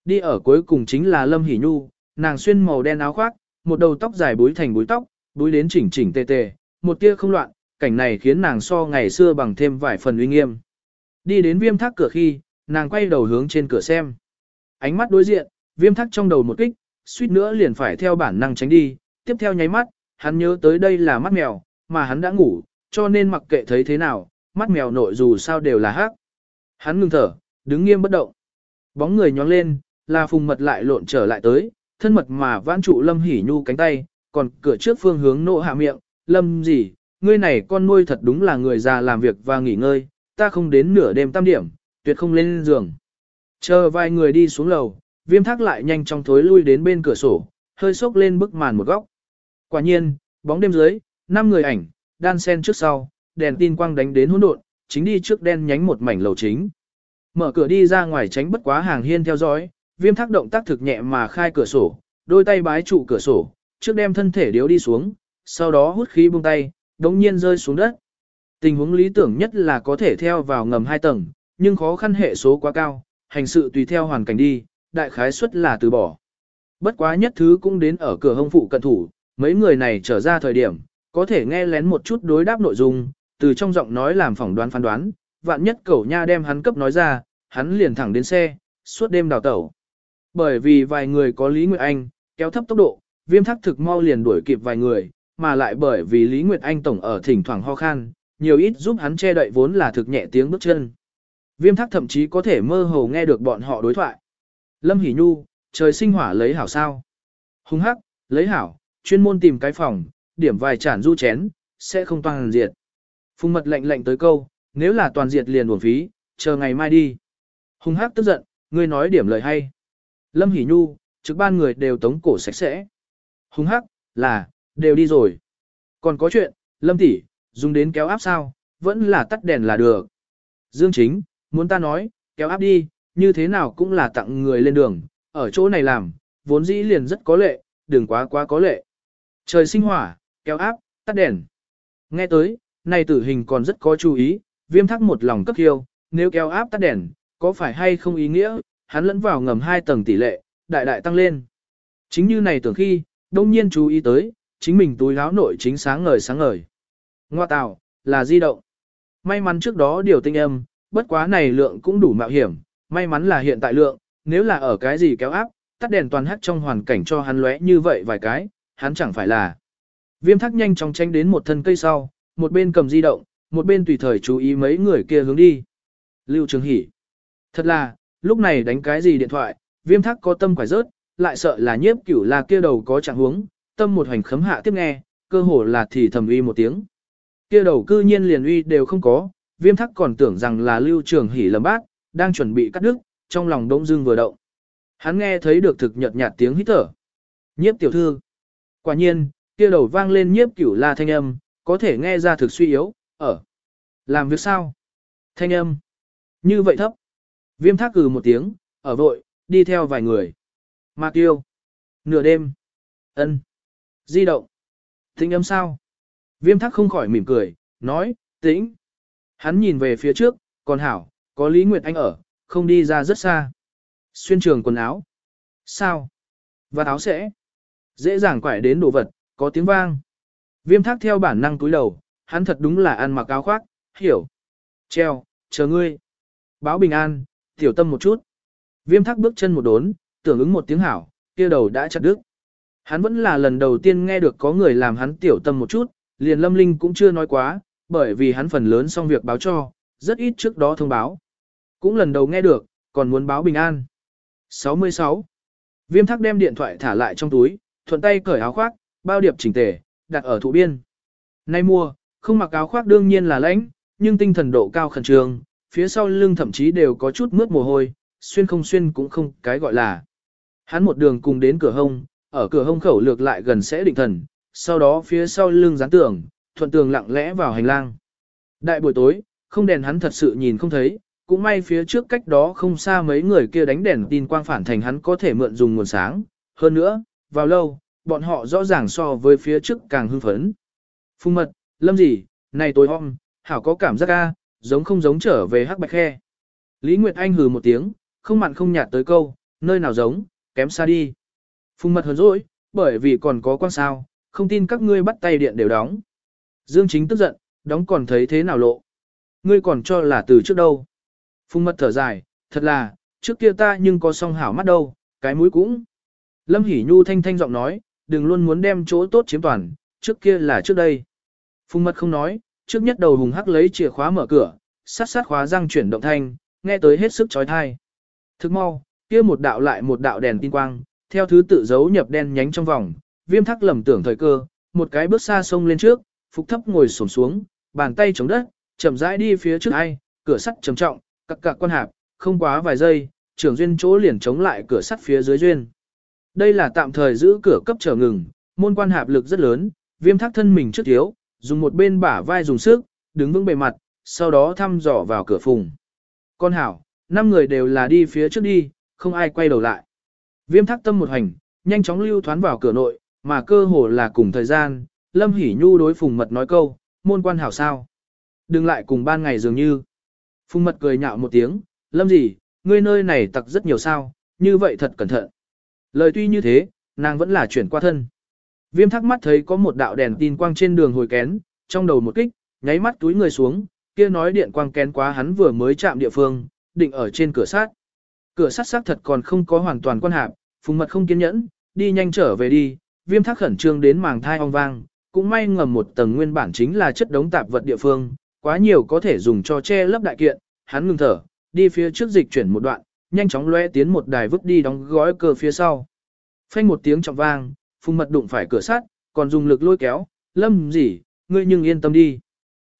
Đi ở cuối cùng chính là Lâm Hỷ Nhu, nàng xuyên màu đen áo khoác, một đầu tóc dài búi thành búi tóc, búi đến chỉnh chỉnh tề tề, một tia không loạn, cảnh này khiến nàng so ngày xưa bằng thêm vài phần uy nghiêm. Đi đến viêm thác cửa khi, nàng quay đầu hướng trên cửa xem. Ánh mắt đối diện, viêm thác trong đầu một kích, suýt nữa liền phải theo bản năng tránh đi, tiếp theo nháy mắt, hắn nhớ tới đây là mắt mèo, mà hắn đã ngủ, cho nên mặc kệ thấy thế nào, mắt mèo nội dù sao đều là hắc. Hắn ngừng thở, đứng nghiêm bất động. Bóng người nhóng lên, là phùng mật lại lộn trở lại tới, thân mật mà vãn trụ lâm hỉ nhu cánh tay, còn cửa trước phương hướng nộ hạ miệng, lâm gì, ngươi này con nuôi thật đúng là người già làm việc và nghỉ ngơi, ta không đến nửa đêm tam điểm, tuyệt không lên giường. Chờ vài người đi xuống lầu, viêm thác lại nhanh chóng thối lui đến bên cửa sổ, hơi sốc lên bức màn một góc. Quả nhiên, bóng đêm dưới, năm người ảnh, đan sen trước sau, đèn tin quang đánh đến hỗn độn, chính đi trước đen nhánh một mảnh lầu chính. Mở cửa đi ra ngoài tránh bất quá hàng hiên theo dõi, viêm thác động tác thực nhẹ mà khai cửa sổ, đôi tay bái trụ cửa sổ, trước đem thân thể điếu đi xuống, sau đó hút khí buông tay, đống nhiên rơi xuống đất. Tình huống lý tưởng nhất là có thể theo vào ngầm hai tầng, nhưng khó khăn hệ số quá cao, hành sự tùy theo hoàn cảnh đi, đại khái suất là từ bỏ. Bất quá nhất thứ cũng đến ở cửa hông phụ cận thủ, mấy người này trở ra thời điểm, có thể nghe lén một chút đối đáp nội dung, từ trong giọng nói làm phỏng đoán phán đoán, vạn nhất cẩu nha đem hắn cấp nói ra, hắn liền thẳng đến xe, suốt đêm đào tẩu. Bởi vì vài người có Lý Nguyệt Anh, kéo thấp tốc độ, viêm thắc thực mau liền đuổi kịp vài người, mà lại bởi vì Lý Nguyệt Anh tổng ở thỉnh thoảng ho khan, nhiều ít giúp hắn che đậy vốn là thực nhẹ tiếng bước chân. Viêm thắc thậm chí có thể mơ hồ nghe được bọn họ đối thoại. Lâm Hỷ Nhu, trời sinh hỏa lấy hảo sao. Hùng hắc, lấy hảo, chuyên môn tìm cái phòng, điểm vài chản du chén, sẽ không toàn diệt. Phùng mật lệnh lệnh tới câu, nếu là toàn diệt liền buồn phí, chờ ngày mai đi. Hùng hắc tức giận, ngươi nói điểm lời hay. Lâm Hỷ Nhu, trực ban người đều tống cổ sạch sẽ. Hùng hắc, là, đều đi rồi. Còn có chuyện, Lâm tỷ, dùng đến kéo áp sao, vẫn là tắt đèn là được. Dương Chính, muốn ta nói, kéo áp đi, như thế nào cũng là tặng người lên đường, ở chỗ này làm, vốn dĩ liền rất có lệ, đừng quá quá có lệ. Trời sinh hỏa, kéo áp, tắt đèn. Nghe tới, này tử hình còn rất có chú ý, viêm thắc một lòng cấp hiêu, nếu kéo áp tắt đèn, có phải hay không ý nghĩa, hắn lẫn vào ngầm hai tầng tỷ lệ, đại đại tăng lên. Chính như này tưởng khi, đông nhiên chú ý tới, chính mình túi láo nội chính sáng ngời sáng ngời. Ngoa tạo, là di động. May mắn trước đó điều tinh âm, bất quá này lượng cũng đủ mạo hiểm, may mắn là hiện tại lượng, nếu là ở cái gì kéo áp, tắt đèn toàn hắt trong hoàn cảnh cho hắn lóe như vậy vài cái, hắn chẳng phải là. Viêm thắc nhanh chóng tránh đến một thân cây sau, một bên cầm di động, một bên tùy thời chú ý mấy người kia hướng đi. Lưu Trường Hỷ. Thật là, lúc này đánh cái gì điện thoại, viêm thắc có tâm quải rớt, lại sợ là nhiếp cửu là kia đầu có trạng huống, tâm một hành khấm hạ tiếp nghe, cơ hồ là thì thầm uy một tiếng. Kia đầu cư nhiên liền uy đều không có, viêm thắc còn tưởng rằng là Lưu Trường Hỷ lầm bác đang chuẩn bị cắt đứt, trong lòng đông dương vừa động. Hắn nghe thấy được thực nhợt nhạt tiếng hít thở. Nhiếp tiểu thư. Quả nhiên, kia đầu vang lên nhiếp cửu la thanh âm, có thể nghe ra thực suy yếu, ở. Làm việc sao? Thanh âm. Như vậy thấp. Viêm thác cử một tiếng, ở vội, đi theo vài người. Mạc tiêu. Nửa đêm. ân, Di động. thanh âm sao? Viêm thác không khỏi mỉm cười, nói, tĩnh. Hắn nhìn về phía trước, còn hảo, có Lý Nguyệt Anh ở, không đi ra rất xa. Xuyên trường quần áo. Sao? Và áo sẽ. Dễ dàng quải đến đồ vật, có tiếng vang. Viêm thác theo bản năng túi đầu, hắn thật đúng là ăn mặc áo khoác, hiểu. Treo, chờ ngươi. Báo bình an, tiểu tâm một chút. Viêm thác bước chân một đốn, tưởng ứng một tiếng hảo, kia đầu đã chặt đứt. Hắn vẫn là lần đầu tiên nghe được có người làm hắn tiểu tâm một chút, liền lâm linh cũng chưa nói quá, bởi vì hắn phần lớn xong việc báo cho, rất ít trước đó thông báo. Cũng lần đầu nghe được, còn muốn báo bình an. 66. Viêm thác đem điện thoại thả lại trong túi, thuận tay cởi áo khoác, bao điệp chỉnh tề, đặt ở thụ biên. Nay mua, không mặc áo khoác đương nhiên là lãnh, nhưng tinh thần độ cao khẩn trương, phía sau lưng thậm chí đều có chút mướt mồ hôi, xuyên không xuyên cũng không cái gọi là. Hắn một đường cùng đến cửa hông, ở cửa hông khẩu lược lại gần sẽ định thần, sau đó phía sau lưng dán tường, thuận tường lặng lẽ vào hành lang. Đại buổi tối, không đèn hắn thật sự nhìn không thấy, cũng may phía trước cách đó không xa mấy người kia đánh đèn tin quang phản thành hắn có thể mượn dùng nguồn sáng. Hơn nữa, vào lâu, bọn họ rõ ràng so với phía trước càng hưng phấn. Phung mật, lâm gì, này tối hôm, hảo có cảm giác ca, giống không giống trở về hắc bạch khe. Lý Nguyệt Anh hừ một tiếng, không mặn không nhạt tới câu, nơi nào giống, kém xa đi. Phung mật hờn dỗi, bởi vì còn có quan sao, không tin các ngươi bắt tay điện đều đóng. Dương chính tức giận, đóng còn thấy thế nào lộ. Ngươi còn cho là từ trước đâu. Phung mật thở dài, thật là, trước kia ta nhưng có song hảo mắt đâu, cái mũi cũng. Lâm Hỷ Nhu thanh thanh giọng nói, đừng luôn muốn đem chỗ tốt chiếm toàn, trước kia là trước đây. Phung mật không nói, trước nhất đầu hùng hắc lấy chìa khóa mở cửa, sát sát khóa răng chuyển động thanh, nghe tới hết sức chói tai. Thức mau, kia một đạo lại một đạo đèn tin quang, theo thứ tự giấu nhập đen nhánh trong vòng, viêm thắc lầm tưởng thời cơ, một cái bước xa sông lên trước, phục thấp ngồi xổm xuống, bàn tay chống đất, chậm rãi đi phía trước ai, cửa sắt trầm trọng, cặc cặc quan hạp, không quá vài giây, trưởng duyên chỗ liền chống lại cửa sắt phía dưới duyên. Đây là tạm thời giữ cửa cấp trở ngừng, môn quan hạp lực rất lớn, viêm thác thân mình trước thiếu, dùng một bên bả vai dùng sức, đứng vững bề mặt, sau đó thăm dò vào cửa phùng. Con hảo, năm người đều là đi phía trước đi, không ai quay đầu lại. Viêm thác tâm một hành, nhanh chóng lưu thoán vào cửa nội, mà cơ hồ là cùng thời gian, Lâm Hỷ Nhu đối Phùng Mật nói câu, môn quan hảo sao. Đừng lại cùng ban ngày dường như. Phùng Mật cười nhạo một tiếng, Lâm gì, ngươi nơi này tặc rất nhiều sao, như vậy thật cẩn thận. Lời tuy như thế, nàng vẫn là chuyển qua thân. Viêm thắc mắt thấy có một đạo đèn tin quang trên đường hồi kén, trong đầu một kích, nháy mắt túi người xuống, kia nói điện quang kén quá hắn vừa mới chạm địa phương, định ở trên cửa sát. Cửa sát sát thật còn không có hoàn toàn quan hạp, phùng mật không kiên nhẫn, đi nhanh trở về đi, viêm thác khẩn trương đến màng thai ong vang, cũng may ngầm một tầng nguyên bản chính là chất đống tạp vật địa phương, quá nhiều có thể dùng cho che lấp đại kiện, hắn ngừng thở, đi phía trước dịch chuyển một đoạn, nhanh chóng lóe tiến một đài vứt đi đóng gói cơ phía sau. Phanh một tiếng trọng vang, phùng mật đụng phải cửa sắt, còn dùng lực lôi kéo, lâm gì, ngươi nhưng yên tâm đi.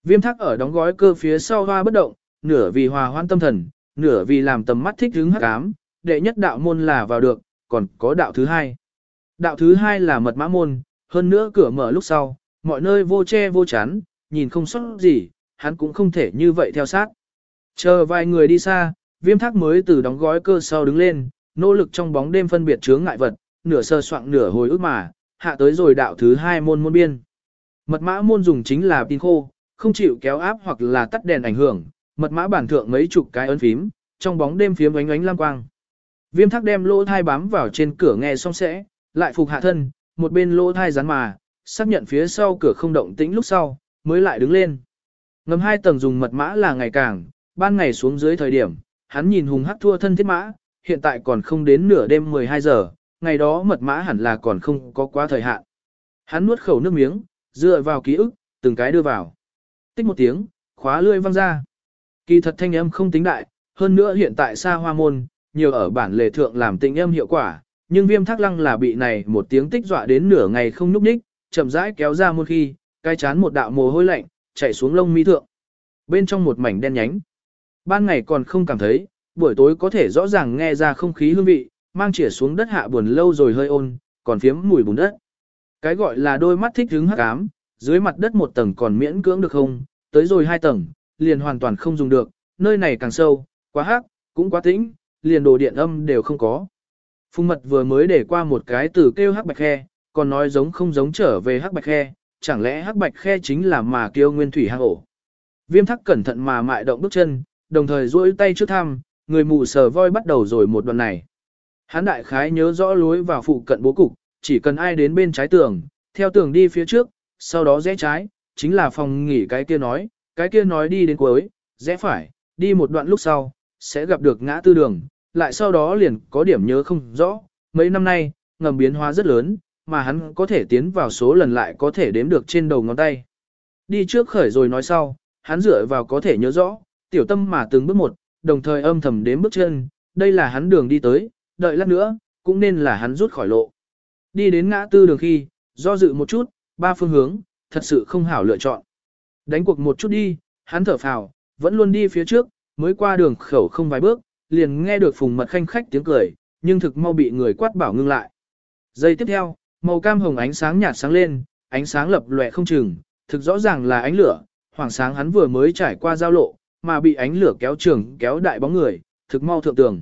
Viêm thác ở đóng gói cơ phía sau hoa bất động, nửa vì hòa hoan tâm thần, nửa vì làm tầm mắt thích hứng hắc ám, đệ nhất đạo môn là vào được, còn có đạo thứ hai. Đạo thứ hai là mật mã môn, hơn nữa cửa mở lúc sau, mọi nơi vô che vô chắn, nhìn không sót gì, hắn cũng không thể như vậy theo sát. Chờ vài người đi xa, viêm thác mới từ đóng gói cơ sau đứng lên, nỗ lực trong bóng đêm phân biệt chướng ngại vật, nửa sơ soạn nửa hồi ức mà, hạ tới rồi đạo thứ hai môn môn biên. Mật mã môn dùng chính là pin khô, không chịu kéo áp hoặc là tắt đèn ảnh hưởng, mật mã bản thượng mấy chục cái ấn phím, trong bóng đêm phiếm ánh ánh lam quang. Viêm thác đem lỗ thai bám vào trên cửa nghe xong sẽ, lại phục hạ thân, một bên lỗ thai rắn mà, xác nhận phía sau cửa không động tĩnh lúc sau, mới lại đứng lên. Ngầm hai tầng dùng mật mã là ngày càng, ban ngày xuống dưới thời điểm, hắn nhìn hùng hắc thua thân thiết mã, hiện tại còn không đến nửa đêm 12 giờ, ngày đó mật mã hẳn là còn không có quá thời hạn. Hắn nuốt khẩu nước miếng, dựa vào ký ức, từng cái đưa vào. Tích một tiếng, khóa lươi văng ra. Kỳ thật thanh âm không tính đại, hơn nữa hiện tại xa hoa môn, nhiều ở bản lề thượng làm tịnh âm hiệu quả, nhưng viêm thác lăng là bị này một tiếng tích dọa đến nửa ngày không núp ních, chậm rãi kéo ra một khi, cai chán một đạo mồ hôi lạnh, chảy xuống lông mi thượng. Bên trong một mảnh đen nhánh. Ban ngày còn không cảm thấy, buổi tối có thể rõ ràng nghe ra không khí hương vị, mang chĩa xuống đất hạ buồn lâu rồi hơi ôn, còn phiếm mùi bùn đất. Cái gọi là đôi mắt thích hứng hắc ám, dưới mặt đất một tầng còn miễn cưỡng được không, tới rồi hai tầng, liền hoàn toàn không dùng được, nơi này càng sâu, quá hắc, cũng quá tĩnh, liền đồ điện âm đều không có. Phùng mật vừa mới để qua một cái từ kêu hắc bạch khe, còn nói giống không giống trở về hắc bạch khe, chẳng lẽ hắc bạch khe chính là mà kêu nguyên thủy hang ổ. Viêm thắc cẩn thận mà mại động bước chân, đồng thời duỗi tay trước thăm, người mù sờ voi bắt đầu rồi một đoạn này. Hán đại khái nhớ rõ lối vào phụ cận bố cục, chỉ cần ai đến bên trái tường, theo tường đi phía trước, sau đó rẽ trái, chính là phòng nghỉ cái kia nói, cái kia nói đi đến cuối, rẽ phải, đi một đoạn lúc sau, sẽ gặp được ngã tư đường, lại sau đó liền có điểm nhớ không rõ, mấy năm nay, ngầm biến hóa rất lớn, mà hắn có thể tiến vào số lần lại có thể đếm được trên đầu ngón tay. Đi trước khởi rồi nói sau, hắn dựa vào có thể nhớ rõ, tiểu tâm mà từng bước một, đồng thời âm thầm đếm bước chân, đây là hắn đường đi tới, đợi lát nữa, cũng nên là hắn rút khỏi lộ. Đi đến ngã tư đường khi, do dự một chút, ba phương hướng, thật sự không hảo lựa chọn. Đánh cuộc một chút đi, hắn thở phào, vẫn luôn đi phía trước, mới qua đường khẩu không vài bước, liền nghe được phùng mật khanh khách tiếng cười, nhưng thực mau bị người quát bảo ngưng lại. Giây tiếp theo, màu cam hồng ánh sáng nhạt sáng lên, ánh sáng lập lòe không chừng, thực rõ ràng là ánh lửa, hoàng sáng hắn vừa mới trải qua giao lộ, mà bị ánh lửa kéo trường kéo đại bóng người, thực mau thượng tường.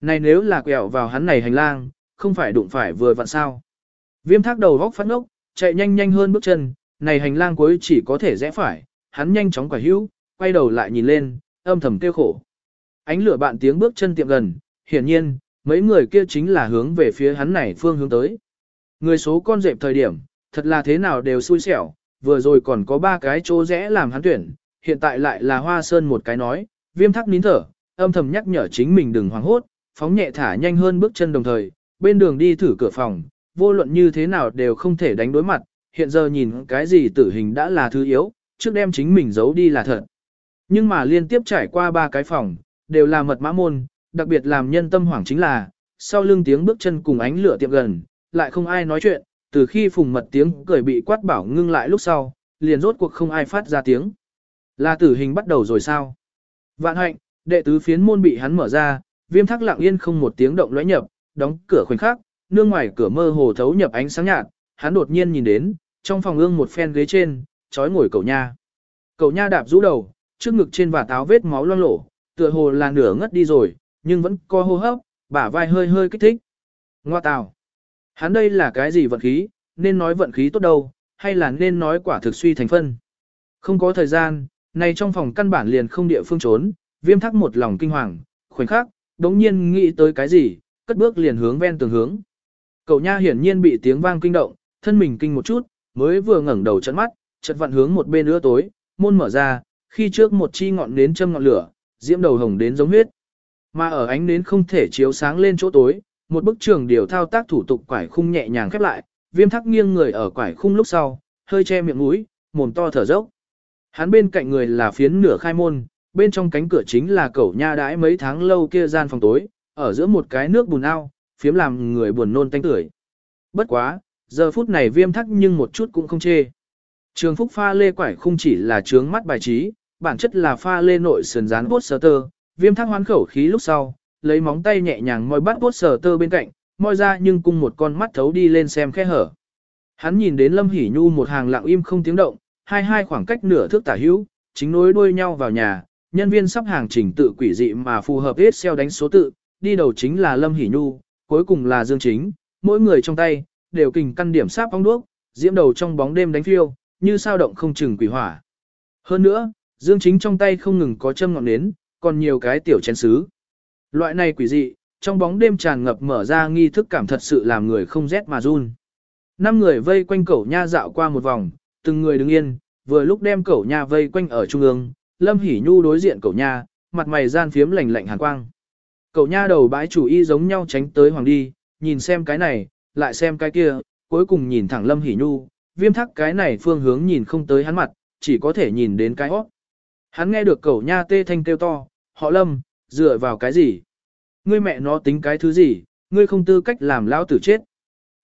Này nếu là quẹo vào hắn này hành lang, không phải đụng phải vừa vặn sao. Viêm thác đầu góc phát ngốc, chạy nhanh nhanh hơn bước chân, này hành lang cuối chỉ có thể rẽ phải, hắn nhanh chóng quả hữu, quay đầu lại nhìn lên, âm thầm tiêu khổ. Ánh lửa bạn tiếng bước chân tiệm gần, hiển nhiên, mấy người kia chính là hướng về phía hắn này phương hướng tới. Người số con dẹp thời điểm, thật là thế nào đều xui xẻo, vừa rồi còn có ba cái chỗ rẽ làm hắn tuyển, hiện tại lại là hoa sơn một cái nói, viêm thắc nín thở, âm thầm nhắc nhở chính mình đừng hoảng hốt, phóng nhẹ thả nhanh hơn bước chân đồng thời, bên đường đi thử cửa phòng, vô luận như thế nào đều không thể đánh đối mặt, hiện giờ nhìn cái gì tử hình đã là thứ yếu, trước đem chính mình giấu đi là thật. Nhưng mà liên tiếp trải qua ba cái phòng, đều là mật mã môn, đặc biệt làm nhân tâm hoảng chính là, sau lưng tiếng bước chân cùng ánh lửa tiệm gần, lại không ai nói chuyện, từ khi phùng mật tiếng cười bị quát bảo ngưng lại lúc sau, liền rốt cuộc không ai phát ra tiếng. Là tử hình bắt đầu rồi sao? Vạn hạnh, đệ tứ phiến môn bị hắn mở ra, viêm thắc lặng yên không một tiếng động lõi nhập, đóng cửa khoảnh khắc, nương ngoài cửa mơ hồ thấu nhập ánh sáng nhạt, hắn đột nhiên nhìn đến, trong phòng ương một phen ghế trên, trói ngồi cậu nha. Cậu nha đạp rũ đầu, trước ngực trên và táo vết máu loang lổ, tựa hồ là nửa ngất đi rồi, nhưng vẫn co hô hấp, bả vai hơi hơi kích thích. Ngoa tào. Hắn đây là cái gì vận khí, nên nói vận khí tốt đâu, hay là nên nói quả thực suy thành phân. Không có thời gian, này trong phòng căn bản liền không địa phương trốn, viêm thắc một lòng kinh hoàng, khoảnh khắc, đống nhiên nghĩ tới cái gì, cất bước liền hướng ven tường hướng. Cậu nha hiển nhiên bị tiếng vang kinh động, thân mình kinh một chút, mới vừa ngẩng đầu chấn mắt, chợt vặn hướng một bên nữa tối, môn mở ra, khi trước một chi ngọn nến châm ngọn lửa, diễm đầu hồng đến giống huyết. Mà ở ánh nến không thể chiếu sáng lên chỗ tối, một bức trường điều thao tác thủ tục quải khung nhẹ nhàng khép lại, viêm thắc nghiêng người ở quải khung lúc sau, hơi che miệng mũi, mồm to thở dốc. Hắn bên cạnh người là phiến nửa khai môn, bên trong cánh cửa chính là cẩu nha đãi mấy tháng lâu kia gian phòng tối, ở giữa một cái nước bùn ao, phiếm làm người buồn nôn tanh tưởi. Bất quá, giờ phút này viêm thắc nhưng một chút cũng không chê. Trường phúc pha lê quải không chỉ là trướng mắt bài trí, bản chất là pha lê nội sườn dán bốt sờ tơ, viêm thắc hoán khẩu khí lúc sau, lấy móng tay nhẹ nhàng moi bắt bốt sờ tơ bên cạnh, moi ra nhưng cung một con mắt thấu đi lên xem khe hở. Hắn nhìn đến Lâm Hỷ Nhu một hàng lặng im không tiếng động, hai hai khoảng cách nửa thước tả hữu, chính nối đuôi nhau vào nhà, nhân viên sắp hàng chỉnh tự quỷ dị mà phù hợp hết xeo đánh số tự, đi đầu chính là Lâm Hỷ Nhu, cuối cùng là Dương Chính, mỗi người trong tay, đều kình căn điểm sáp bóng đuốc, diễm đầu trong bóng đêm đánh phiêu, như sao động không chừng quỷ hỏa. Hơn nữa, Dương Chính trong tay không ngừng có châm ngọn nến, còn nhiều cái tiểu chén sứ. Loại này quỷ dị, trong bóng đêm tràn ngập mở ra nghi thức cảm thật sự làm người không rét mà run. Năm người vây quanh cẩu nha dạo qua một vòng, từng người đứng yên, vừa lúc đem cẩu nha vây quanh ở trung ương, Lâm Hỷ Nhu đối diện cẩu nha, mặt mày gian phiếm lạnh lạnh hàn quang. Cẩu nha đầu bãi chủ y giống nhau tránh tới hoàng đi, nhìn xem cái này, lại xem cái kia, cuối cùng nhìn thẳng Lâm Hỷ Nhu, viêm thắc cái này phương hướng nhìn không tới hắn mặt, chỉ có thể nhìn đến cái hót. Hắn nghe được cẩu nha tê thanh kêu to, họ Lâm, dựa vào cái gì? Ngươi mẹ nó tính cái thứ gì, ngươi không tư cách làm lão tử chết.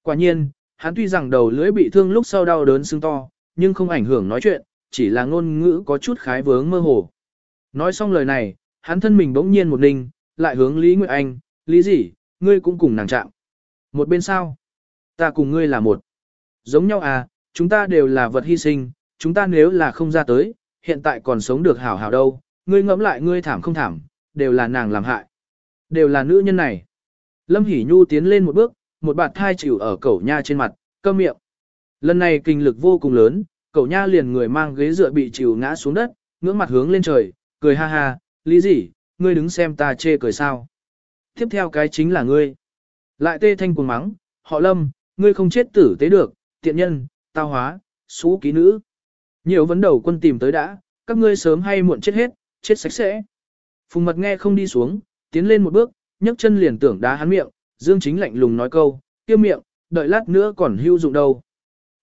Quả nhiên, hắn tuy rằng đầu lưỡi bị thương lúc sau đau đớn sưng to, nhưng không ảnh hưởng nói chuyện, chỉ là ngôn ngữ có chút khái vướng mơ hồ. Nói xong lời này, hắn thân mình bỗng nhiên một ninh, lại hướng Lý Nguyệt Anh, Lý gì, ngươi cũng cùng nàng chạm. Một bên sao? Ta cùng ngươi là một. Giống nhau à, chúng ta đều là vật hy sinh, chúng ta nếu là không ra tới, hiện tại còn sống được hảo hảo đâu, ngươi ngẫm lại ngươi thảm không thảm, đều là nàng làm hại. Đều là nữ nhân này. Lâm Hỷ Nhu tiến lên một bước, một bạt thai chịu ở cẩu nha trên mặt, cơm miệng. Lần này kinh lực vô cùng lớn, cậu nha liền người mang ghế dựa bị chịu ngã xuống đất, ngưỡng mặt hướng lên trời, cười ha ha, lý gì, ngươi đứng xem ta chê cười sao. Tiếp theo cái chính là ngươi. Lại tê thanh cuồng mắng, họ lâm, ngươi không chết tử tế được, tiện nhân, tao hóa, xú ký nữ. Nhiều vấn đầu quân tìm tới đã, các ngươi sớm hay muộn chết hết, chết sạch sẽ. Phùng mật nghe không đi xuống, tiến lên một bước, nhấc chân liền tưởng đá hắn miệng, Dương Chính lạnh lùng nói câu, kia miệng, đợi lát nữa còn hưu dụng đâu.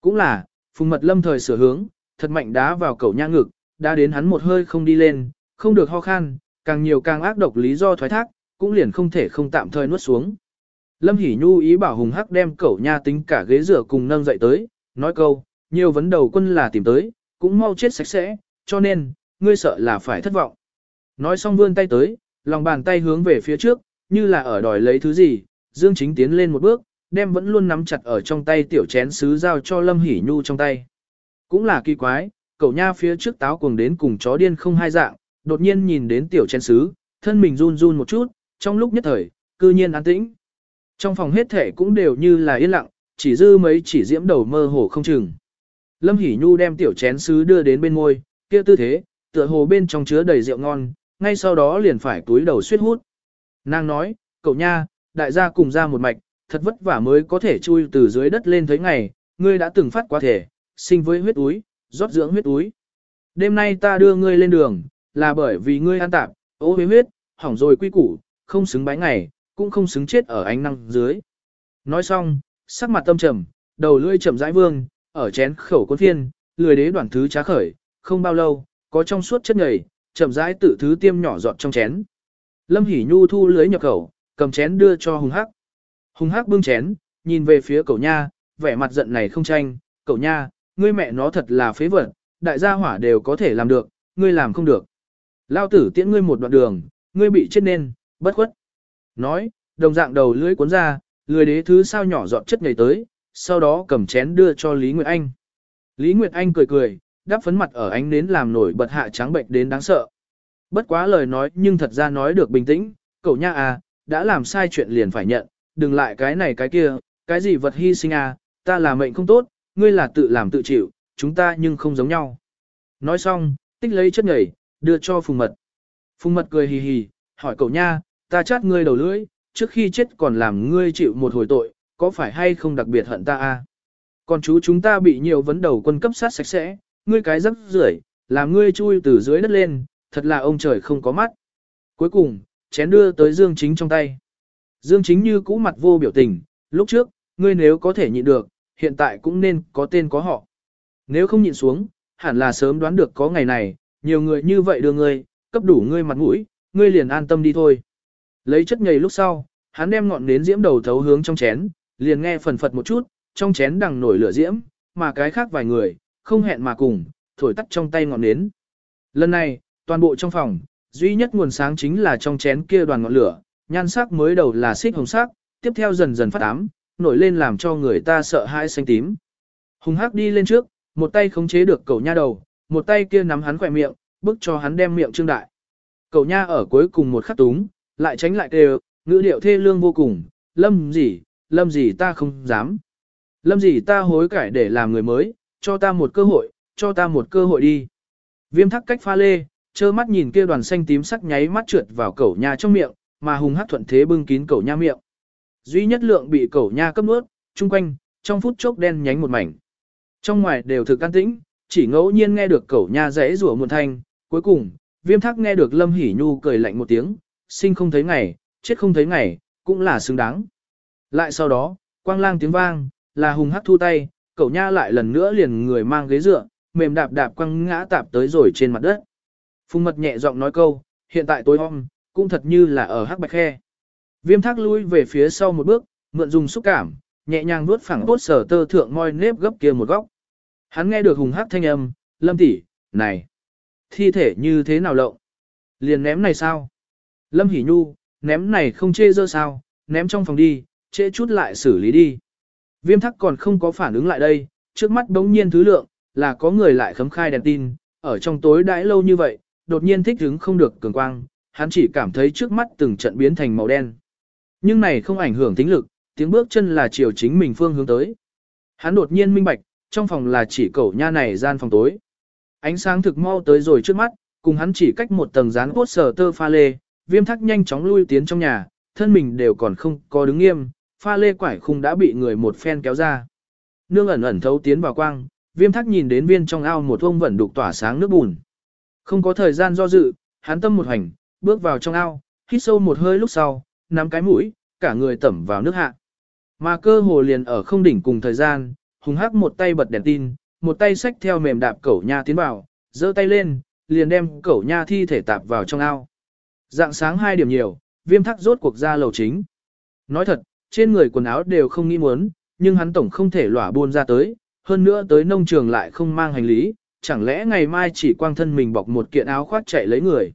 Cũng là, Phùng Mật lâm thời sửa hướng, thật mạnh đá vào cậu nha ngực, đã đến hắn một hơi không đi lên, không được ho khan, càng nhiều càng ác độc lý do thoái thác, cũng liền không thể không tạm thời nuốt xuống. Lâm Hỷ Nhu ý bảo Hùng Hắc đem cậu nha tính cả ghế rửa cùng nâng dậy tới, nói câu, nhiều vấn đầu quân là tìm tới, cũng mau chết sạch sẽ, cho nên, ngươi sợ là phải thất vọng. Nói xong vươn tay tới, lòng bàn tay hướng về phía trước, như là ở đòi lấy thứ gì, Dương Chính tiến lên một bước, đem vẫn luôn nắm chặt ở trong tay tiểu chén sứ giao cho Lâm Hỷ Nhu trong tay. Cũng là kỳ quái, cậu nha phía trước táo cuồng đến cùng chó điên không hai dạng, đột nhiên nhìn đến tiểu chén sứ, thân mình run run một chút, trong lúc nhất thời, cư nhiên an tĩnh. Trong phòng hết thể cũng đều như là yên lặng, chỉ dư mấy chỉ diễm đầu mơ hồ không chừng. Lâm Hỷ Nhu đem tiểu chén sứ đưa đến bên môi, kia tư thế, tựa hồ bên trong chứa đầy rượu ngon, ngay sau đó liền phải túi đầu suýt hút. Nàng nói, cậu nha, đại gia cùng ra một mạch, thật vất vả mới có thể chui từ dưới đất lên thấy ngày, ngươi đã từng phát quá thể, sinh với huyết úi, rót dưỡng huyết úi. Đêm nay ta đưa ngươi lên đường, là bởi vì ngươi ăn tạp, ố huyết huyết, hỏng rồi quy củ, không xứng bái ngày, cũng không xứng chết ở ánh năng dưới. Nói xong, sắc mặt tâm trầm, đầu lưỡi chậm rãi vương, ở chén khẩu cuốn phiên, lười đế đoạn thứ trá khởi, không bao lâu, có trong suốt chất nhầy, chậm rãi tự thứ tiêm nhỏ giọt trong chén. Lâm Hỷ Nhu thu lưới nhập khẩu, cầm chén đưa cho Hùng Hắc. Hùng Hắc bưng chén, nhìn về phía cậu nha, vẻ mặt giận này không tranh, cậu nha, ngươi mẹ nó thật là phế vật, đại gia hỏa đều có thể làm được, ngươi làm không được. Lao tử tiễn ngươi một đoạn đường, ngươi bị chết nên, bất khuất. Nói, đồng dạng đầu lưỡi cuốn ra, lười đế thứ sao nhỏ dọn chất nhảy tới, sau đó cầm chén đưa cho Lý Nguyệt Anh. Lý Nguyệt Anh cười cười, đắp phấn mặt ở ánh nến làm nổi bật hạ trắng bệnh đến đáng sợ. Bất quá lời nói nhưng thật ra nói được bình tĩnh, cậu nha à, đã làm sai chuyện liền phải nhận, đừng lại cái này cái kia, cái gì vật hy sinh à, ta là mệnh không tốt, ngươi là tự làm tự chịu, chúng ta nhưng không giống nhau. Nói xong, tích lấy chất nhảy, đưa cho Phùng Mật. Phùng Mật cười hì hì, hỏi cậu nha, ta chát ngươi đầu lưỡi, trước khi chết còn làm ngươi chịu một hồi tội, có phải hay không đặc biệt hận ta a? À? Còn chú chúng ta bị nhiều vấn đầu quân cấp sát sạch sẽ, ngươi cái rắc rưởi, làm ngươi chui từ dưới đất lên, thật là ông trời không có mắt. Cuối cùng, chén đưa tới Dương Chính trong tay. Dương Chính như cũ mặt vô biểu tình, lúc trước, ngươi nếu có thể nhịn được, hiện tại cũng nên có tên có họ. Nếu không nhịn xuống, hẳn là sớm đoán được có ngày này, nhiều người như vậy đưa ngươi, cấp đủ ngươi mặt mũi, ngươi liền an tâm đi thôi. Lấy chất nhầy lúc sau, hắn đem ngọn nến diễm đầu thấu hướng trong chén, liền nghe phần phật một chút, trong chén đằng nổi lửa diễm, mà cái khác vài người, không hẹn mà cùng, thổi tắt trong tay ngọn nến. Lần này, toàn bộ trong phòng, duy nhất nguồn sáng chính là trong chén kia đoàn ngọn lửa, nhan sắc mới đầu là xích hồng sắc, tiếp theo dần dần phát ám, nổi lên làm cho người ta sợ hãi xanh tím. Hùng hắc đi lên trước, một tay khống chế được cậu nha đầu, một tay kia nắm hắn khỏe miệng, bức cho hắn đem miệng trương đại. Cậu nha ở cuối cùng một khắc túng, lại tránh lại đều, ngữ điệu thê lương vô cùng, lâm gì, lâm gì ta không dám. Lâm gì ta hối cải để làm người mới, cho ta một cơ hội, cho ta một cơ hội đi. Viêm thắc cách pha lê, trơ mắt nhìn kia đoàn xanh tím sắc nháy mắt trượt vào cẩu nha trong miệng, mà hùng hắc thuận thế bưng kín cẩu nha miệng. Duy nhất lượng bị cẩu nha cấp nuốt, chung quanh, trong phút chốc đen nhánh một mảnh. Trong ngoài đều thực can tĩnh, chỉ ngẫu nhiên nghe được cẩu nha rẽ rủa một thanh, cuối cùng, viêm thác nghe được lâm hỉ nhu cười lạnh một tiếng, sinh không thấy ngày, chết không thấy ngày, cũng là xứng đáng. Lại sau đó, quang lang tiếng vang, là hùng hắc thu tay, cẩu nha lại lần nữa liền người mang ghế dựa, mềm đạp đạp quăng ngã tạp tới rồi trên mặt đất. Phùng mật nhẹ giọng nói câu, hiện tại tối om, cũng thật như là ở hắc bạch khe. Viêm thác lui về phía sau một bước, mượn dùng xúc cảm, nhẹ nhàng nuốt phẳng bốt sở tơ thượng môi nếp gấp kia một góc. Hắn nghe được hùng hắc thanh âm, lâm tỷ, này, thi thể như thế nào lộng? Liền ném này sao? Lâm hỉ nhu, ném này không chê dơ sao, ném trong phòng đi, chê chút lại xử lý đi. Viêm thắc còn không có phản ứng lại đây, trước mắt đống nhiên thứ lượng, là có người lại khấm khai đèn tin, ở trong tối đãi lâu như vậy, đột nhiên thích hứng không được cường quang, hắn chỉ cảm thấy trước mắt từng trận biến thành màu đen. Nhưng này không ảnh hưởng tính lực, tiếng bước chân là chiều chính mình phương hướng tới. Hắn đột nhiên minh bạch, trong phòng là chỉ cẩu nha này gian phòng tối. Ánh sáng thực mau tới rồi trước mắt, cùng hắn chỉ cách một tầng dán cốt sở tơ pha lê, viêm thắc nhanh chóng lui tiến trong nhà, thân mình đều còn không có đứng nghiêm, pha lê quải khung đã bị người một phen kéo ra. Nương ẩn ẩn thấu tiến vào quang, viêm thắc nhìn đến viên trong ao một ông vẫn đục tỏa sáng nước bùn. Không có thời gian do dự, hắn tâm một hành, bước vào trong ao, hít sâu một hơi lúc sau, nắm cái mũi, cả người tẩm vào nước hạ. Mà cơ hồ liền ở không đỉnh cùng thời gian, hùng hắc một tay bật đèn tin, một tay xách theo mềm đạp cẩu nha tiến vào, giơ tay lên, liền đem cẩu nha thi thể tạp vào trong ao. Dạng sáng hai điểm nhiều, viêm thắc rốt cuộc ra lầu chính. Nói thật, trên người quần áo đều không nghĩ muốn, nhưng hắn tổng không thể lỏa buôn ra tới, hơn nữa tới nông trường lại không mang hành lý, chẳng lẽ ngày mai chỉ quang thân mình bọc một kiện áo khoác chạy lấy người.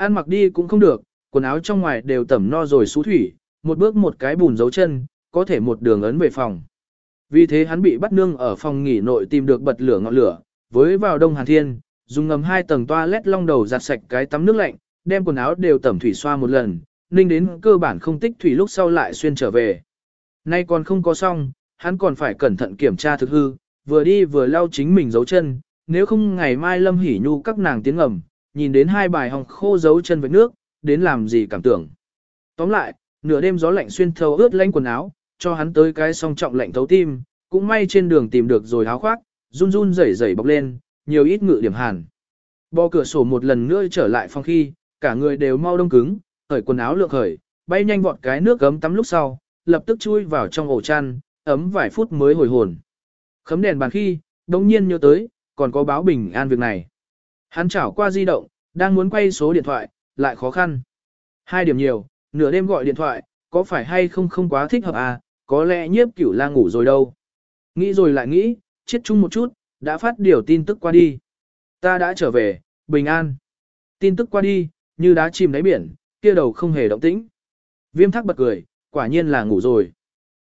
Ăn mặc đi cũng không được, quần áo trong ngoài đều tẩm no rồi xú thủy, một bước một cái bùn dấu chân, có thể một đường ấn về phòng. Vì thế hắn bị bắt nương ở phòng nghỉ nội tìm được bật lửa ngọn lửa, với vào đông hàn thiên, dùng ngầm hai tầng toa lét long đầu giặt sạch cái tắm nước lạnh, đem quần áo đều tẩm thủy xoa một lần, ninh đến cơ bản không tích thủy lúc sau lại xuyên trở về. Nay còn không có xong, hắn còn phải cẩn thận kiểm tra thực hư, vừa đi vừa lau chính mình dấu chân, nếu không ngày mai Lâm Hỉ Nhu các nàng tiếng ngầm, nhìn đến hai bài hồng khô dấu chân với nước, đến làm gì cảm tưởng. Tóm lại, nửa đêm gió lạnh xuyên thấu ướt lanh quần áo, cho hắn tới cái song trọng lạnh thấu tim, cũng may trên đường tìm được rồi áo khoác, run run rẩy rẩy bọc lên, nhiều ít ngự điểm hàn. Bò cửa sổ một lần nữa trở lại phòng khi, cả người đều mau đông cứng, khởi quần áo lượng khởi, bay nhanh vọt cái nước gấm tắm lúc sau, lập tức chui vào trong ổ chăn, ấm vài phút mới hồi hồn. Khấm đèn bàn khi, đồng nhiên nhớ tới, còn có báo bình an việc này. Hắn chảo qua di động, đang muốn quay số điện thoại, lại khó khăn. Hai điểm nhiều, nửa đêm gọi điện thoại, có phải hay không không quá thích hợp à, có lẽ nhiếp cửu la ngủ rồi đâu. Nghĩ rồi lại nghĩ, chết chung một chút, đã phát điều tin tức qua đi. Ta đã trở về, bình an. Tin tức qua đi, như đá chìm đáy biển, kia đầu không hề động tĩnh. Viêm thắc bật cười, quả nhiên là ngủ rồi.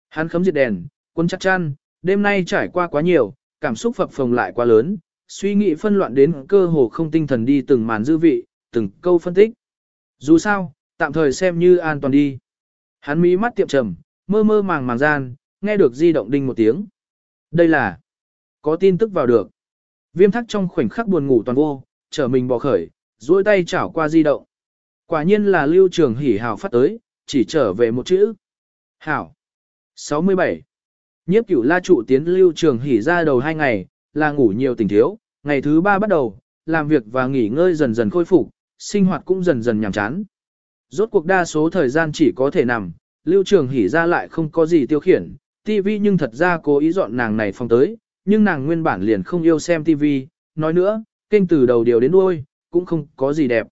Hắn khấm diệt đèn, quân chắc chăn, đêm nay trải qua quá nhiều, cảm xúc phập phồng lại quá lớn, suy nghĩ phân loạn đến cơ hồ không tinh thần đi từng màn dư vị, từng câu phân tích. Dù sao, tạm thời xem như an toàn đi. Hắn mí mắt tiệm trầm, mơ mơ màng màng gian, nghe được di động đinh một tiếng. Đây là có tin tức vào được. Viêm thắc trong khoảnh khắc buồn ngủ toàn vô, trở mình bỏ khởi, duỗi tay chảo qua di động. Quả nhiên là lưu trường hỉ hào phát tới, chỉ trở về một chữ. Hảo. 67. Nhiếp cửu la trụ tiến lưu trường hỉ ra đầu hai ngày, là ngủ nhiều tình thiếu, ngày thứ ba bắt đầu, làm việc và nghỉ ngơi dần dần khôi phục, sinh hoạt cũng dần dần nhàm chán. Rốt cuộc đa số thời gian chỉ có thể nằm, lưu trường hỉ ra lại không có gì tiêu khiển, TV nhưng thật ra cố ý dọn nàng này phong tới, nhưng nàng nguyên bản liền không yêu xem TV, nói nữa, kênh từ đầu điều đến đuôi, cũng không có gì đẹp.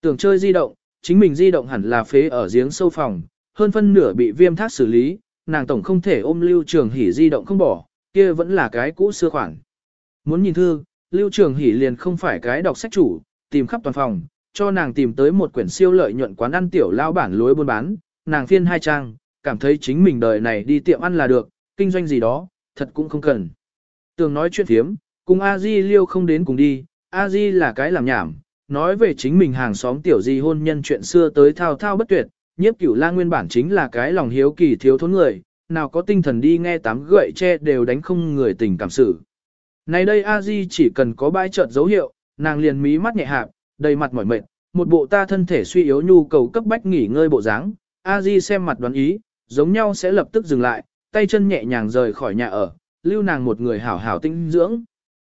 Tưởng chơi di động, chính mình di động hẳn là phế ở giếng sâu phòng, hơn phân nửa bị viêm thác xử lý, nàng tổng không thể ôm lưu trường hỉ di động không bỏ, kia vẫn là cái cũ xưa khoảng. Muốn nhìn thư, lưu trường hỉ liền không phải cái đọc sách chủ, tìm khắp toàn phòng, cho nàng tìm tới một quyển siêu lợi nhuận quán ăn tiểu lao bản lối buôn bán, nàng phiên hai trang, cảm thấy chính mình đời này đi tiệm ăn là được, kinh doanh gì đó, thật cũng không cần. Tường nói chuyện thiếm, cùng A Di liêu không đến cùng đi, A Di là cái làm nhảm, nói về chính mình hàng xóm tiểu di hôn nhân chuyện xưa tới thao thao bất tuyệt, nhiếp cửu la nguyên bản chính là cái lòng hiếu kỳ thiếu thốn người, nào có tinh thần đi nghe tám gậy che đều đánh không người tình cảm sự. Này đây A Di chỉ cần có bãi chợt dấu hiệu, nàng liền mí mắt nhẹ hạp, đầy mặt mỏi mệt, một bộ ta thân thể suy yếu nhu cầu cấp bách nghỉ ngơi bộ dáng. A Di xem mặt đoán ý, giống nhau sẽ lập tức dừng lại, tay chân nhẹ nhàng rời khỏi nhà ở, lưu nàng một người hảo hảo tinh dưỡng.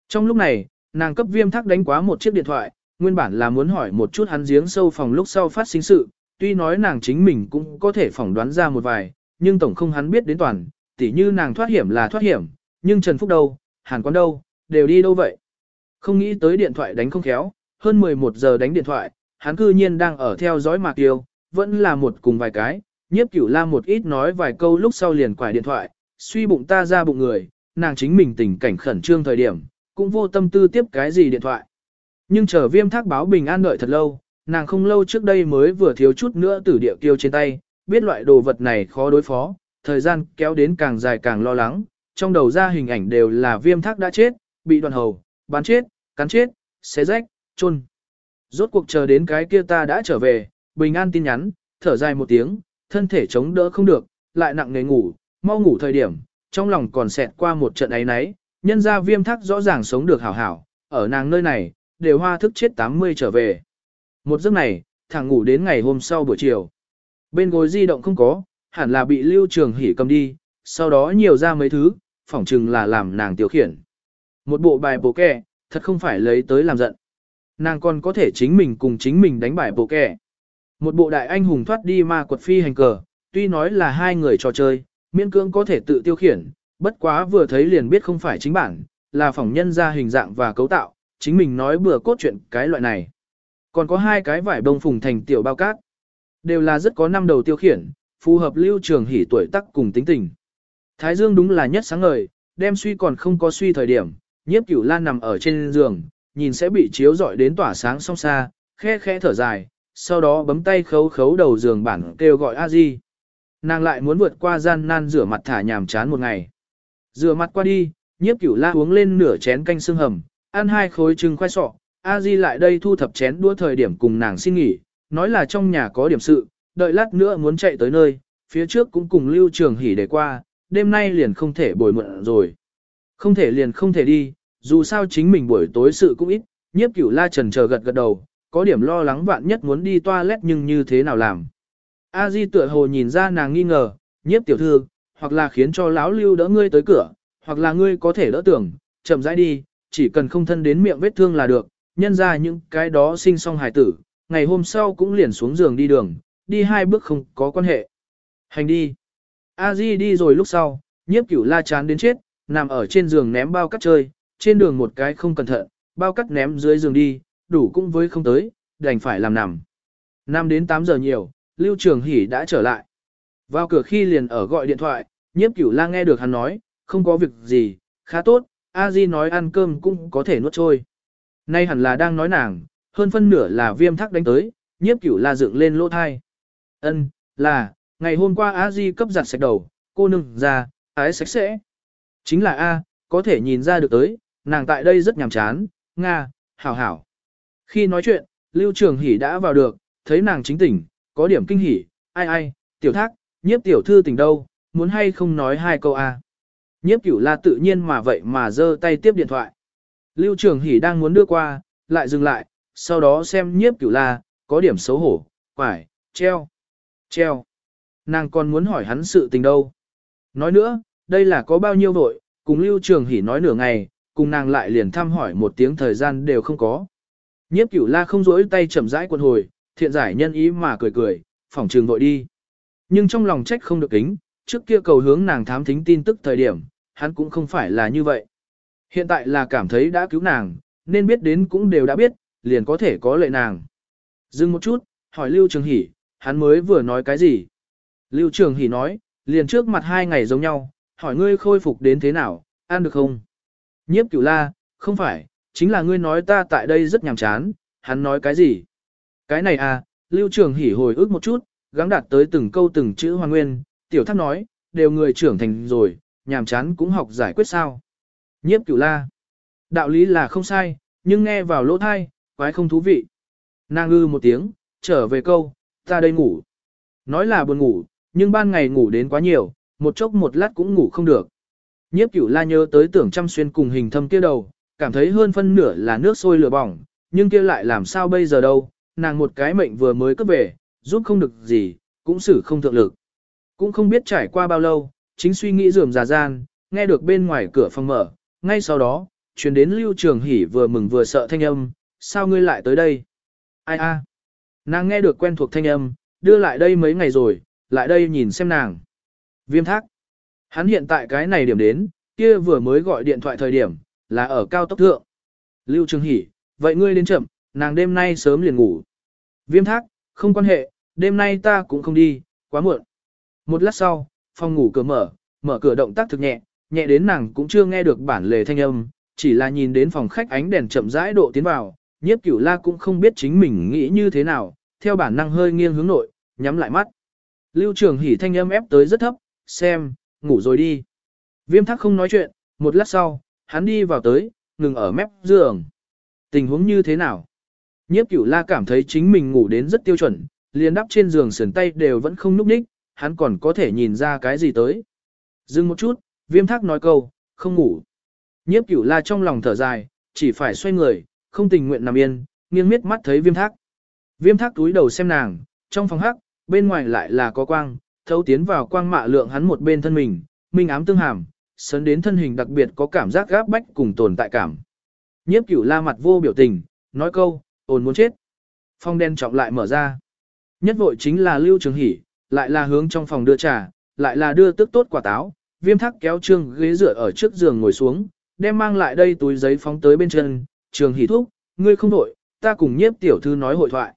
Trong lúc này, nàng cấp viêm thắc đánh quá một chiếc điện thoại, nguyên bản là muốn hỏi một chút hắn giếng sâu phòng lúc sau phát sinh sự, tuy nói nàng chính mình cũng có thể phỏng đoán ra một vài, nhưng tổng không hắn biết đến toàn, tỉ như nàng thoát hiểm là thoát hiểm, nhưng Trần Phúc đâu, Hàn Quán đâu, đều đi đâu vậy. Không nghĩ tới điện thoại đánh không khéo, hơn 11 giờ đánh điện thoại, hắn cư nhiên đang ở theo dõi Mạc Tiêu, vẫn là một cùng vài cái, nhiếp cửu la một ít nói vài câu lúc sau liền quải điện thoại, suy bụng ta ra bụng người, nàng chính mình tình cảnh khẩn trương thời điểm, cũng vô tâm tư tiếp cái gì điện thoại. Nhưng chờ viêm thác báo bình an đợi thật lâu, nàng không lâu trước đây mới vừa thiếu chút nữa tử địa kiêu trên tay, biết loại đồ vật này khó đối phó, thời gian kéo đến càng dài càng lo lắng, trong đầu ra hình ảnh đều là viêm thác đã chết, bị đoàn hầu, bắn chết, cắn chết, xé rách, chôn. Rốt cuộc chờ đến cái kia ta đã trở về, bình an tin nhắn, thở dài một tiếng, thân thể chống đỡ không được, lại nặng nề ngủ, mau ngủ thời điểm, trong lòng còn xẹt qua một trận ấy nấy, nhân ra viêm thác rõ ràng sống được hảo hảo, ở nàng nơi này, đều hoa thức chết 80 trở về. Một giấc này, thằng ngủ đến ngày hôm sau buổi chiều. Bên gối di động không có, hẳn là bị lưu trường hỉ cầm đi, sau đó nhiều ra mấy thứ, phỏng chừng là làm nàng tiểu khiển. Một bộ bài bộ kẻ, thật không phải lấy tới làm giận. Nàng còn có thể chính mình cùng chính mình đánh bài bộ kẻ. Một bộ đại anh hùng thoát đi ma quật phi hành cờ, tuy nói là hai người trò chơi, miễn cưỡng có thể tự tiêu khiển, bất quá vừa thấy liền biết không phải chính bản, là phỏng nhân ra hình dạng và cấu tạo, chính mình nói bừa cốt chuyện cái loại này. Còn có hai cái vải bông phùng thành tiểu bao cát, đều là rất có năm đầu tiêu khiển, phù hợp lưu trường hỉ tuổi tác cùng tính tình. Thái Dương đúng là nhất sáng ngời, đem suy còn không có suy thời điểm, nhiếp cửu lan nằm ở trên giường, nhìn sẽ bị chiếu rọi đến tỏa sáng song xa, khe khẽ thở dài, sau đó bấm tay khấu khấu đầu giường bản kêu gọi a di Nàng lại muốn vượt qua gian nan rửa mặt thả nhàm chán một ngày. Rửa mặt qua đi, nhiếp cửu la uống lên nửa chén canh xương hầm, ăn hai khối trứng khoai sọ, a di lại đây thu thập chén đua thời điểm cùng nàng xin nghỉ, nói là trong nhà có điểm sự, đợi lát nữa muốn chạy tới nơi, phía trước cũng cùng lưu trường hỉ để qua, đêm nay liền không thể bồi mượn rồi. Không thể liền không thể đi, dù sao chính mình buổi tối sự cũng ít, nhiếp cửu la trần chờ gật gật đầu, có điểm lo lắng vạn nhất muốn đi toilet nhưng như thế nào làm. A Di tựa hồ nhìn ra nàng nghi ngờ, nhiếp tiểu thư, hoặc là khiến cho lão lưu đỡ ngươi tới cửa, hoặc là ngươi có thể đỡ tưởng, chậm rãi đi, chỉ cần không thân đến miệng vết thương là được, nhân ra những cái đó sinh xong hài tử, ngày hôm sau cũng liền xuống giường đi đường, đi hai bước không có quan hệ. Hành đi. A Di đi rồi lúc sau, nhiếp cửu la chán đến chết, nằm ở trên giường ném bao cắt chơi, trên đường một cái không cẩn thận, bao cắt ném dưới giường đi, đủ cũng với không tới, đành phải làm nằm. Năm đến 8 giờ nhiều, Lưu Trường Hỷ đã trở lại. Vào cửa khi liền ở gọi điện thoại, nhiếp cửu la nghe được hắn nói, không có việc gì, khá tốt, A Di nói ăn cơm cũng có thể nuốt trôi. Nay hẳn là đang nói nàng, hơn phân nửa là viêm thắc đánh tới, nhiếp cửu la dựng lên lỗ thai. Ân, là, ngày hôm qua A Di cấp giặt sạch đầu, cô nương ra, ái sạch sẽ. Chính là A, có thể nhìn ra được tới, nàng tại đây rất nhàm chán, Nga, hảo hảo. Khi nói chuyện, Lưu Trường Hỷ đã vào được, thấy nàng chính tỉnh, có điểm kinh hỉ, ai ai, tiểu thác, nhiếp tiểu thư tỉnh đâu, muốn hay không nói hai câu a. Nhiếp cửu la tự nhiên mà vậy mà giơ tay tiếp điện thoại. Lưu Trường Hỷ đang muốn đưa qua, lại dừng lại, sau đó xem nhiếp cửu la, có điểm xấu hổ, quải, treo, treo. Nàng còn muốn hỏi hắn sự tình đâu. Nói nữa, đây là có bao nhiêu vội, cùng Lưu Trường Hỷ nói nửa ngày, cùng nàng lại liền thăm hỏi một tiếng thời gian đều không có. Nhiếp cửu la không rỗi tay chậm rãi quân hồi, thiện giải nhân ý mà cười cười, phỏng trường vội đi. Nhưng trong lòng trách không được kính, trước kia cầu hướng nàng thám thính tin tức thời điểm, hắn cũng không phải là như vậy. Hiện tại là cảm thấy đã cứu nàng, nên biết đến cũng đều đã biết, liền có thể có lệ nàng. Dừng một chút, hỏi Lưu Trường Hỷ, hắn mới vừa nói cái gì? Lưu Trường Hỷ nói, liền trước mặt hai ngày giống nhau, hỏi ngươi khôi phục đến thế nào, ăn được không? Nhiếp cửu la, không phải, chính là ngươi nói ta tại đây rất nhàm chán, hắn nói cái gì? Cái này à, Lưu Trường Hỷ hồi ức một chút, gắng đạt tới từng câu từng chữ hoàn nguyên, tiểu thác nói, đều người trưởng thành rồi, nhàm chán cũng học giải quyết sao. Nhiếp cửu la. Đạo lý là không sai, nhưng nghe vào lỗ thai, quái không thú vị. Nàng ư một tiếng, trở về câu, ta đây ngủ. Nói là buồn ngủ, nhưng ban ngày ngủ đến quá nhiều, một chốc một lát cũng ngủ không được. Nhiếp cửu la nhớ tới tưởng chăm xuyên cùng hình thâm kia đầu, cảm thấy hơn phân nửa là nước sôi lửa bỏng, nhưng kia lại làm sao bây giờ đâu, nàng một cái mệnh vừa mới cấp về, giúp không được gì, cũng xử không thượng lực. Cũng không biết trải qua bao lâu, chính suy nghĩ rườm rà gian, nghe được bên ngoài cửa phòng mở, ngay sau đó, truyền đến Lưu Trường hỉ vừa mừng vừa sợ thanh âm, sao ngươi lại tới đây? Ai a? Nàng nghe được quen thuộc thanh âm, đưa lại đây mấy ngày rồi, lại đây nhìn xem nàng. Viêm thác. Hắn hiện tại cái này điểm đến, kia vừa mới gọi điện thoại thời điểm, là ở cao tốc thượng. Lưu Trường Hỷ, vậy ngươi đến chậm, nàng đêm nay sớm liền ngủ. Viêm thác, không quan hệ, đêm nay ta cũng không đi, quá muộn. Một lát sau, phòng ngủ cửa mở, mở cửa động tác thực nhẹ, nhẹ đến nàng cũng chưa nghe được bản lề thanh âm, chỉ là nhìn đến phòng khách ánh đèn chậm rãi độ tiến vào, nhiếp cửu la cũng không biết chính mình nghĩ như thế nào, theo bản năng hơi nghiêng hướng nội, nhắm lại mắt. Lưu trường hỉ thanh âm ép tới rất thấp, xem, ngủ rồi đi. Viêm thắc không nói chuyện, một lát sau, hắn đi vào tới, ngừng ở mép giường. Tình huống như thế nào? Nhiếp cửu la cảm thấy chính mình ngủ đến rất tiêu chuẩn, liền đắp trên giường sườn tay đều vẫn không núp ních, hắn còn có thể nhìn ra cái gì tới. Dừng một chút, viêm thác nói câu, không ngủ. Nhiếp cửu la trong lòng thở dài, chỉ phải xoay người, không tình nguyện nằm yên, nghiêng miết mắt thấy viêm thác. Viêm thác túi đầu xem nàng, trong phòng hắc, bên ngoài lại là có quang, thấu tiến vào quang mạ lượng hắn một bên thân mình, minh ám tương hàm, sấn đến thân hình đặc biệt có cảm giác gáp bách cùng tồn tại cảm. Nhiếp cửu la mặt vô biểu tình, nói câu, ồn muốn chết. Phong đen trọng lại mở ra. Nhất vội chính là Lưu Trường Hỷ, lại là hướng trong phòng đưa trà, lại là đưa tức tốt quả táo, viêm thắc kéo trương ghế dựa ở trước giường ngồi xuống, đem mang lại đây túi giấy phóng tới bên chân, trường hỉ thúc, ngươi không đổi, ta cùng nhiếp tiểu thư nói hội thoại.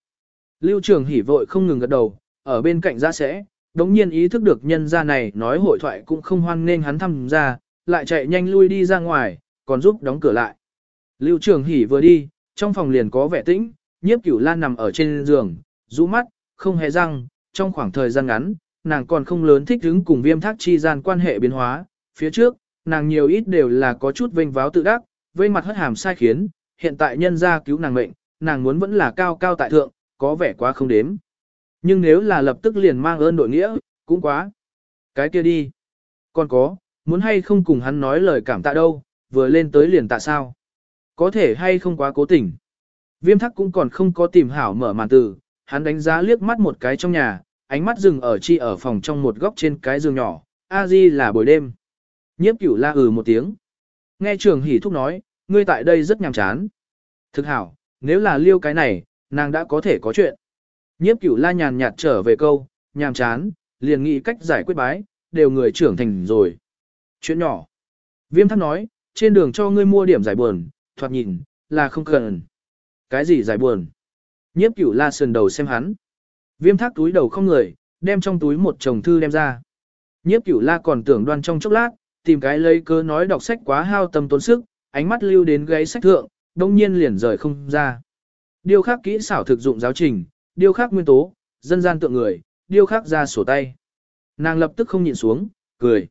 Lưu trường hỉ vội không ngừng gật đầu, ở bên cạnh ra sẽ, đống nhiên ý thức được nhân gia này nói hội thoại cũng không hoan nên hắn thăm ra, lại chạy nhanh lui đi ra ngoài, còn giúp đóng cửa lại. Lưu trường hỉ vừa đi, trong phòng liền có vẻ tĩnh, nhiếp cửu lan nằm ở trên giường, rũ mắt, không hề răng, trong khoảng thời gian ngắn, nàng còn không lớn thích hứng cùng viêm thác chi gian quan hệ biến hóa, phía trước, nàng nhiều ít đều là có chút vênh váo tự đắc, vây mặt hất hàm sai khiến, hiện tại nhân ra cứu nàng mệnh, nàng muốn vẫn là cao cao tại thượng, có vẻ quá không đếm. Nhưng nếu là lập tức liền mang ơn đội nghĩa, cũng quá. Cái kia đi. Còn có, muốn hay không cùng hắn nói lời cảm tạ đâu, vừa lên tới liền tạ sao. Có thể hay không quá cố tình. Viêm thắc cũng còn không có tìm hảo mở màn từ, hắn đánh giá liếc mắt một cái trong nhà, ánh mắt dừng ở chi ở phòng trong một góc trên cái giường nhỏ, a di là buổi đêm. Nhiếp cửu la ừ một tiếng. Nghe trường hỉ thúc nói, ngươi tại đây rất nhàm chán. Thực hảo, nếu là liêu cái này, nàng đã có thể có chuyện. Nhiếp cửu la nhàn nhạt trở về câu, nhàm chán, liền nghĩ cách giải quyết bái, đều người trưởng thành rồi. Chuyện nhỏ. Viêm thắc nói, trên đường cho ngươi mua điểm giải buồn, thoạt nhìn, là không cần. Cái gì giải buồn? Nhiếp cửu la sườn đầu xem hắn. Viêm thác túi đầu không người, đem trong túi một chồng thư đem ra. Nhiếp cửu la còn tưởng đoan trong chốc lát, tìm cái lấy cơ nói đọc sách quá hao tâm tốn sức, ánh mắt lưu đến gáy sách thượng, đông nhiên liền rời không ra. Điều khắc kỹ xảo thực dụng giáo trình, điêu khắc nguyên tố, dân gian tượng người, điêu khắc ra sổ tay. Nàng lập tức không nhịn xuống, cười.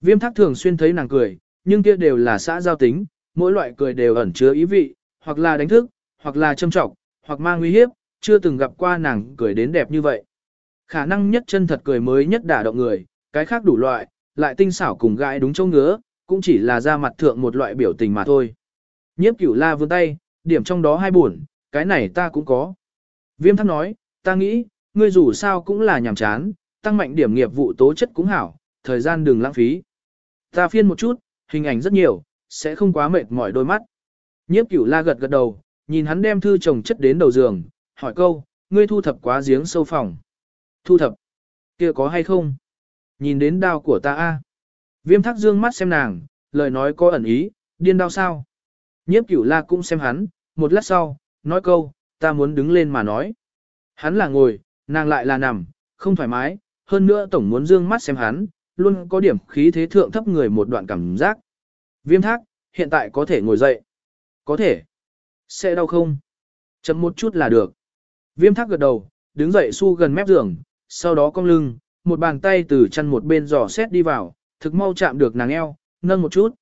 Viêm thác thường xuyên thấy nàng cười, nhưng kia đều là xã giao tính, mỗi loại cười đều ẩn chứa ý vị, hoặc là đánh thức, hoặc là châm trọng, hoặc mang uy hiếp, chưa từng gặp qua nàng cười đến đẹp như vậy. Khả năng nhất chân thật cười mới nhất đả động người, cái khác đủ loại, lại tinh xảo cùng gãi đúng chỗ ngứa, cũng chỉ là ra mặt thượng một loại biểu tình mà thôi. Nhiếp cửu la vươn tay, điểm trong đó hai buồn, cái này ta cũng có. Viêm thắc nói, ta nghĩ, ngươi dù sao cũng là nhàm chán, tăng mạnh điểm nghiệp vụ tố chất cũng hảo, thời gian đừng lãng phí. Ta phiên một chút, hình ảnh rất nhiều, sẽ không quá mệt mỏi đôi mắt. Nhiếp cửu la gật gật đầu, nhìn hắn đem thư chồng chất đến đầu giường, hỏi câu, ngươi thu thập quá giếng sâu phòng. Thu thập, kia có hay không? Nhìn đến đao của ta a. Viêm thắc dương mắt xem nàng, lời nói có ẩn ý, điên đao sao? Nhiếp cửu la cũng xem hắn, một lát sau, nói câu, ta muốn đứng lên mà nói. Hắn là ngồi, nàng lại là nằm, không thoải mái, hơn nữa tổng muốn dương mắt xem hắn, luôn có điểm khí thế thượng thấp người một đoạn cảm giác. Viêm thác, hiện tại có thể ngồi dậy. Có thể. Sẽ đau không? Chấm một chút là được. Viêm thác gật đầu, đứng dậy su gần mép giường, sau đó cong lưng, một bàn tay từ chân một bên giò xét đi vào, thực mau chạm được nàng eo, nâng một chút.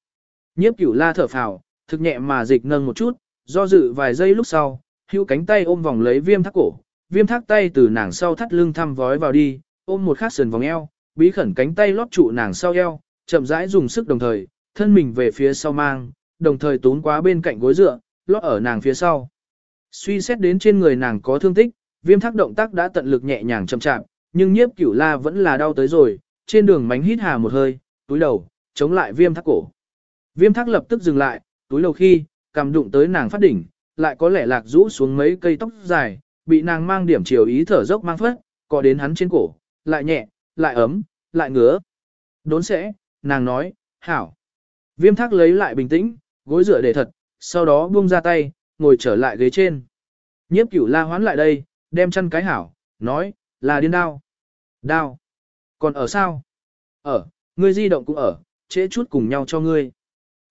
Nhiếp cửu la thở phào, thực nhẹ mà dịch nâng một chút, do dự vài giây lúc sau, hữu cánh tay ôm vòng lấy viêm thác cổ, viêm thác tay từ nàng sau thắt lưng thăm vói vào đi, ôm một khát sườn vòng eo, bí khẩn cánh tay lót trụ nàng sau eo, chậm rãi dùng sức đồng thời, thân mình về phía sau mang, đồng thời tốn quá bên cạnh gối dựa, lót ở nàng phía sau. Suy xét đến trên người nàng có thương tích, viêm thác động tác đã tận lực nhẹ nhàng chậm chạm, nhưng nhiếp cửu la vẫn là đau tới rồi, trên đường mánh hít hà một hơi, túi đầu, chống lại viêm thác cổ. Viêm thác lập tức dừng lại, túi đầu khi, cầm đụng tới nàng phát đỉnh, lại có lẽ lạc rũ xuống mấy cây tóc dài, bị nàng mang điểm chiều ý thở dốc mang phất, có đến hắn trên cổ, lại nhẹ, lại ấm, lại ngứa. Đốn sẽ, nàng nói, hảo. Viêm thác lấy lại bình tĩnh, gối dựa để thật, sau đó buông ra tay, ngồi trở lại ghế trên. Nhiếp cửu la hoán lại đây, đem chân cái hảo, nói, là điên đao. Đao. Còn ở sao? Ở, ngươi di động cũng ở, trễ chút cùng nhau cho ngươi.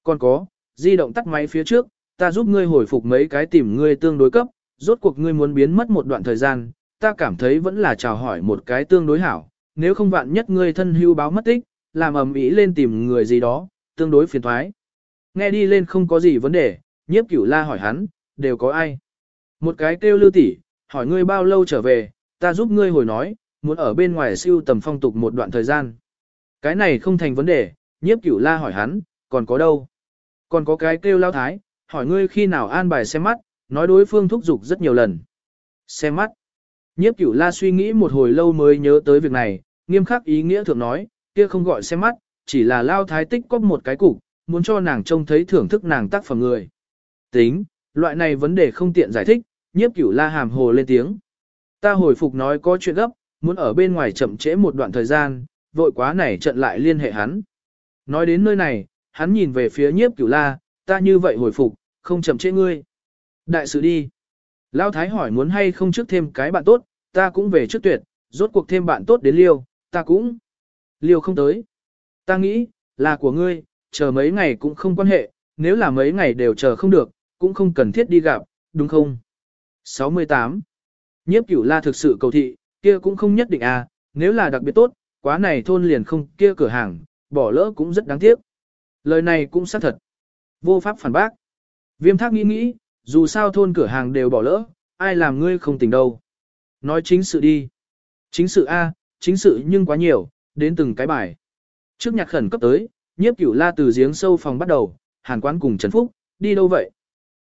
Còn có, di động tắt máy phía trước, ta giúp ngươi hồi phục mấy cái tìm ngươi tương đối cấp, rốt cuộc ngươi muốn biến mất một đoạn thời gian, ta cảm thấy vẫn là chào hỏi một cái tương đối hảo, nếu không vạn nhất ngươi thân hưu báo mất tích, làm ầm ĩ lên tìm người gì đó, tương đối phiền thoái. Nghe đi lên không có gì vấn đề, nhiếp cửu la hỏi hắn, đều có ai? Một cái kêu lưu tỷ, hỏi ngươi bao lâu trở về, ta giúp ngươi hồi nói, muốn ở bên ngoài siêu tầm phong tục một đoạn thời gian. Cái này không thành vấn đề, nhiếp cửu la hỏi hắn, còn có đâu? Còn có cái kêu lao thái, hỏi ngươi khi nào an bài xem mắt, nói đối phương thúc giục rất nhiều lần. Xem mắt. Nhiếp cửu la suy nghĩ một hồi lâu mới nhớ tới việc này, nghiêm khắc ý nghĩa thường nói, kia không gọi xem mắt, chỉ là lao thái tích có một cái cục, muốn cho nàng trông thấy thưởng thức nàng tác phẩm người. Tính, loại này vấn đề không tiện giải thích, nhiếp cửu la hàm hồ lên tiếng. Ta hồi phục nói có chuyện gấp, muốn ở bên ngoài chậm trễ một đoạn thời gian, vội quá này trận lại liên hệ hắn. Nói đến nơi này, hắn nhìn về phía nhiếp cửu la, ta như vậy hồi phục, không chậm trễ ngươi. Đại sự đi. Lao Thái hỏi muốn hay không trước thêm cái bạn tốt, ta cũng về trước tuyệt, rốt cuộc thêm bạn tốt đến liêu, ta cũng. Liêu không tới. Ta nghĩ, là của ngươi, chờ mấy ngày cũng không quan hệ, nếu là mấy ngày đều chờ không được, cũng không cần thiết đi gặp, đúng không? 68. Nhiếp cửu la thực sự cầu thị, kia cũng không nhất định à, nếu là đặc biệt tốt, quá này thôn liền không kia cửa hàng, bỏ lỡ cũng rất đáng tiếc. Lời này cũng xác thật. Vô pháp phản bác. Viêm thác nghĩ nghĩ, dù sao thôn cửa hàng đều bỏ lỡ, ai làm ngươi không tỉnh đâu. Nói chính sự đi. Chính sự A, chính sự nhưng quá nhiều, đến từng cái bài. Trước nhạc khẩn cấp tới, nhiếp cửu la từ giếng sâu phòng bắt đầu, hàn quán cùng Trần Phúc, đi đâu vậy?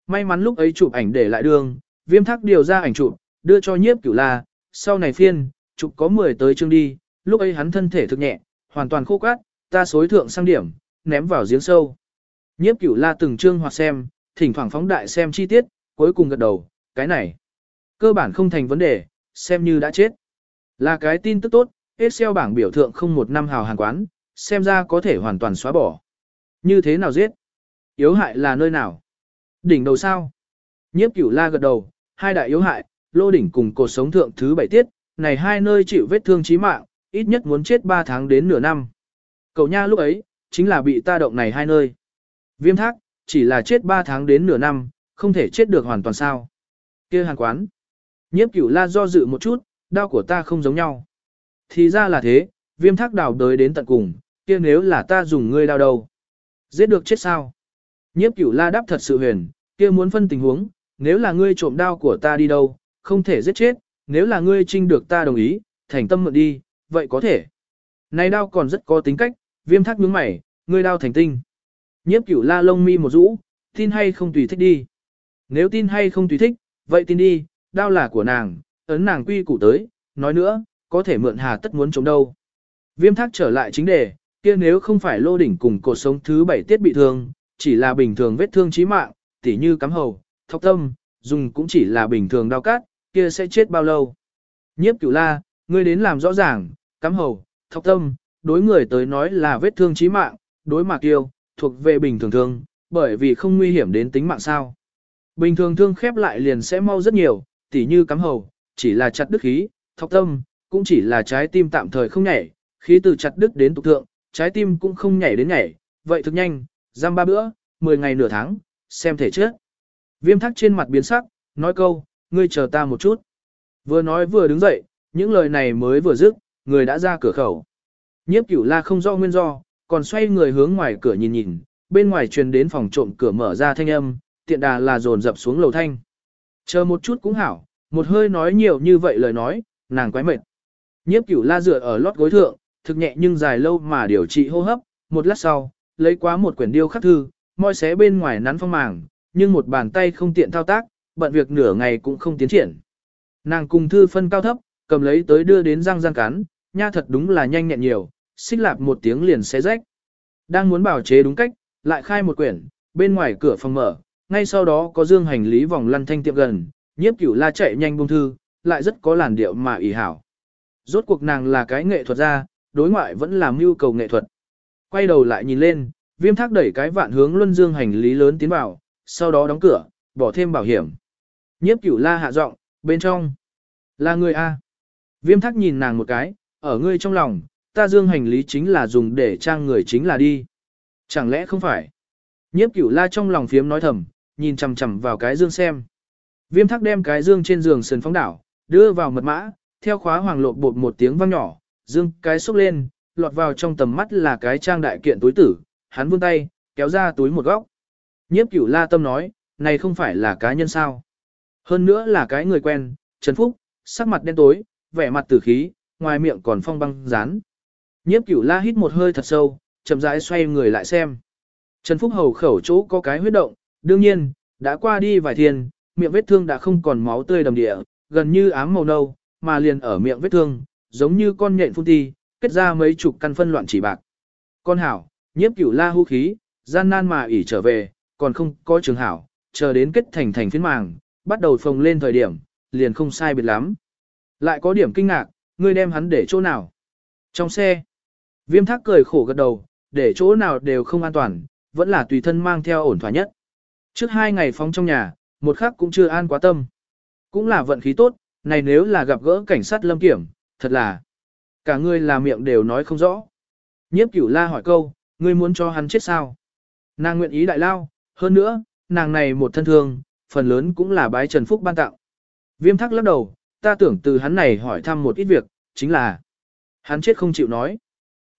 May mắn lúc ấy chụp ảnh để lại đường, viêm thác điều ra ảnh chụp, đưa cho nhiếp cửu la, sau này phiên, chụp có 10 tới chương đi, lúc ấy hắn thân thể thực nhẹ, hoàn toàn khô cát, ta xối thượng sang điểm, ném vào giếng sâu. Nhiếp cửu la từng chương hoặc xem, thỉnh thoảng phóng đại xem chi tiết, cuối cùng gật đầu, cái này. Cơ bản không thành vấn đề, xem như đã chết. Là cái tin tức tốt, Excel bảng biểu thượng không một năm hào hàng quán, xem ra có thể hoàn toàn xóa bỏ. Như thế nào giết? Yếu hại là nơi nào? Đỉnh đầu sao? Nhiếp cửu la gật đầu, hai đại yếu hại, lô đỉnh cùng cột sống thượng thứ bảy tiết, này hai nơi chịu vết thương chí mạng, ít nhất muốn chết 3 tháng đến nửa năm. Cậu nha lúc ấy, chính là bị ta động này hai nơi. Viêm thác, chỉ là chết 3 tháng đến nửa năm, không thể chết được hoàn toàn sao. kia hàng quán. Nhiếp cửu la do dự một chút, đau của ta không giống nhau. Thì ra là thế, viêm thác đào đới đến tận cùng, kia nếu là ta dùng ngươi đau đầu. Giết được chết sao? Nhiếp cửu la đáp thật sự huyền, kia muốn phân tình huống, nếu là ngươi trộm đao của ta đi đâu, không thể giết chết, nếu là ngươi trinh được ta đồng ý, thành tâm mượn đi, vậy có thể. Này đao còn rất có tính cách, viêm thác nhướng mày, ngươi đao thành tinh. Nhiếp cửu la lông mi một rũ, tin hay không tùy thích đi. Nếu tin hay không tùy thích, vậy tin đi, đao là của nàng, ấn nàng quy củ tới, nói nữa, có thể mượn hà tất muốn chống đâu. Viêm thác trở lại chính đề, kia nếu không phải lô đỉnh cùng cột sống thứ bảy tiết bị thương, chỉ là bình thường vết thương chí mạng, tỉ như cắm hầu, thọc tâm, dùng cũng chỉ là bình thường đau cát, kia sẽ chết bao lâu. Nhiếp cửu la, ngươi đến làm rõ ràng, cắm hầu, thọc tâm, đối người tới nói là vết thương chí mạng, đối mạc yêu, thuộc về bình thường thương, bởi vì không nguy hiểm đến tính mạng sao. Bình thường thương khép lại liền sẽ mau rất nhiều, tỉ như cắm hầu, chỉ là chặt đứt khí, thọc tâm, cũng chỉ là trái tim tạm thời không nhảy, khí từ chặt đứt đến tục thượng, trái tim cũng không nhảy đến nhảy, vậy thực nhanh, giam ba bữa, 10 ngày nửa tháng, xem thể chết. Viêm thắc trên mặt biến sắc, nói câu, ngươi chờ ta một chút. Vừa nói vừa đứng dậy, những lời này mới vừa dứt, người đã ra cửa khẩu. Nhiếp cửu la không do nguyên do, còn xoay người hướng ngoài cửa nhìn nhìn, bên ngoài truyền đến phòng trộm cửa mở ra thanh âm, tiện đà là dồn dập xuống lầu thanh. Chờ một chút cũng hảo, một hơi nói nhiều như vậy lời nói, nàng quái mệt. Nhiếp cửu la dựa ở lót gối thượng, thực nhẹ nhưng dài lâu mà điều trị hô hấp, một lát sau, lấy quá một quyển điêu khắc thư, moi xé bên ngoài nắn phong màng, nhưng một bàn tay không tiện thao tác, bận việc nửa ngày cũng không tiến triển. Nàng cùng thư phân cao thấp, cầm lấy tới đưa đến răng răng cắn, nha thật đúng là nhanh nhẹn nhiều, xích lạp một tiếng liền xé rách. Đang muốn bảo chế đúng cách, lại khai một quyển, bên ngoài cửa phòng mở, ngay sau đó có dương hành lý vòng lăn thanh tiệm gần, nhiếp cửu la chạy nhanh buông thư, lại rất có làn điệu mà ỷ hảo. Rốt cuộc nàng là cái nghệ thuật gia, đối ngoại vẫn làm mưu cầu nghệ thuật. Quay đầu lại nhìn lên, viêm thác đẩy cái vạn hướng luân dương hành lý lớn tiến vào, sau đó đóng cửa, bỏ thêm bảo hiểm. Nhiếp cửu la hạ giọng, bên trong, là người A. Viêm thác nhìn nàng một cái, ở ngươi trong lòng, ta dương hành lý chính là dùng để trang người chính là đi. Chẳng lẽ không phải? Nhiếp cửu la trong lòng phiếm nói thầm, nhìn chằm chằm vào cái dương xem. Viêm thác đem cái dương trên giường sườn phóng đảo, đưa vào mật mã, theo khóa hoàng lộp bột một tiếng vang nhỏ, dương cái xúc lên, lọt vào trong tầm mắt là cái trang đại kiện túi tử, hắn vươn tay, kéo ra túi một góc. Nhiếp cửu la tâm nói, này không phải là cá nhân sao. Hơn nữa là cái người quen, Trần Phúc, sắc mặt đen tối, vẻ mặt tử khí, ngoài miệng còn phong băng rán. Nhiếp cửu la hít một hơi thật sâu, chậm rãi xoay người lại xem. Trần Phúc hầu khẩu chỗ có cái huyết động, đương nhiên, đã qua đi vài thiên, miệng vết thương đã không còn máu tươi đầm địa, gần như ám màu nâu, mà liền ở miệng vết thương, giống như con nhện phun ti, kết ra mấy chục căn phân loạn chỉ bạc. Con hảo, nhiếp cửu la hưu khí, gian nan mà ỉ trở về, còn không có trường hảo, chờ đến kết thành thành phiến màng, bắt đầu phồng lên thời điểm, liền không sai biệt lắm. Lại có điểm kinh ngạc, ngươi đem hắn để chỗ nào? Trong xe, viêm thác cười khổ gật đầu, để chỗ nào đều không an toàn, vẫn là tùy thân mang theo ổn thỏa nhất. Trước hai ngày phóng trong nhà, một khắc cũng chưa an quá tâm. Cũng là vận khí tốt, này nếu là gặp gỡ cảnh sát lâm kiểm, thật là cả người là miệng đều nói không rõ. Nhiếp cửu la hỏi câu, ngươi muốn cho hắn chết sao? Nàng nguyện ý đại lao, hơn nữa, nàng này một thân thương, phần lớn cũng là bái Trần Phúc ban tặng. Viêm thắc lắc đầu, ta tưởng từ hắn này hỏi thăm một ít việc, chính là hắn chết không chịu nói.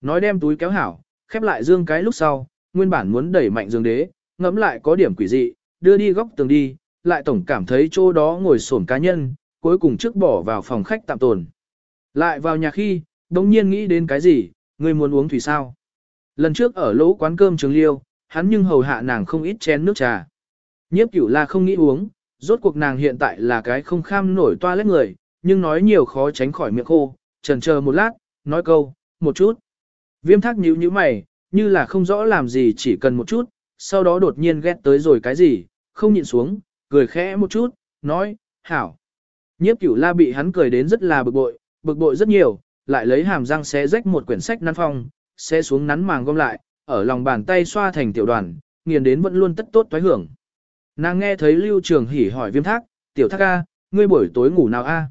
Nói đem túi kéo hảo, khép lại dương cái lúc sau, nguyên bản muốn đẩy mạnh dương đế, ngẫm lại có điểm quỷ dị, đưa đi góc tường đi, lại tổng cảm thấy chỗ đó ngồi sổn cá nhân, cuối cùng trước bỏ vào phòng khách tạm tồn. Lại vào nhà khi, đống nhiên nghĩ đến cái gì, người muốn uống thủy sao. Lần trước ở lỗ quán cơm trường liêu, hắn nhưng hầu hạ nàng không ít chén nước trà. Nhiếp cửu là không nghĩ uống, rốt cuộc nàng hiện tại là cái không kham nổi toa lết người, nhưng nói nhiều khó tránh khỏi miệng khô, trần chờ một lát, nói câu, một chút. Viêm thác nhíu nhíu mày, như là không rõ làm gì chỉ cần một chút, sau đó đột nhiên ghét tới rồi cái gì, không nhịn xuống, cười khẽ một chút, nói, hảo. Nhiếp cửu la bị hắn cười đến rất là bực bội, bực bội rất nhiều, lại lấy hàm răng xé rách một quyển sách năn phong, xé xuống nắn màng gom lại, ở lòng bàn tay xoa thành tiểu đoàn, nghiền đến vẫn luôn tất tốt toái hưởng. Nàng nghe thấy lưu trường hỉ hỏi viêm thác, tiểu thác a, ngươi buổi tối ngủ nào a?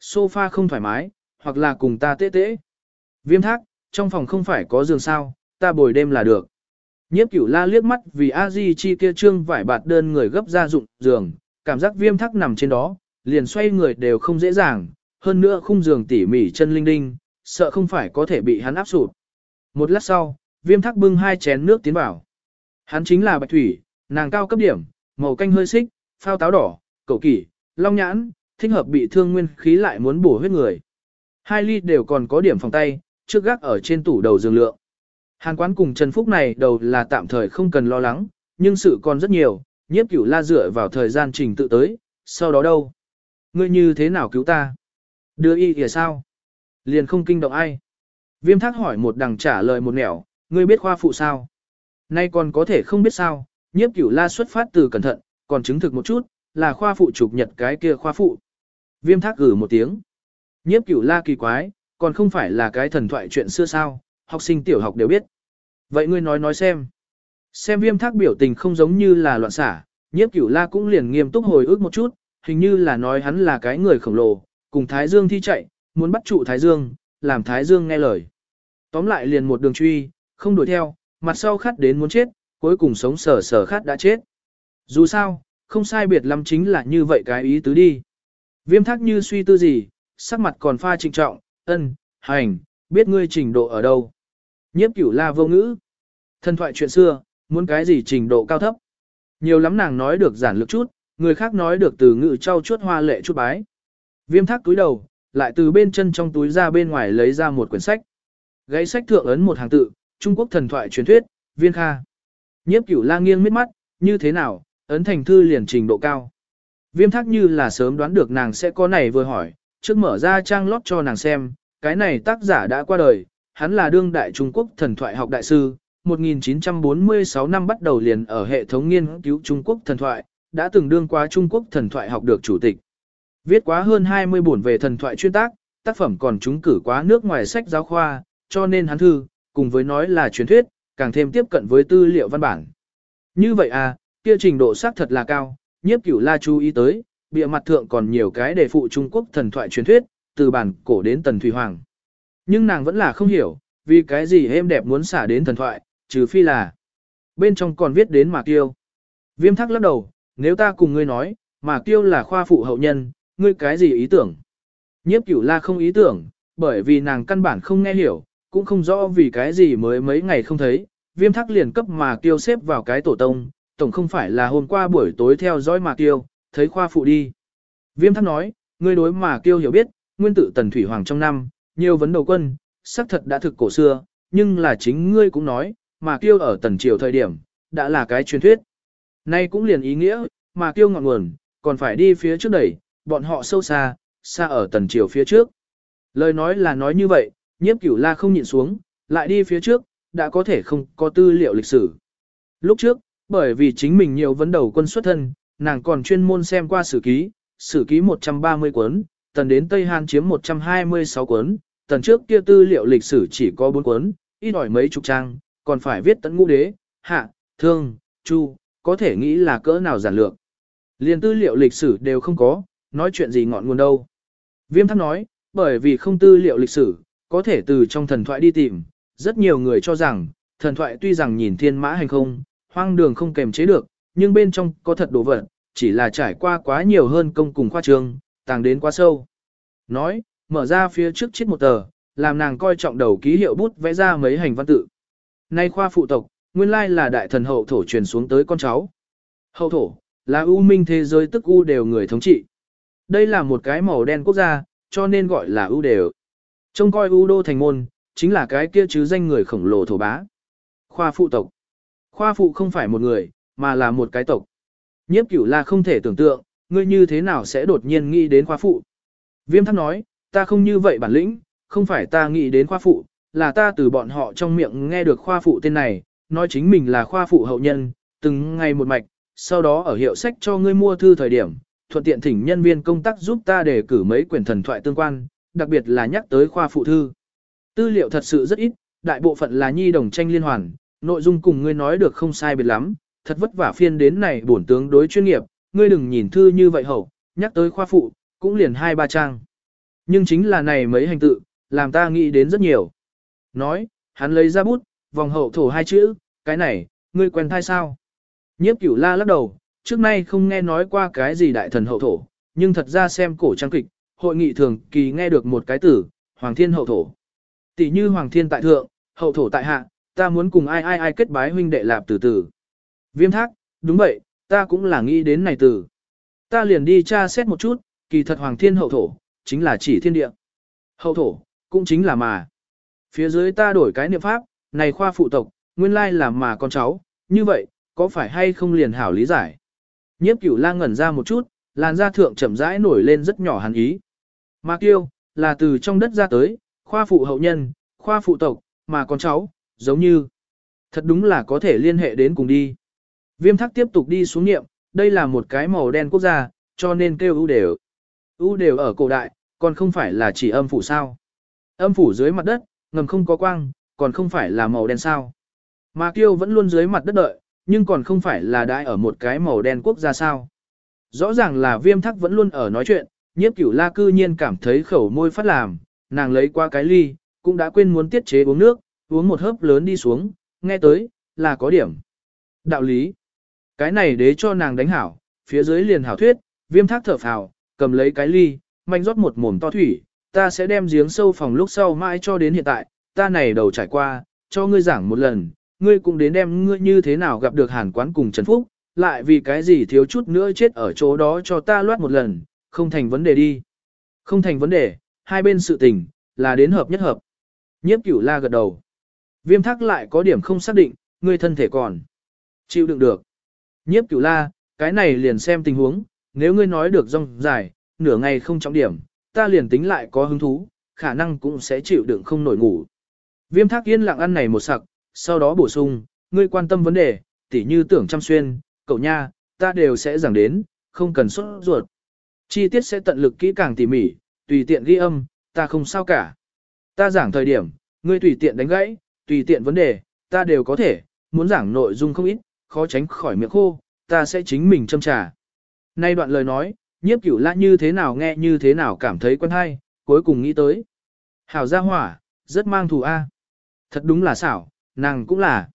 Sofa không thoải mái, hoặc là cùng ta tê tê. Viêm thác, trong phòng không phải có giường sao, ta bồi đêm là được. Nhiếp cửu la liếc mắt vì a di chi kia trương vải bạt đơn người gấp ra dụng giường, cảm giác viêm thắc nằm trên đó, liền xoay người đều không dễ dàng, hơn nữa khung giường tỉ mỉ chân linh đinh, sợ không phải có thể bị hắn áp sụp. Một lát sau, viêm thắc bưng hai chén nước tiến vào. Hắn chính là bạch thủy, nàng cao cấp điểm, màu canh hơi xích, phao táo đỏ, cầu kỷ, long nhãn, thích hợp bị thương nguyên khí lại muốn bổ huyết người. Hai ly đều còn có điểm phòng tay, trước gác ở trên tủ đầu giường lượng. Hàn quán cùng Trần Phúc này đầu là tạm thời không cần lo lắng, nhưng sự còn rất nhiều, nhiếp cửu la dựa vào thời gian trình tự tới, sau đó đâu? Ngươi như thế nào cứu ta? Đưa y kìa sao? Liền không kinh động ai. Viêm thác hỏi một đằng trả lời một nẻo, ngươi biết khoa phụ sao? Nay còn có thể không biết sao, nhiếp cửu la xuất phát từ cẩn thận, còn chứng thực một chút, là khoa phụ trục nhật cái kia khoa phụ. Viêm thác gửi một tiếng. Nhiếp cửu la kỳ quái, còn không phải là cái thần thoại chuyện xưa sao, học sinh tiểu học đều biết. Vậy ngươi nói nói xem. Xem viêm thác biểu tình không giống như là loạn xả, nhiếp cửu la cũng liền nghiêm túc hồi ức một chút, hình như là nói hắn là cái người khổng lồ, cùng Thái Dương thi chạy, muốn bắt trụ Thái Dương, làm Thái Dương nghe lời. Tóm lại liền một đường truy, không đuổi theo, mặt sau khát đến muốn chết, cuối cùng sống sờ sờ khát đã chết. Dù sao, không sai biệt lắm chính là như vậy cái ý tứ đi. Viêm thác như suy tư gì, sắc mặt còn pha trịnh trọng, ân, hành, biết ngươi trình độ ở đâu. Nhiếp cửu la vô ngữ. Thân thoại chuyện xưa, muốn cái gì trình độ cao thấp. Nhiều lắm nàng nói được giản lược chút, người khác nói được từ ngữ trau chuốt hoa lệ chút bái. Viêm thác túi đầu, lại từ bên chân trong túi ra bên ngoài lấy ra một quyển sách. Gáy sách thượng ấn một hàng tự, Trung Quốc thần thoại truyền thuyết, viên kha. Nhiếp cửu la nghiêng miết mắt, như thế nào, ấn thành thư liền trình độ cao. Viêm thác như là sớm đoán được nàng sẽ có này vừa hỏi, trước mở ra trang lót cho nàng xem, cái này tác giả đã qua đời, hắn là đương đại Trung Quốc thần thoại học đại sư, 1946 năm bắt đầu liền ở hệ thống nghiên cứu Trung Quốc thần thoại, đã từng đương qua Trung Quốc thần thoại học được chủ tịch. Viết quá hơn 20 bổn về thần thoại chuyên tác, tác phẩm còn trúng cử quá nước ngoài sách giáo khoa, cho nên hắn thư, cùng với nói là truyền thuyết, càng thêm tiếp cận với tư liệu văn bản. Như vậy à, kia trình độ xác thật là cao, nhiếp cửu la chú ý tới, bìa mặt thượng còn nhiều cái đề phụ Trung Quốc thần thoại truyền thuyết, từ bản cổ đến tần thủy hoàng. Nhưng nàng vẫn là không hiểu, vì cái gì êm đẹp muốn xả đến thần thoại, trừ phi là bên trong còn viết đến Mạc kiêu. Viêm thắc lắc đầu, nếu ta cùng ngươi nói, Mạc kiêu là khoa phụ hậu nhân, ngươi cái gì ý tưởng? Nhiếp cửu la không ý tưởng, bởi vì nàng căn bản không nghe hiểu, cũng không rõ vì cái gì mới mấy ngày không thấy, viêm thắc liền cấp Mạc kiêu xếp vào cái tổ tông, tổng không phải là hôm qua buổi tối theo dõi Mạc kiêu, thấy khoa phụ đi. Viêm thắc nói, ngươi đối mà kiêu hiểu biết, nguyên tử tần thủy hoàng trong năm, nhiều vấn đầu quân, xác thật đã thực cổ xưa, nhưng là chính ngươi cũng nói, mà kiêu ở tần triều thời điểm, đã là cái truyền thuyết. Nay cũng liền ý nghĩa, mà kiêu ngọn nguồn, còn phải đi phía trước đẩy, bọn họ sâu xa, xa ở tần triều phía trước. Lời nói là nói như vậy, nhiếp cửu la không nhịn xuống, lại đi phía trước, đã có thể không có tư liệu lịch sử. Lúc trước, bởi vì chính mình nhiều vấn đầu quân xuất thân, nàng còn chuyên môn xem qua sử ký, sử ký 130 cuốn, tần đến Tây Hàn chiếm 126 cuốn, tần trước kia tư liệu lịch sử chỉ có 4 cuốn, ít ỏi mấy chục trang, còn phải viết tận ngũ đế, hạ, thương, chu, có thể nghĩ là cỡ nào giản lược. Liên tư liệu lịch sử đều không có, nói chuyện gì ngọn nguồn đâu. Viêm thắc nói, bởi vì không tư liệu lịch sử, có thể từ trong thần thoại đi tìm, rất nhiều người cho rằng, thần thoại tuy rằng nhìn thiên mã hành không, hoang đường không kềm chế được, nhưng bên trong có thật đồ vật, chỉ là trải qua quá nhiều hơn công cùng khoa trường tàng đến quá sâu. Nói, mở ra phía trước chiếc một tờ, làm nàng coi trọng đầu ký hiệu bút vẽ ra mấy hành văn tự. Nay khoa phụ tộc, nguyên lai là đại thần hậu thổ truyền xuống tới con cháu. Hậu thổ, là ưu minh thế giới tức u đều người thống trị. Đây là một cái màu đen quốc gia, cho nên gọi là ưu đều. Trông coi ưu đô thành môn, chính là cái kia chứ danh người khổng lồ thổ bá. Khoa phụ tộc. Khoa phụ không phải một người, mà là một cái tộc. Nhiếp cửu là không thể tưởng tượng, ngươi như thế nào sẽ đột nhiên nghĩ đến khoa phụ. Viêm thắc nói, ta không như vậy bản lĩnh, không phải ta nghĩ đến khoa phụ, là ta từ bọn họ trong miệng nghe được khoa phụ tên này, nói chính mình là khoa phụ hậu nhân, từng ngày một mạch, sau đó ở hiệu sách cho ngươi mua thư thời điểm, thuận tiện thỉnh nhân viên công tác giúp ta đề cử mấy quyển thần thoại tương quan, đặc biệt là nhắc tới khoa phụ thư. Tư liệu thật sự rất ít, đại bộ phận là nhi đồng tranh liên hoàn, nội dung cùng ngươi nói được không sai biệt lắm, thật vất vả phiên đến này bổn tướng đối chuyên nghiệp, ngươi đừng nhìn thư như vậy hậu, nhắc tới khoa phụ, cũng liền hai ba trang. Nhưng chính là này mấy hành tự, làm ta nghĩ đến rất nhiều. Nói, hắn lấy ra bút, vòng hậu thổ hai chữ, cái này, ngươi quen thai sao? Nhiếp cửu la lắc đầu, trước nay không nghe nói qua cái gì đại thần hậu thổ, nhưng thật ra xem cổ trang kịch, hội nghị thường kỳ nghe được một cái tử, Hoàng Thiên hậu thổ. Tỷ như Hoàng Thiên tại thượng, hậu thổ tại hạ, ta muốn cùng ai ai ai kết bái huynh đệ lạp từ từ. Viêm thác, đúng vậy, ta cũng là nghĩ đến này từ. Ta liền đi tra xét một chút, kỳ thật Hoàng Thiên hậu thổ, chính là chỉ thiên địa. Hậu thổ, cũng chính là mà. Phía dưới ta đổi cái niệm pháp, này khoa phụ tộc, nguyên lai là mà con cháu, như vậy, có phải hay không liền hảo lý giải. Nhiếp cửu lang ngẩn ra một chút, làn da thượng chậm rãi nổi lên rất nhỏ hàn ý. Mà kiêu, là từ trong đất ra tới, khoa phụ hậu nhân, khoa phụ tộc, mà con cháu, giống như. Thật đúng là có thể liên hệ đến cùng đi. Viêm thắc tiếp tục đi xuống nghiệm, đây là một cái màu đen quốc gia, cho nên kêu ưu đều. ưu đều ở cổ đại, còn không phải là chỉ âm phủ sao. Âm phủ dưới mặt đất, ngầm không có quang, còn không phải là màu đen sao. Mà kiêu vẫn luôn dưới mặt đất đợi, nhưng còn không phải là đại ở một cái màu đen quốc gia sao. Rõ ràng là viêm thắc vẫn luôn ở nói chuyện, nhiếp cửu la cư nhiên cảm thấy khẩu môi phát làm, nàng lấy qua cái ly, cũng đã quên muốn tiết chế uống nước, uống một hớp lớn đi xuống, nghe tới, là có điểm. Đạo lý. Cái này đế cho nàng đánh hảo, phía dưới liền hảo thuyết, viêm thác thở phào, cầm lấy cái ly, mạnh rót một mồm to thủy, ta sẽ đem giếng sâu phòng lúc sau mãi cho đến hiện tại, ta này đầu trải qua, cho ngươi giảng một lần, ngươi cũng đến đem ngươi như thế nào gặp được hàn quán cùng Trần Phúc, lại vì cái gì thiếu chút nữa chết ở chỗ đó cho ta loát một lần, không thành vấn đề đi. Không thành vấn đề, hai bên sự tình, là đến hợp nhất hợp. Nhiếp cửu la gật đầu. Viêm thác lại có điểm không xác định, ngươi thân thể còn. Chịu đựng được. Nhiếp cửu la, cái này liền xem tình huống, nếu ngươi nói được rong dài, nửa ngày không trọng điểm, ta liền tính lại có hứng thú, khả năng cũng sẽ chịu đựng không nổi ngủ. Viêm thác yên lặng ăn này một sặc, sau đó bổ sung, ngươi quan tâm vấn đề, tỉ như tưởng chăm xuyên, cậu nha, ta đều sẽ giảng đến, không cần xuất ruột. Chi tiết sẽ tận lực kỹ càng tỉ mỉ, tùy tiện ghi âm, ta không sao cả. Ta giảng thời điểm, ngươi tùy tiện đánh gãy, tùy tiện vấn đề, ta đều có thể, muốn giảng nội dung không ít, khó tránh khỏi miệng khô, ta sẽ chính mình châm trà. Nay đoạn lời nói, nhiếp cửu la như thế nào nghe như thế nào cảm thấy quen hay, cuối cùng nghĩ tới. Hảo gia hỏa, rất mang thù A. Thật đúng là xảo, nàng cũng là.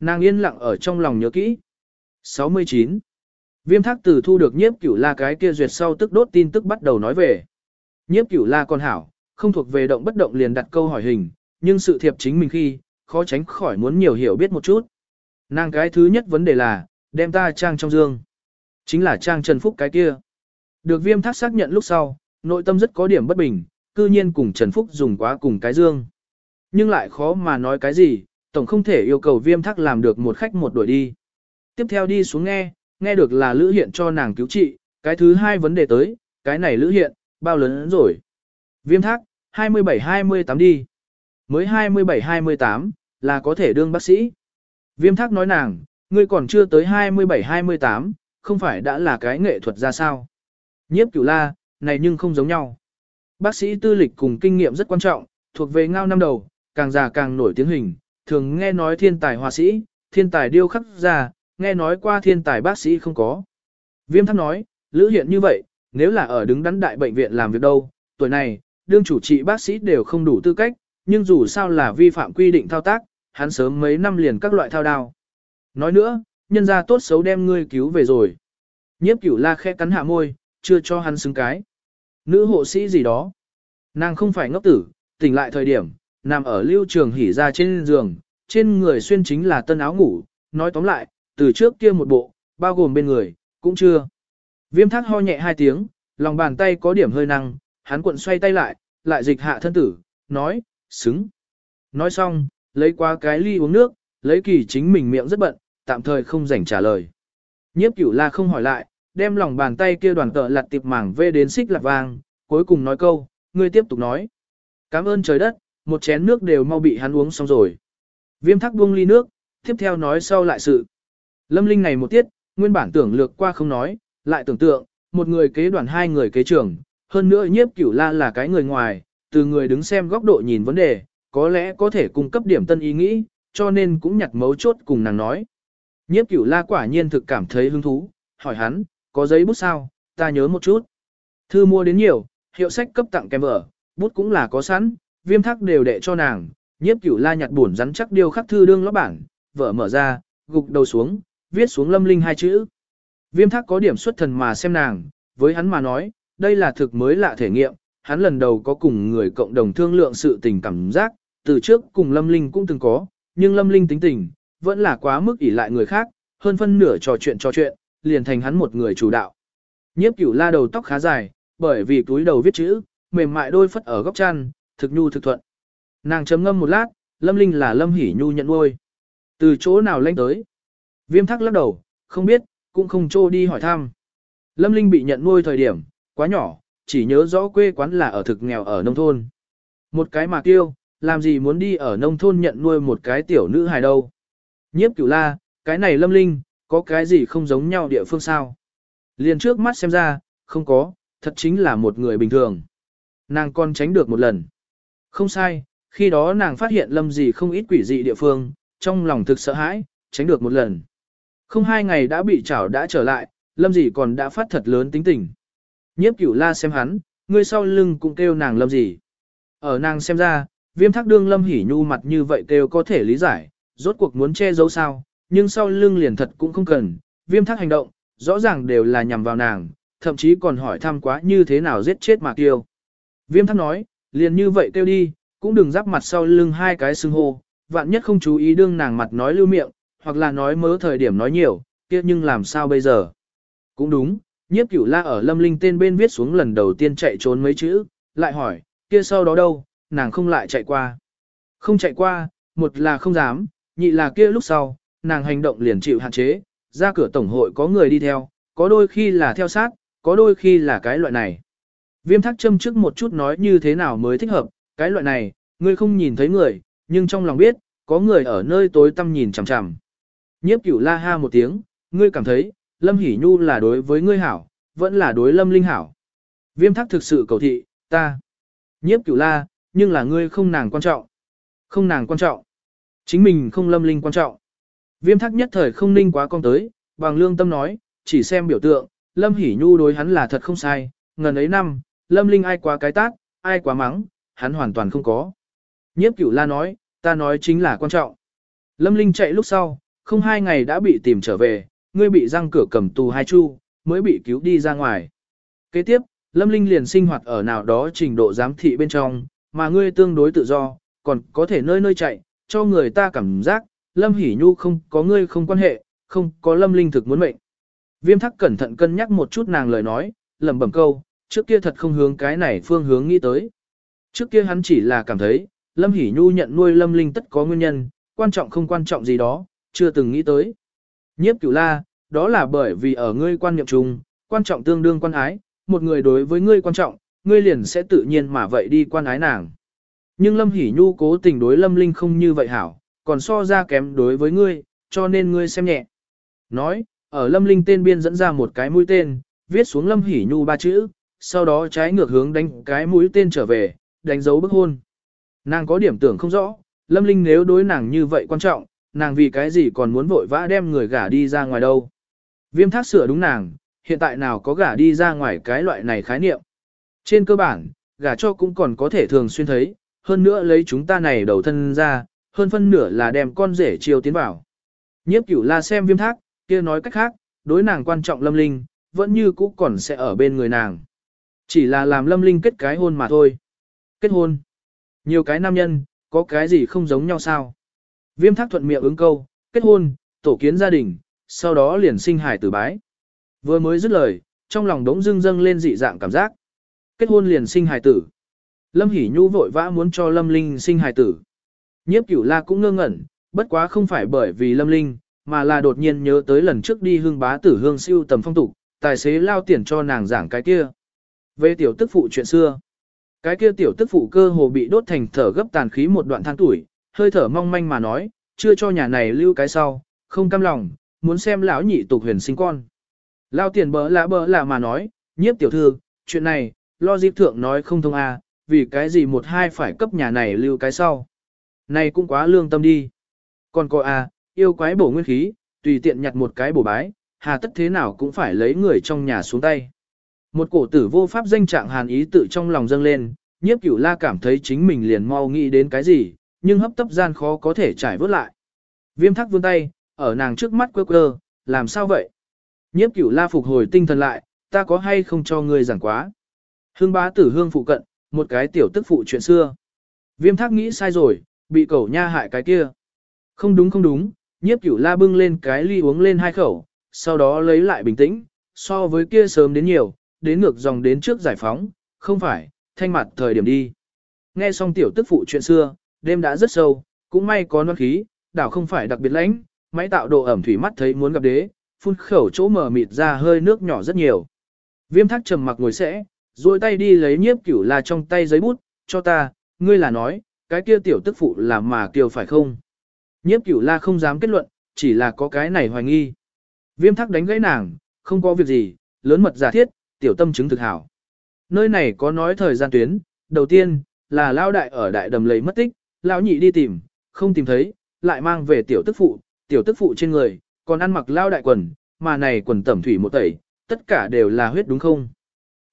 Nàng yên lặng ở trong lòng nhớ kỹ. 69. Viêm thác tử thu được nhiếp cửu la cái kia duyệt sau tức đốt tin tức bắt đầu nói về. Nhiếp cửu la con hảo, không thuộc về động bất động liền đặt câu hỏi hình, nhưng sự thiệp chính mình khi, khó tránh khỏi muốn nhiều hiểu biết một chút. Nàng cái thứ nhất vấn đề là, đem ta trang trong dương. Chính là trang Trần Phúc cái kia. Được viêm thác xác nhận lúc sau, nội tâm rất có điểm bất bình, cư nhiên cùng Trần Phúc dùng quá cùng cái dương. Nhưng lại khó mà nói cái gì, tổng không thể yêu cầu viêm thác làm được một khách một đuổi đi. Tiếp theo đi xuống nghe, nghe được là Lữ Hiện cho nàng cứu trị, cái thứ hai vấn đề tới, cái này Lữ Hiện, bao lớn rồi. Viêm thác, 27-28 đi. Mới 27-28, là có thể đương bác sĩ. Viêm thác nói nàng, ngươi còn chưa tới 27-28, không phải đã là cái nghệ thuật ra sao. Nhiếp cửu la, này nhưng không giống nhau. Bác sĩ tư lịch cùng kinh nghiệm rất quan trọng, thuộc về ngao năm đầu, càng già càng nổi tiếng hình, thường nghe nói thiên tài họa sĩ, thiên tài điêu khắc ra, nghe nói qua thiên tài bác sĩ không có. Viêm Thác nói, lữ hiện như vậy, nếu là ở đứng đắn đại bệnh viện làm việc đâu, tuổi này, đương chủ trị bác sĩ đều không đủ tư cách, nhưng dù sao là vi phạm quy định thao tác, hắn sớm mấy năm liền các loại thao đao. Nói nữa, nhân gia tốt xấu đem ngươi cứu về rồi. Nhiếp cửu la khẽ cắn hạ môi, chưa cho hắn xứng cái. Nữ hộ sĩ gì đó. Nàng không phải ngốc tử, tỉnh lại thời điểm, nằm ở lưu trường hỉ ra trên giường, trên người xuyên chính là tân áo ngủ, nói tóm lại, từ trước kia một bộ, bao gồm bên người, cũng chưa. Viêm thác ho nhẹ hai tiếng, lòng bàn tay có điểm hơi năng, hắn cuộn xoay tay lại, lại dịch hạ thân tử, nói, xứng. Nói xong, lấy qua cái ly uống nước, lấy kỳ chính mình miệng rất bận, tạm thời không rảnh trả lời. Nhiếp cửu la không hỏi lại, đem lòng bàn tay kia đoàn tợ lặt tiệp mảng vê đến xích lạc vàng, cuối cùng nói câu, ngươi tiếp tục nói. Cảm ơn trời đất, một chén nước đều mau bị hắn uống xong rồi. Viêm thắc buông ly nước, tiếp theo nói sau lại sự. Lâm Linh này một tiết, nguyên bản tưởng lược qua không nói, lại tưởng tượng, một người kế đoàn hai người kế trưởng, hơn nữa nhiếp cửu la là cái người ngoài, từ người đứng xem góc độ nhìn vấn đề, có lẽ có thể cung cấp điểm tân ý nghĩ, cho nên cũng nhặt mấu chốt cùng nàng nói. Nhiếp cửu la quả nhiên thực cảm thấy hứng thú, hỏi hắn, có giấy bút sao, ta nhớ một chút. Thư mua đến nhiều, hiệu sách cấp tặng kèm vở, bút cũng là có sẵn, viêm thắc đều đệ cho nàng, nhiếp cửu la nhặt buồn rắn chắc điêu khắc thư đương lót bản, vở mở ra, gục đầu xuống, viết xuống lâm linh hai chữ. Viêm thắc có điểm xuất thần mà xem nàng, với hắn mà nói, đây là thực mới lạ thể nghiệm, hắn lần đầu có cùng người cộng đồng thương lượng sự tình cảm giác, từ trước cùng lâm linh cũng từng có, nhưng lâm linh tính tình, vẫn là quá mức ỷ lại người khác, hơn phân nửa trò chuyện trò chuyện, liền thành hắn một người chủ đạo. Nhiếp cửu la đầu tóc khá dài, bởi vì túi đầu viết chữ, mềm mại đôi phất ở góc chăn, thực nhu thực thuận. Nàng chấm ngâm một lát, Lâm Linh là Lâm Hỷ Nhu nhận nuôi. Từ chỗ nào lên tới? Viêm thắc lắc đầu, không biết, cũng không trô đi hỏi thăm. Lâm Linh bị nhận nuôi thời điểm, quá nhỏ, chỉ nhớ rõ quê quán là ở thực nghèo ở nông thôn. Một cái mà tiêu làm gì muốn đi ở nông thôn nhận nuôi một cái tiểu nữ hài đâu. Nhiếp cửu la, cái này Lâm Linh, có cái gì không giống nhau địa phương sao? Liền trước mắt xem ra, không có, thật chính là một người bình thường. Nàng còn tránh được một lần. Không sai, khi đó nàng phát hiện lâm gì không ít quỷ dị địa phương, trong lòng thực sợ hãi, tránh được một lần. Không hai ngày đã bị chảo đã trở lại, lâm gì còn đã phát thật lớn tính tình. Nhiếp cửu la xem hắn, người sau lưng cũng kêu nàng lâm gì. Ở nàng xem ra, viêm thác đương lâm hỉ nhu mặt như vậy kêu có thể lý giải, rốt cuộc muốn che giấu sao, nhưng sau lưng liền thật cũng không cần, viêm thác hành động, rõ ràng đều là nhằm vào nàng, thậm chí còn hỏi thăm quá như thế nào giết chết Mạc Tiêu. Viêm thác nói, liền như vậy kêu đi, cũng đừng giáp mặt sau lưng hai cái xưng hô, vạn nhất không chú ý đương nàng mặt nói lưu miệng, hoặc là nói mớ thời điểm nói nhiều, kia nhưng làm sao bây giờ. Cũng đúng, nhiếp cửu la ở lâm linh tên bên viết xuống lần đầu tiên chạy trốn mấy chữ, lại hỏi, kia sau đó đâu, nàng không lại chạy qua. Không chạy qua, một là không dám, nhị là kia lúc sau, nàng hành động liền chịu hạn chế, ra cửa tổng hội có người đi theo, có đôi khi là theo sát, có đôi khi là cái loại này. Viêm thác châm trước một chút nói như thế nào mới thích hợp, cái loại này, ngươi không nhìn thấy người, nhưng trong lòng biết, có người ở nơi tối tăm nhìn chằm chằm. Nhiếp cửu la ha một tiếng, ngươi cảm thấy, Lâm Hỷ Nhu là đối với ngươi hảo, vẫn là đối Lâm Linh hảo. Viêm thác thực sự cầu thị, ta. Nhiếp cửu la, nhưng là ngươi không nàng quan trọng. Không nàng quan trọng. Chính mình không Lâm Linh quan trọng. Viêm thác nhất thời không ninh quá con tới, bằng lương tâm nói, chỉ xem biểu tượng, Lâm hỉ Nhu đối hắn là thật không sai, ngần ấy năm, Lâm Linh ai quá cái tác, ai quá mắng, hắn hoàn toàn không có. Nhiếp cửu la nói, ta nói chính là quan trọng. Lâm Linh chạy lúc sau, không hai ngày đã bị tìm trở về, ngươi bị răng cửa cầm tù hai chu, mới bị cứu đi ra ngoài. Kế tiếp, Lâm Linh liền sinh hoạt ở nào đó trình độ giám thị bên trong, mà ngươi tương đối tự do, còn có thể nơi nơi chạy, cho người ta cảm giác, Lâm Hỷ Nhu không có ngươi không quan hệ, không có Lâm Linh thực muốn mệnh. Viêm thắc cẩn thận cân nhắc một chút nàng lời nói, lẩm bẩm câu, trước kia thật không hướng cái này phương hướng nghĩ tới. Trước kia hắn chỉ là cảm thấy, Lâm Hỷ Nhu nhận nuôi Lâm Linh tất có nguyên nhân, quan trọng không quan trọng gì đó, chưa từng nghĩ tới. Nhiếp cửu la, đó là bởi vì ở ngươi quan niệm chung, quan trọng tương đương quan ái, một người đối với ngươi quan trọng, ngươi liền sẽ tự nhiên mà vậy đi quan ái nàng. Nhưng Lâm Hỷ Nhu cố tình đối Lâm Linh không như vậy hảo, còn so ra kém đối với ngươi, cho nên ngươi xem nhẹ. Nói, ở Lâm Linh tên biên dẫn ra một cái mũi tên, viết xuống Lâm Hỷ Nhu ba chữ, sau đó trái ngược hướng đánh cái mũi tên trở về, đánh dấu bức hôn. Nàng có điểm tưởng không rõ, Lâm Linh nếu đối nàng như vậy quan trọng, nàng vì cái gì còn muốn vội vã đem người gả đi ra ngoài đâu. Viêm thác sửa đúng nàng, hiện tại nào có gả đi ra ngoài cái loại này khái niệm. Trên cơ bản, gả cho cũng còn có thể thường xuyên thấy, hơn nữa lấy chúng ta này đầu thân ra, hơn phân nửa là đem con rể chiêu tiến vào. Nhiếp cửu la xem viêm thác, kia nói cách khác, đối nàng quan trọng lâm linh, vẫn như cũ còn sẽ ở bên người nàng. Chỉ là làm lâm linh kết cái hôn mà thôi. Kết hôn. Nhiều cái nam nhân, có cái gì không giống nhau sao? Viêm thác thuận miệng ứng câu, kết hôn, tổ kiến gia đình, sau đó liền sinh hải tử bái. Vừa mới dứt lời, trong lòng đống dưng dâng lên dị dạng cảm giác. Kết hôn liền sinh hài tử. Lâm Hỷ Nhu vội vã muốn cho Lâm Linh sinh hài tử. Nhiếp cửu la cũng ngơ ngẩn, bất quá không phải bởi vì Lâm Linh, mà là đột nhiên nhớ tới lần trước đi hương bá tử hương siêu tầm phong tục, tài xế lao tiền cho nàng giảng cái kia. Về tiểu tức phụ chuyện xưa. Cái kia tiểu tức phụ cơ hồ bị đốt thành thở gấp tàn khí một đoạn than tuổi, hơi thở mong manh mà nói, chưa cho nhà này lưu cái sau, không cam lòng, muốn xem lão nhị tục huyền sinh con. Lao tiền bỡ lạ bỡ lạ mà nói, nhiếp tiểu thư, chuyện này, lo dịp thượng nói không thông a, à, vì cái gì một hai phải cấp nhà này lưu cái sau. Này cũng quá lương tâm đi. Còn có a, à, yêu quái bổ nguyên khí, tùy tiện nhặt một cái bổ bái, hà tất thế nào cũng phải lấy người trong nhà xuống tay. Một cổ tử vô pháp danh trạng hàn ý tự trong lòng dâng lên, nhiếp cửu la cảm thấy chính mình liền mau nghĩ đến cái gì, nhưng hấp tấp gian khó có thể trải vớt lại. Viêm thắc vươn tay, ở nàng trước mắt quơ quơ, làm sao vậy? Nhiếp cửu la phục hồi tinh thần lại, ta có hay không cho ngươi giảng quá? Hương bá tử hương phụ cận, một cái tiểu tức phụ chuyện xưa. Viêm thác nghĩ sai rồi, bị cẩu nha hại cái kia. Không đúng không đúng, nhiếp cửu la bưng lên cái ly uống lên hai khẩu, sau đó lấy lại bình tĩnh, so với kia sớm đến nhiều, đến ngược dòng đến trước giải phóng, không phải, thanh mặt thời điểm đi. Nghe xong tiểu tức phụ chuyện xưa, đêm đã rất sâu, cũng may có non khí, đảo không phải đặc biệt lãnh, máy tạo độ ẩm thủy mắt thấy muốn gặp đế, phun khẩu chỗ mở mịt ra hơi nước nhỏ rất nhiều. Viêm thác trầm mặc ngồi sẽ, duỗi tay đi lấy nhiếp cửu la trong tay giấy bút, cho ta, ngươi là nói, cái kia tiểu tức phụ là mà kiều phải không? Nhiếp cửu la không dám kết luận, chỉ là có cái này hoài nghi. Viêm thắc đánh gãy nàng, không có việc gì, lớn mật giả thiết, tiểu tâm chứng thực hảo. Nơi này có nói thời gian tuyến, đầu tiên, là lao đại ở đại đầm lấy mất tích, lão nhị đi tìm, không tìm thấy, lại mang về tiểu tức phụ, tiểu tức phụ trên người, còn ăn mặc lao đại quần, mà này quần tẩm thủy một tẩy, tất cả đều là huyết đúng không?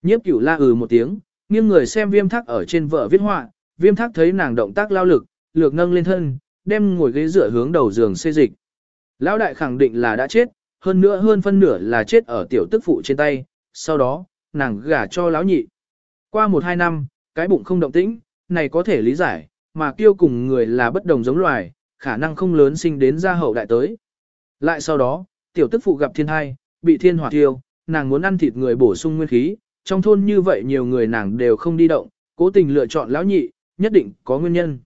Nhiếp cửu la ừ một tiếng, nghiêng người xem viêm thác ở trên vợ viết họa, viêm thác thấy nàng động tác lao lực, lược nâng lên thân, đem ngồi ghế dựa hướng đầu giường xê dịch. Lão đại khẳng định là đã chết, hơn nữa hơn phân nửa là chết ở tiểu tức phụ trên tay, sau đó, nàng gả cho lão nhị. Qua một hai năm, cái bụng không động tĩnh, này có thể lý giải, mà kiêu cùng người là bất đồng giống loài, khả năng không lớn sinh đến gia hậu đại tới. Lại sau đó, tiểu tức phụ gặp thiên hai, bị thiên hỏa thiêu, nàng muốn ăn thịt người bổ sung nguyên khí, trong thôn như vậy nhiều người nàng đều không đi động, cố tình lựa chọn lão nhị, nhất định có nguyên nhân.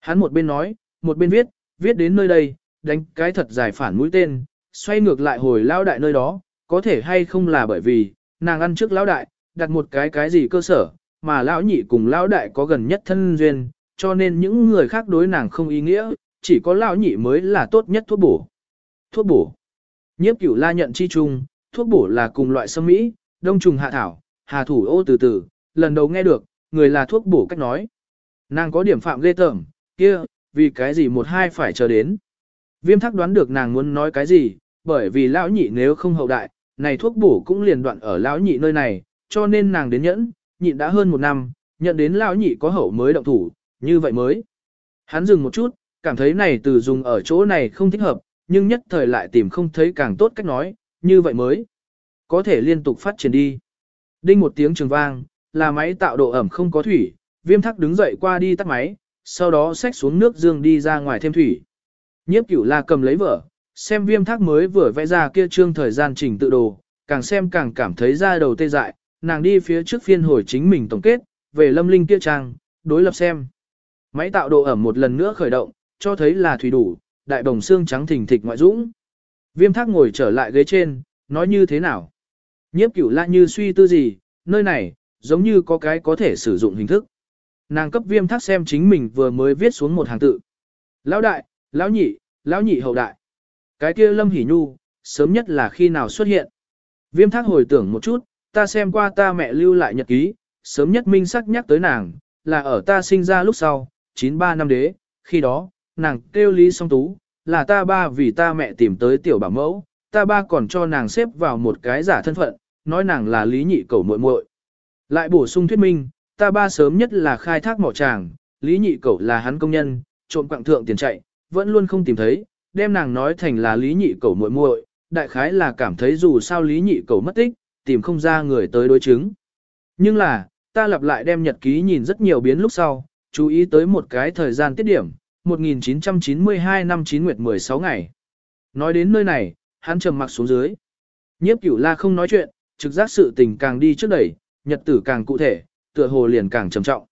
Hắn một bên nói, một bên viết, viết đến nơi đây, đánh cái thật dài phản mũi tên, xoay ngược lại hồi lão đại nơi đó, có thể hay không là bởi vì, nàng ăn trước lão đại, đặt một cái cái gì cơ sở, mà lão nhị cùng lão đại có gần nhất thân duyên, cho nên những người khác đối nàng không ý nghĩa, chỉ có lão nhị mới là tốt nhất thuốc bổ. Thuốc bổ. Nhiếp cửu la nhận chi chung, thuốc bổ là cùng loại sâm mỹ, đông trùng hạ thảo, hà thủ ô từ từ, lần đầu nghe được, người là thuốc bổ cách nói. Nàng có điểm phạm ghê tởm, kia, vì cái gì một hai phải chờ đến. Viêm thắc đoán được nàng muốn nói cái gì, bởi vì lão nhị nếu không hậu đại, này thuốc bổ cũng liền đoạn ở lão nhị nơi này, cho nên nàng đến nhẫn, nhịn đã hơn một năm, nhận đến lão nhị có hậu mới động thủ, như vậy mới. Hắn dừng một chút, cảm thấy này từ dùng ở chỗ này không thích hợp, nhưng nhất thời lại tìm không thấy càng tốt cách nói, như vậy mới. Có thể liên tục phát triển đi. Đinh một tiếng trường vang, là máy tạo độ ẩm không có thủy, viêm thắc đứng dậy qua đi tắt máy, sau đó xách xuống nước dương đi ra ngoài thêm thủy. Nhiếp cửu la cầm lấy vở, xem viêm thác mới vừa vẽ ra kia trương thời gian trình tự đồ, càng xem càng cảm thấy ra đầu tê dại, nàng đi phía trước phiên hồi chính mình tổng kết, về lâm linh kia trang, đối lập xem. Máy tạo độ ẩm một lần nữa khởi động, cho thấy là thủy đủ, đại đồng xương trắng thình thịch ngoại dũng. Viêm thác ngồi trở lại ghế trên, nói như thế nào? Nhiếp cửu la như suy tư gì, nơi này, giống như có cái có thể sử dụng hình thức. Nàng cấp viêm thác xem chính mình vừa mới viết xuống một hàng tự. Lão đại, lão nhị, lão nhị hậu đại. Cái kia lâm hỉ nhu, sớm nhất là khi nào xuất hiện. Viêm thác hồi tưởng một chút, ta xem qua ta mẹ lưu lại nhật ký, sớm nhất minh sắc nhắc tới nàng, là ở ta sinh ra lúc sau, 93 năm đế, khi đó, nàng kêu Lý Song Tú, là ta ba vì ta mẹ tìm tới tiểu bảo mẫu, ta ba còn cho nàng xếp vào một cái giả thân phận, nói nàng là Lý Nhị cầu muội muội. Lại bổ sung thuyết minh, ta ba sớm nhất là khai thác mỏ tràng, Lý Nhị cầu là hắn công nhân, trộm quạng thượng tiền chạy, vẫn luôn không tìm thấy, đem nàng nói thành là Lý Nhị cầu muội muội, đại khái là cảm thấy dù sao Lý Nhị cầu mất tích, tìm không ra người tới đối chứng. Nhưng là, ta lặp lại đem nhật ký nhìn rất nhiều biến lúc sau, chú ý tới một cái thời gian tiết điểm, 1992 năm 9 nguyệt 16 ngày. Nói đến nơi này, hắn trầm mặc xuống dưới. Nhiếp cửu la không nói chuyện, trực giác sự tình càng đi trước đẩy, nhật tử càng cụ thể, tựa hồ liền càng trầm trọng.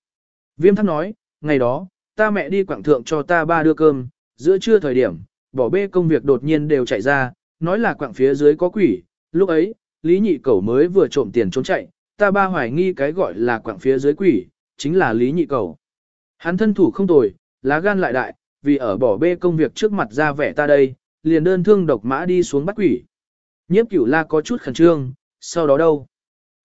Viêm thắc nói, ngày đó, ta mẹ đi quảng thượng cho ta ba đưa cơm, giữa trưa thời điểm, bỏ bê công việc đột nhiên đều chạy ra, nói là quảng phía dưới có quỷ, lúc ấy, Lý Nhị Cẩu mới vừa trộm tiền trốn chạy, ta ba hoài nghi cái gọi là quảng phía dưới quỷ, chính là Lý Nhị Cẩu. Hắn thân thủ không tồi, lá gan lại đại, vì ở bỏ bê công việc trước mặt ra vẻ ta đây, liền đơn thương độc mã đi xuống bắt quỷ. Nhiếp cửu la có chút khẩn trương, sau đó đâu?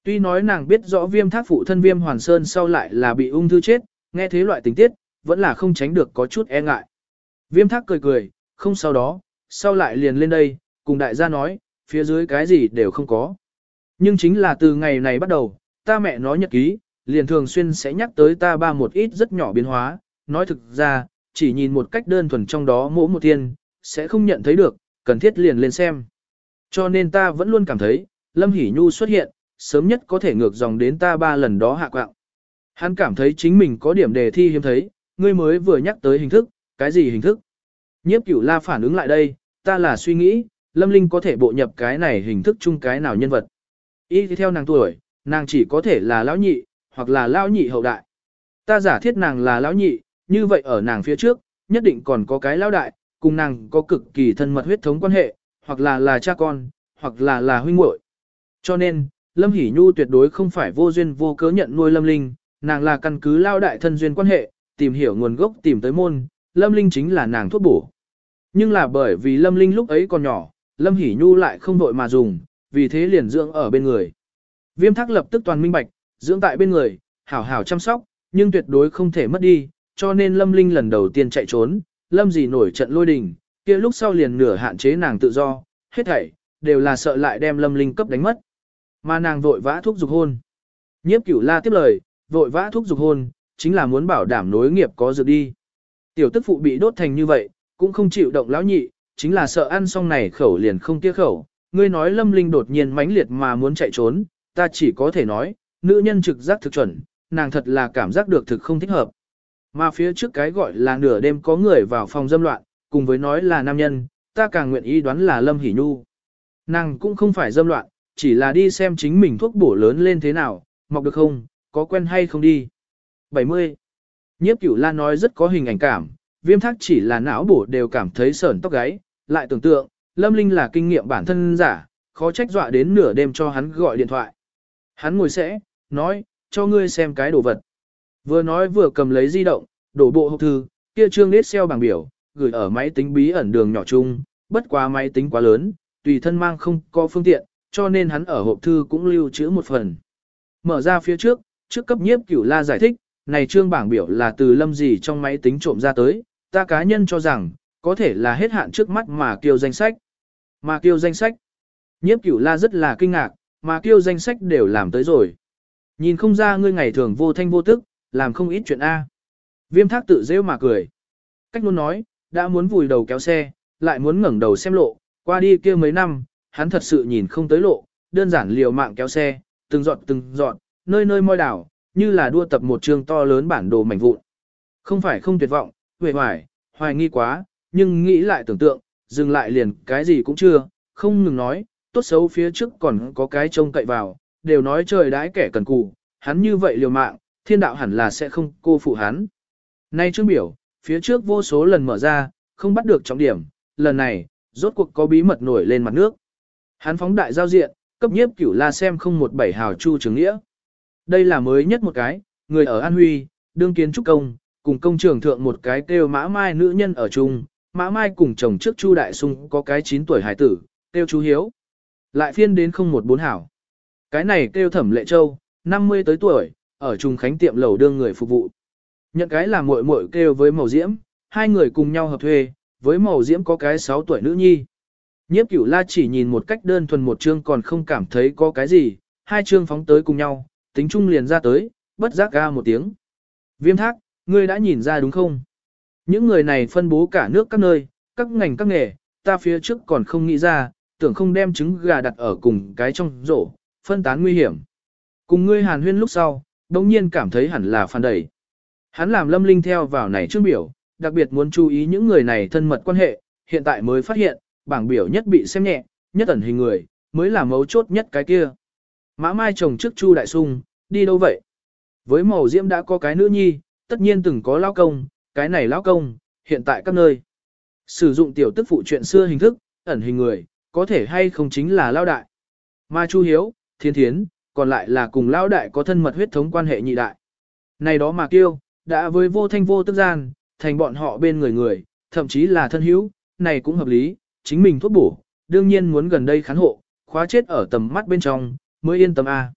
Tuy nói nàng biết rõ viêm thác phụ thân viêm hoàn sơn sau lại là bị ung thư chết, nghe thế loại tình tiết, vẫn là không tránh được có chút e ngại. Viêm thác cười cười, không sau đó, sau lại liền lên đây, cùng đại gia nói, phía dưới cái gì đều không có. Nhưng chính là từ ngày này bắt đầu, ta mẹ nói nhật ký, liền thường xuyên sẽ nhắc tới ta ba một ít rất nhỏ biến hóa, nói thực ra, chỉ nhìn một cách đơn thuần trong đó mỗi một thiên, sẽ không nhận thấy được, cần thiết liền lên xem. Cho nên ta vẫn luôn cảm thấy, Lâm Hỷ Nhu xuất hiện, sớm nhất có thể ngược dòng đến ta ba lần đó hạ quạng. Hắn cảm thấy chính mình có điểm đề thi hiếm thấy, ngươi mới vừa nhắc tới hình thức, cái gì hình thức? Nhiếp cửu la phản ứng lại đây, ta là suy nghĩ, Lâm Linh có thể bộ nhập cái này hình thức chung cái nào nhân vật. Y theo nàng tuổi, nàng chỉ có thể là lão nhị, hoặc là lão nhị hậu đại. Ta giả thiết nàng là lão nhị, như vậy ở nàng phía trước, nhất định còn có cái lão đại, cùng nàng có cực kỳ thân mật huyết thống quan hệ, hoặc là là cha con, hoặc là là huynh muội. Cho nên, Lâm Hỷ Nhu tuyệt đối không phải vô duyên vô cớ nhận nuôi Lâm Linh, nàng là căn cứ lao đại thân duyên quan hệ, tìm hiểu nguồn gốc tìm tới môn, Lâm Linh chính là nàng thuốc bổ. Nhưng là bởi vì Lâm Linh lúc ấy còn nhỏ, Lâm Hỷ Nhu lại không đội mà dùng, vì thế liền dưỡng ở bên người. Viêm thác lập tức toàn minh bạch, dưỡng tại bên người, hảo hảo chăm sóc, nhưng tuyệt đối không thể mất đi, cho nên Lâm Linh lần đầu tiên chạy trốn, Lâm gì nổi trận lôi đình, kia lúc sau liền nửa hạn chế nàng tự do, hết thảy, đều là sợ lại đem Lâm Linh cấp đánh mất. Mà nàng vội vã thúc giục hôn. Nhiếp cửu la tiếp lời, vội vã thúc giục hôn, chính là muốn bảo đảm nối nghiệp có dược đi. Tiểu tức phụ bị đốt thành như vậy, cũng không chịu động lão nhị, chính là sợ ăn xong này khẩu liền không kia khẩu. Ngươi nói lâm linh đột nhiên mãnh liệt mà muốn chạy trốn, ta chỉ có thể nói, nữ nhân trực giác thực chuẩn, nàng thật là cảm giác được thực không thích hợp. Mà phía trước cái gọi là nửa đêm có người vào phòng dâm loạn, cùng với nói là nam nhân, ta càng nguyện ý đoán là Lâm Hỷ Nhu. Nàng cũng không phải dâm loạn, chỉ là đi xem chính mình thuốc bổ lớn lên thế nào, mọc được không, có quen hay không đi. 70. Nhiếp cửu la nói rất có hình ảnh cảm, viêm thác chỉ là não bổ đều cảm thấy sờn tóc gáy, lại tưởng tượng, Lâm Linh là kinh nghiệm bản thân giả, khó trách dọa đến nửa đêm cho hắn gọi điện thoại. Hắn ngồi sẽ, nói, cho ngươi xem cái đồ vật. Vừa nói vừa cầm lấy di động, đổ bộ hộp thư, kia trương nết xeo bảng biểu, gửi ở máy tính bí ẩn đường nhỏ chung, bất quá máy tính quá lớn, tùy thân mang không có phương tiện, cho nên hắn ở hộp thư cũng lưu trữ một phần. Mở ra phía trước, trước cấp nhiếp cửu la giải thích, này trương bảng biểu là từ lâm gì trong máy tính trộm ra tới, ta cá nhân cho rằng, có thể là hết hạn trước mắt mà kêu danh sách. Mà kêu danh sách. Nhiếp cửu la rất là kinh ngạc, mà kêu danh sách đều làm tới rồi. Nhìn không ra ngươi ngày thường vô thanh vô tức, làm không ít chuyện A. Viêm thác tự rêu mà cười. Cách luôn nói, đã muốn vùi đầu kéo xe, lại muốn ngẩng đầu xem lộ, qua đi kia mấy năm, hắn thật sự nhìn không tới lộ, đơn giản liều mạng kéo xe, từng dọn từng dọn, nơi nơi môi đảo, như là đua tập một trường to lớn bản đồ mảnh vụn. Không phải không tuyệt vọng, huệ hoài, hoài nghi quá, nhưng nghĩ lại tưởng tượng, dừng lại liền cái gì cũng chưa, không ngừng nói, tốt xấu phía trước còn có cái trông cậy vào, đều nói trời đãi kẻ cần cù, hắn như vậy liều mạng, thiên đạo hẳn là sẽ không cô phụ hắn. Nay chương biểu, phía trước vô số lần mở ra, không bắt được trọng điểm, lần này, rốt cuộc có bí mật nổi lên mặt nước. Hắn phóng đại giao diện, cấp nhiếp cửu la xem không một bảy hào chu trường nghĩa. Đây là mới nhất một cái, người ở An Huy, đương kiến trúc công, cùng công trường thượng một cái kêu mã mai nữ nhân ở chung, mã mai cùng chồng trước chu đại sung có cái 9 tuổi hải tử, kêu chú hiếu. Lại phiên đến không một bốn hảo. Cái này kêu thẩm lệ châu, 50 tới tuổi, ở trùng khánh tiệm lầu đương người phục vụ. Nhận cái là muội muội kêu với màu diễm, hai người cùng nhau hợp thuê, với màu diễm có cái 6 tuổi nữ nhi. Nhiếp cửu la chỉ nhìn một cách đơn thuần một chương còn không cảm thấy có cái gì, hai chương phóng tới cùng nhau, tính chung liền ra tới, bất giác ga một tiếng. Viêm thác, ngươi đã nhìn ra đúng không? Những người này phân bố cả nước các nơi, các ngành các nghề, ta phía trước còn không nghĩ ra, tưởng không đem trứng gà đặt ở cùng cái trong rổ, phân tán nguy hiểm. Cùng ngươi hàn huyên lúc sau, đồng nhiên cảm thấy hẳn là phản đẩy. Hắn làm lâm linh theo vào này trước biểu, đặc biệt muốn chú ý những người này thân mật quan hệ, hiện tại mới phát hiện, bảng biểu nhất bị xem nhẹ, nhất ẩn hình người, mới là mấu chốt nhất cái kia. Mã Mai chồng trước Chu Đại Sung, đi đâu vậy? Với màu diễm đã có cái nữ nhi, tất nhiên từng có lao công, cái này lao công, hiện tại các nơi. Sử dụng tiểu tức phụ chuyện xưa hình thức, ẩn hình người, có thể hay không chính là lao đại. Mà Chu Hiếu, Thiên Thiến, còn lại là cùng lao đại có thân mật huyết thống quan hệ nhị đại. Này đó mà kêu, đã với vô thanh vô tức gian, thành bọn họ bên người người, thậm chí là thân hữu, này cũng hợp lý, chính mình thuốc bổ, đương nhiên muốn gần đây khán hộ, khóa chết ở tầm mắt bên trong, mới yên tâm A.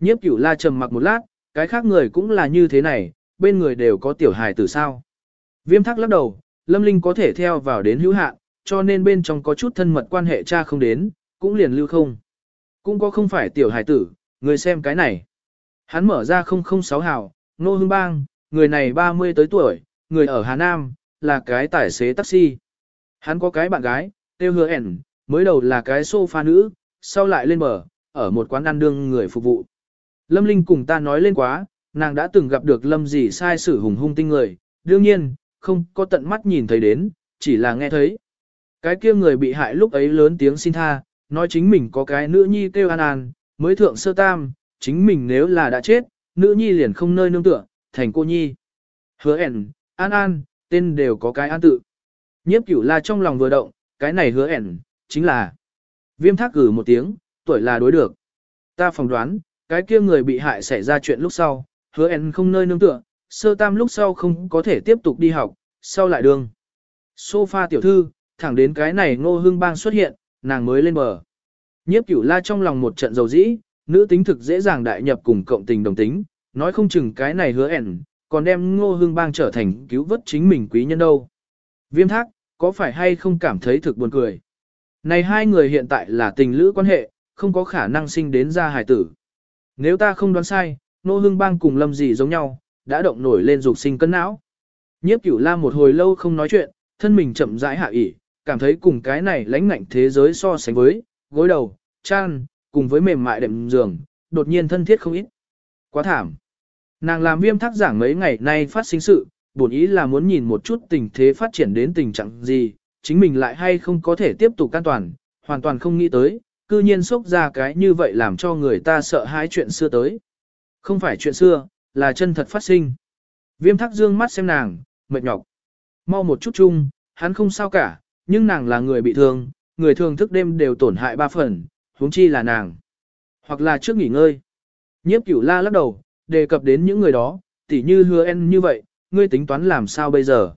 Nhiếp cửu la trầm mặc một lát, cái khác người cũng là như thế này, bên người đều có tiểu hài tử sao. Viêm Thác lắc đầu, lâm linh có thể theo vào đến hữu hạn, cho nên bên trong có chút thân mật quan hệ cha không đến, cũng liền lưu không. Cũng có không phải tiểu hài tử, người xem cái này. Hắn mở ra 006 hào, nô Hưng bang, người này 30 tới tuổi, người ở Hà Nam, là cái tài xế taxi. Hắn có cái bạn gái, tiêu hứa ẻn, mới đầu là cái sofa nữ, sau lại lên bờ, ở một quán ăn đương người phục vụ. Lâm Linh cùng ta nói lên quá, nàng đã từng gặp được Lâm gì sai sử hùng hung tinh người, đương nhiên, không có tận mắt nhìn thấy đến, chỉ là nghe thấy. Cái kia người bị hại lúc ấy lớn tiếng xin tha, nói chính mình có cái nữ nhi kêu an an, mới thượng sơ tam, chính mình nếu là đã chết, nữ nhi liền không nơi nương tựa, thành cô nhi. Hứa ẻn, an an, tên đều có cái an tự. Nhiếp cửu la trong lòng vừa động, cái này hứa hẹn chính là viêm thác cử một tiếng, tuổi là đối được. Ta phỏng đoán, cái kia người bị hại xảy ra chuyện lúc sau, hứa hẹn không nơi nương tựa, sơ tam lúc sau không có thể tiếp tục đi học, sau lại đường. Sofa tiểu thư, thẳng đến cái này ngô hương bang xuất hiện, nàng mới lên bờ. Nhiếp cửu la trong lòng một trận dầu dĩ, nữ tính thực dễ dàng đại nhập cùng cộng tình đồng tính, nói không chừng cái này hứa hẹn còn đem ngô hương bang trở thành cứu vớt chính mình quý nhân đâu. Viêm thác, có phải hay không cảm thấy thực buồn cười? Này hai người hiện tại là tình lữ quan hệ, không có khả năng sinh đến ra hài tử. Nếu ta không đoán sai, nô hương bang cùng lâm dì giống nhau, đã động nổi lên dục sinh cân não. Nhiếp cửu la một hồi lâu không nói chuyện, thân mình chậm rãi hạ ỉ, cảm thấy cùng cái này lãnh ngạnh thế giới so sánh với, gối đầu, chan, cùng với mềm mại đệm giường, đột nhiên thân thiết không ít. Quá thảm. Nàng làm viêm thác giảng mấy ngày nay phát sinh sự, bổn ý là muốn nhìn một chút tình thế phát triển đến tình trạng gì, chính mình lại hay không có thể tiếp tục an toàn, hoàn toàn không nghĩ tới, cư nhiên xúc ra cái như vậy làm cho người ta sợ hãi chuyện xưa tới. Không phải chuyện xưa, là chân thật phát sinh. Viêm thắc dương mắt xem nàng, mệt nhọc. Mau một chút chung, hắn không sao cả, nhưng nàng là người bị thương, người thường thức đêm đều tổn hại ba phần, huống chi là nàng. Hoặc là trước nghỉ ngơi. Nhiếp cửu la lắc đầu, đề cập đến những người đó, tỉ như hứa en như vậy, ngươi tính toán làm sao bây giờ.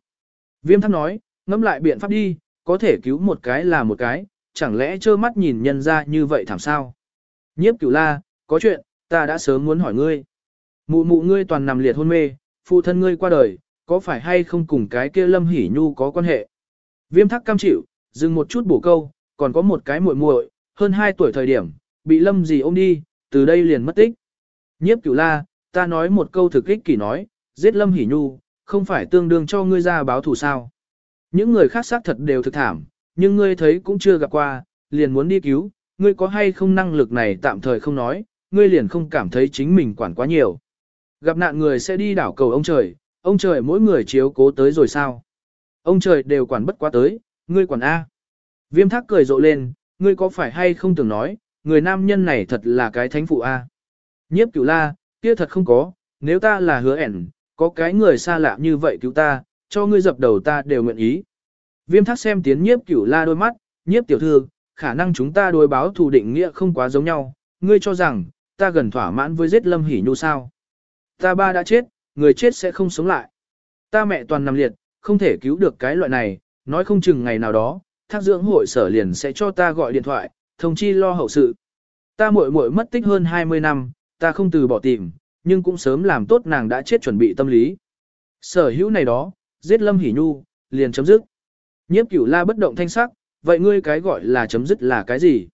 Viêm thắc nói, ngẫm lại biện pháp đi, có thể cứu một cái là một cái, chẳng lẽ trơ mắt nhìn nhân ra như vậy thảm sao. Nhiếp cửu la, có chuyện, ta đã sớm muốn hỏi ngươi. Mụ mụ ngươi toàn nằm liệt hôn mê, phụ thân ngươi qua đời, có phải hay không cùng cái kia lâm hỉ nhu có quan hệ? Viêm thắc cam chịu, dừng một chút bổ câu, còn có một cái muội muội, hơn 2 tuổi thời điểm, bị lâm gì ôm đi, từ đây liền mất tích. Nhiếp cửu la, ta nói một câu thực ích kỷ nói, giết lâm hỉ nhu, không phải tương đương cho ngươi ra báo thù sao. Những người khác xác thật đều thực thảm, nhưng ngươi thấy cũng chưa gặp qua, liền muốn đi cứu, ngươi có hay không năng lực này tạm thời không nói, ngươi liền không cảm thấy chính mình quản quá nhiều. Gặp nạn người sẽ đi đảo cầu ông trời, ông trời mỗi người chiếu cố tới rồi sao. Ông trời đều quản bất quá tới, ngươi quản A. Viêm thác cười rộ lên, ngươi có phải hay không tưởng nói, người nam nhân này thật là cái thánh phụ A. Nhiếp cửu la, kia thật không có, nếu ta là hứa ẻn, có cái người xa lạ như vậy cứu ta, cho ngươi dập đầu ta đều nguyện ý. Viêm thác xem tiến nhiếp cửu la đôi mắt, nhiếp tiểu thư, khả năng chúng ta đối báo thù định nghĩa không quá giống nhau, ngươi cho rằng, ta gần thỏa mãn với giết lâm hỉ nhu sao. Ta ba đã chết, người chết sẽ không sống lại. Ta mẹ toàn nằm liệt, không thể cứu được cái loại này, nói không chừng ngày nào đó, thác dưỡng hội sở liền sẽ cho ta gọi điện thoại, thông chi lo hậu sự. Ta muội muội mất tích hơn 20 năm, ta không từ bỏ tìm, nhưng cũng sớm làm tốt nàng đã chết chuẩn bị tâm lý. Sở hữu này đó, giết Lâm Hỷ Nhu, liền chấm dứt. Nhiếp cửu la bất động thanh sắc, vậy ngươi cái gọi là chấm dứt là cái gì?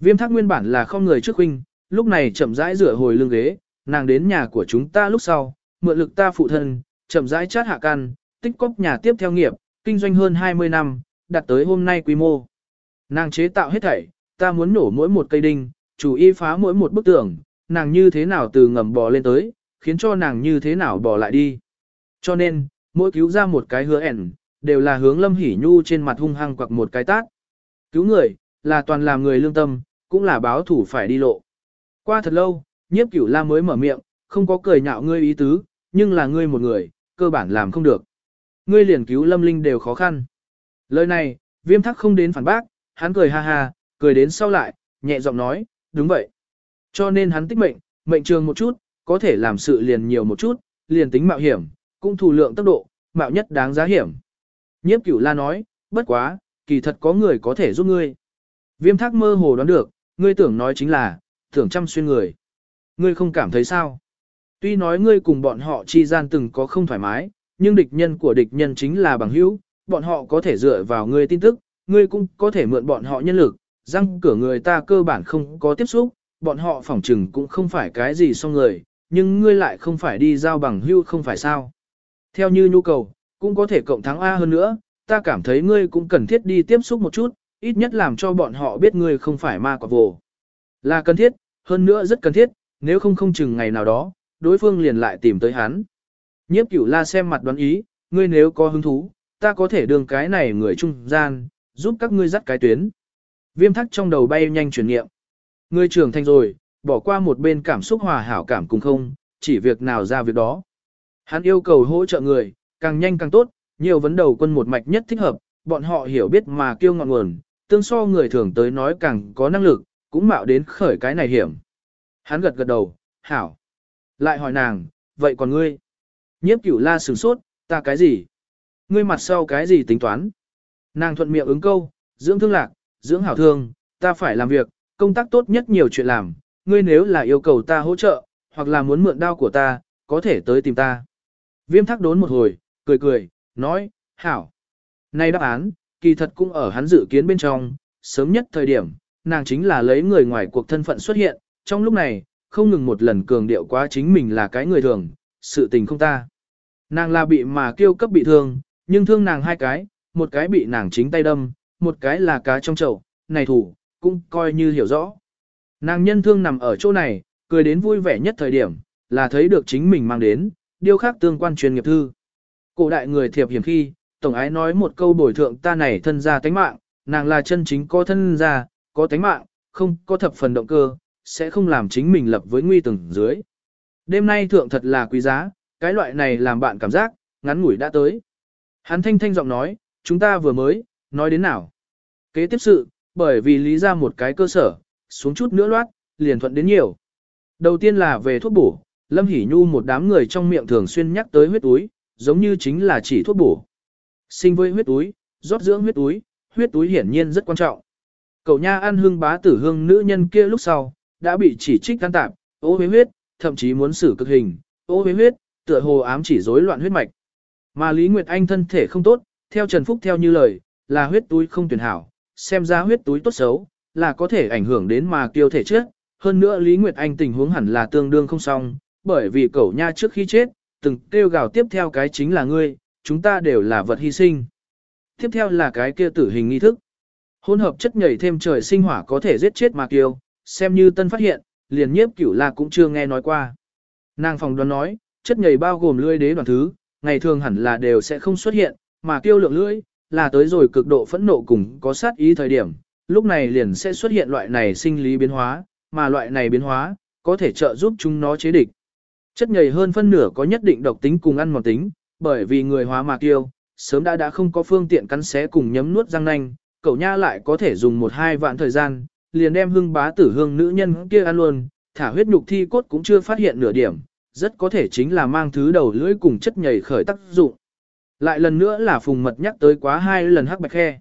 Viêm thác nguyên bản là không người trước huynh, lúc này chậm rãi rửa hồi lưng ghế, nàng đến nhà của chúng ta lúc sau, mượn lực ta phụ thân, chậm rãi chát hạ căn, tích cốc nhà tiếp theo nghiệp, kinh doanh hơn 20 năm, đạt tới hôm nay quy mô. Nàng chế tạo hết thảy, ta muốn nổ mỗi một cây đinh, chủ y phá mỗi một bức tường, nàng như thế nào từ ngầm bò lên tới, khiến cho nàng như thế nào bò lại đi. Cho nên, mỗi cứu ra một cái hứa ẻn, đều là hướng lâm hỉ nhu trên mặt hung hăng quặc một cái tát. Cứu người, là toàn làm người lương tâm, cũng là báo thủ phải đi lộ. Qua thật lâu, nhiếp cửu la mới mở miệng, không có cười nhạo ngươi ý tứ, nhưng là ngươi một người, cơ bản làm không được. Ngươi liền cứu lâm linh đều khó khăn. Lời này, viêm thắc không đến phản bác, hắn cười ha ha, cười đến sau lại, nhẹ giọng nói, đúng vậy. Cho nên hắn tích mệnh, mệnh trường một chút, có thể làm sự liền nhiều một chút, liền tính mạo hiểm, cũng thủ lượng tốc độ, mạo nhất đáng giá hiểm. Nhiếp cửu la nói, bất quá, kỳ thật có người có thể giúp ngươi. Viêm thác mơ hồ đoán được, ngươi tưởng nói chính là, tưởng chăm xuyên người. Ngươi không cảm thấy sao? Tuy nói ngươi cùng bọn họ chi gian từng có không thoải mái, nhưng địch nhân của địch nhân chính là bằng hữu, bọn họ có thể dựa vào ngươi tin tức, ngươi cũng có thể mượn bọn họ nhân lực, răng cửa người ta cơ bản không có tiếp xúc, bọn họ phỏng trừng cũng không phải cái gì song người, nhưng ngươi lại không phải đi giao bằng hữu không phải sao. Theo như nhu cầu, cũng có thể cộng thắng A hơn nữa, ta cảm thấy ngươi cũng cần thiết đi tiếp xúc một chút, ít nhất làm cho bọn họ biết ngươi không phải ma quả vồ. Là cần thiết, hơn nữa rất cần thiết, nếu không không chừng ngày nào đó, đối phương liền lại tìm tới hắn. Nhiếp cửu la xem mặt đoán ý, ngươi nếu có hứng thú, ta có thể đường cái này người trung gian, giúp các ngươi dắt cái tuyến. Viêm thắc trong đầu bay nhanh chuyển nghiệm. Ngươi trưởng thành rồi, bỏ qua một bên cảm xúc hòa hảo cảm cùng không, chỉ việc nào ra việc đó. Hắn yêu cầu hỗ trợ người, Càng nhanh càng tốt, nhiều vấn đầu quân một mạch nhất thích hợp, bọn họ hiểu biết mà kêu ngọn nguồn, tương so người thường tới nói càng có năng lực, cũng mạo đến khởi cái này hiểm. Hắn gật gật đầu, hảo. Lại hỏi nàng, vậy còn ngươi? Nhiếp cửu la sửng sốt, ta cái gì? Ngươi mặt sau cái gì tính toán? Nàng thuận miệng ứng câu, dưỡng thương lạc, dưỡng hảo thương, ta phải làm việc, công tác tốt nhất nhiều chuyện làm, ngươi nếu là yêu cầu ta hỗ trợ, hoặc là muốn mượn đao của ta, có thể tới tìm ta. Viêm thắc đốn một hồi, cười cười, nói, hảo. Nay đáp án, kỳ thật cũng ở hắn dự kiến bên trong, sớm nhất thời điểm, nàng chính là lấy người ngoài cuộc thân phận xuất hiện, trong lúc này, không ngừng một lần cường điệu quá chính mình là cái người thường, sự tình không ta. Nàng là bị mà kêu cấp bị thương, nhưng thương nàng hai cái, một cái bị nàng chính tay đâm, một cái là cá trong chậu, này thủ, cũng coi như hiểu rõ. Nàng nhân thương nằm ở chỗ này, cười đến vui vẻ nhất thời điểm, là thấy được chính mình mang đến, điều khác tương quan chuyên nghiệp thư. Cổ đại người thiệp hiểm khi, tổng ái nói một câu bồi thượng ta này thân ra tánh mạng, nàng là chân chính có thân ra, có tánh mạng, không có thập phần động cơ, sẽ không làm chính mình lập với nguy từng dưới. Đêm nay thượng thật là quý giá, cái loại này làm bạn cảm giác, ngắn ngủi đã tới. Hắn thanh thanh giọng nói, chúng ta vừa mới, nói đến nào. Kế tiếp sự, bởi vì lý ra một cái cơ sở, xuống chút nữa loát, liền thuận đến nhiều. Đầu tiên là về thuốc bổ, Lâm Hỷ Nhu một đám người trong miệng thường xuyên nhắc tới huyết túi, giống như chính là chỉ thuốc bổ. Sinh với huyết túi, rót dưỡng huyết túi, huyết túi hiển nhiên rất quan trọng. Cậu nha ăn hương bá tử hương nữ nhân kia lúc sau, đã bị chỉ trích can tạp, ô huyết huyết, thậm chí muốn xử cực hình, ô huyết huyết, tựa hồ ám chỉ rối loạn huyết mạch. Mà Lý Nguyệt Anh thân thể không tốt, theo Trần Phúc theo như lời, là huyết túi không tuyển hảo, xem ra huyết túi tốt xấu, là có thể ảnh hưởng đến mà kiêu thể trước. Hơn nữa Lý Nguyệt Anh tình huống hẳn là tương đương không xong, bởi vì cậu nha trước khi chết, từng kêu gào tiếp theo cái chính là ngươi, chúng ta đều là vật hy sinh. Tiếp theo là cái kia tử hình nghi thức. Hỗn hợp chất nhảy thêm trời sinh hỏa có thể giết chết mà kiêu, xem như tân phát hiện, liền nhiếp cửu la cũng chưa nghe nói qua. Nàng phòng đoán nói, chất nhảy bao gồm lưỡi đế đoàn thứ, ngày thường hẳn là đều sẽ không xuất hiện, mà kiêu lượng lưỡi, là tới rồi cực độ phẫn nộ cùng có sát ý thời điểm, lúc này liền sẽ xuất hiện loại này sinh lý biến hóa, mà loại này biến hóa, có thể trợ giúp chúng nó chế địch. Chất nhầy hơn phân nửa có nhất định độc tính cùng ăn mòn tính, bởi vì người hóa mạc tiêu, sớm đã đã không có phương tiện cắn xé cùng nhấm nuốt răng nanh, cậu nha lại có thể dùng một hai vạn thời gian, liền đem hương bá tử hương nữ nhân kia ăn luôn, thả huyết nhục thi cốt cũng chưa phát hiện nửa điểm, rất có thể chính là mang thứ đầu lưỡi cùng chất nhầy khởi tác dụng. Lại lần nữa là phùng mật nhắc tới quá hai lần hắc bạch khe.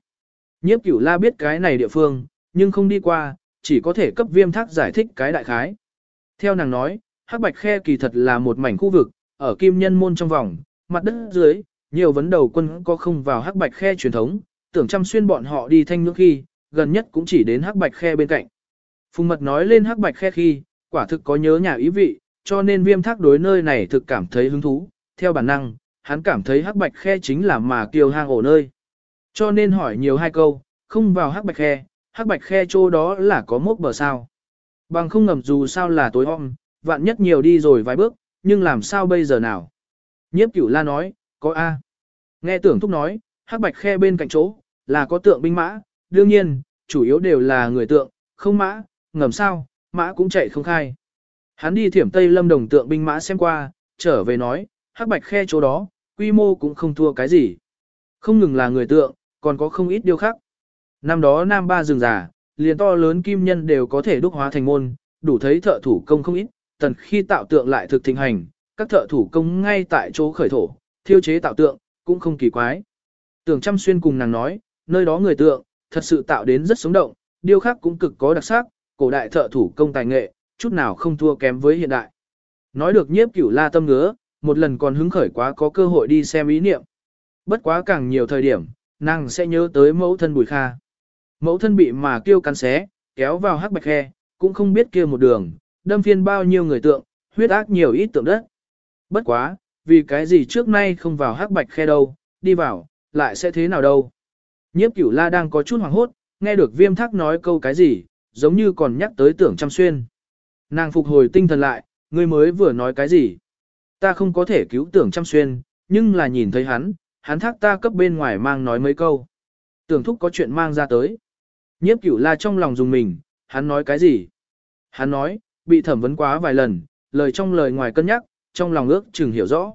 Nhiếp cửu la biết cái này địa phương, nhưng không đi qua, chỉ có thể cấp viêm thác giải thích cái đại khái. Theo nàng nói, hắc bạch khe kỳ thật là một mảnh khu vực, ở kim nhân môn trong vòng, mặt đất dưới, nhiều vấn đầu quân có không vào hắc bạch khe truyền thống, tưởng chăm xuyên bọn họ đi thanh nước khi, gần nhất cũng chỉ đến hắc bạch khe bên cạnh. Phùng mật nói lên hắc bạch khe khi, quả thực có nhớ nhà ý vị, cho nên viêm thác đối nơi này thực cảm thấy hứng thú, theo bản năng, hắn cảm thấy hắc bạch khe chính là mà kiều hang ổ nơi. Cho nên hỏi nhiều hai câu, không vào hắc bạch khe, hắc bạch khe chỗ đó là có mốc bờ sao. Bằng không ngầm dù sao là tối om, vạn nhất nhiều đi rồi vài bước, nhưng làm sao bây giờ nào. Nhiếp cửu la nói, có A. Nghe tưởng thúc nói, hắc bạch khe bên cạnh chỗ, là có tượng binh mã, đương nhiên, chủ yếu đều là người tượng, không mã, ngầm sao, mã cũng chạy không khai. Hắn đi thiểm Tây Lâm Đồng tượng binh mã xem qua, trở về nói, hắc bạch khe chỗ đó, quy mô cũng không thua cái gì. Không ngừng là người tượng, còn có không ít điều khác. Năm đó Nam Ba rừng già, liền to lớn kim nhân đều có thể đúc hóa thành môn, đủ thấy thợ thủ công không ít, tần khi tạo tượng lại thực thịnh hành, các thợ thủ công ngay tại chỗ khởi thổ, thiêu chế tạo tượng, cũng không kỳ quái. Tưởng chăm xuyên cùng nàng nói, nơi đó người tượng, thật sự tạo đến rất sống động, điêu khắc cũng cực có đặc sắc, cổ đại thợ thủ công tài nghệ, chút nào không thua kém với hiện đại. Nói được nhiếp cửu la tâm ngứa, một lần còn hứng khởi quá có cơ hội đi xem ý niệm. Bất quá càng nhiều thời điểm, nàng sẽ nhớ tới mẫu thân bùi kha. Mẫu thân bị mà kêu cắn xé, kéo vào hắc bạch khe, cũng không biết kia một đường, đâm phiên bao nhiêu người tượng, huyết ác nhiều ít tượng đất. Bất quá, vì cái gì trước nay không vào hắc bạch khe đâu, đi vào, lại sẽ thế nào đâu. Nhiếp cửu la đang có chút hoảng hốt, nghe được viêm thác nói câu cái gì, giống như còn nhắc tới tưởng chăm xuyên. Nàng phục hồi tinh thần lại, ngươi mới vừa nói cái gì. Ta không có thể cứu tưởng chăm xuyên, nhưng là nhìn thấy hắn, hắn thác ta cấp bên ngoài mang nói mấy câu. Tưởng thúc có chuyện mang ra tới. Nhiếp cửu la trong lòng dùng mình, hắn nói cái gì? Hắn nói, bị thẩm vấn quá vài lần, lời trong lời ngoài cân nhắc, trong lòng ước chừng hiểu rõ.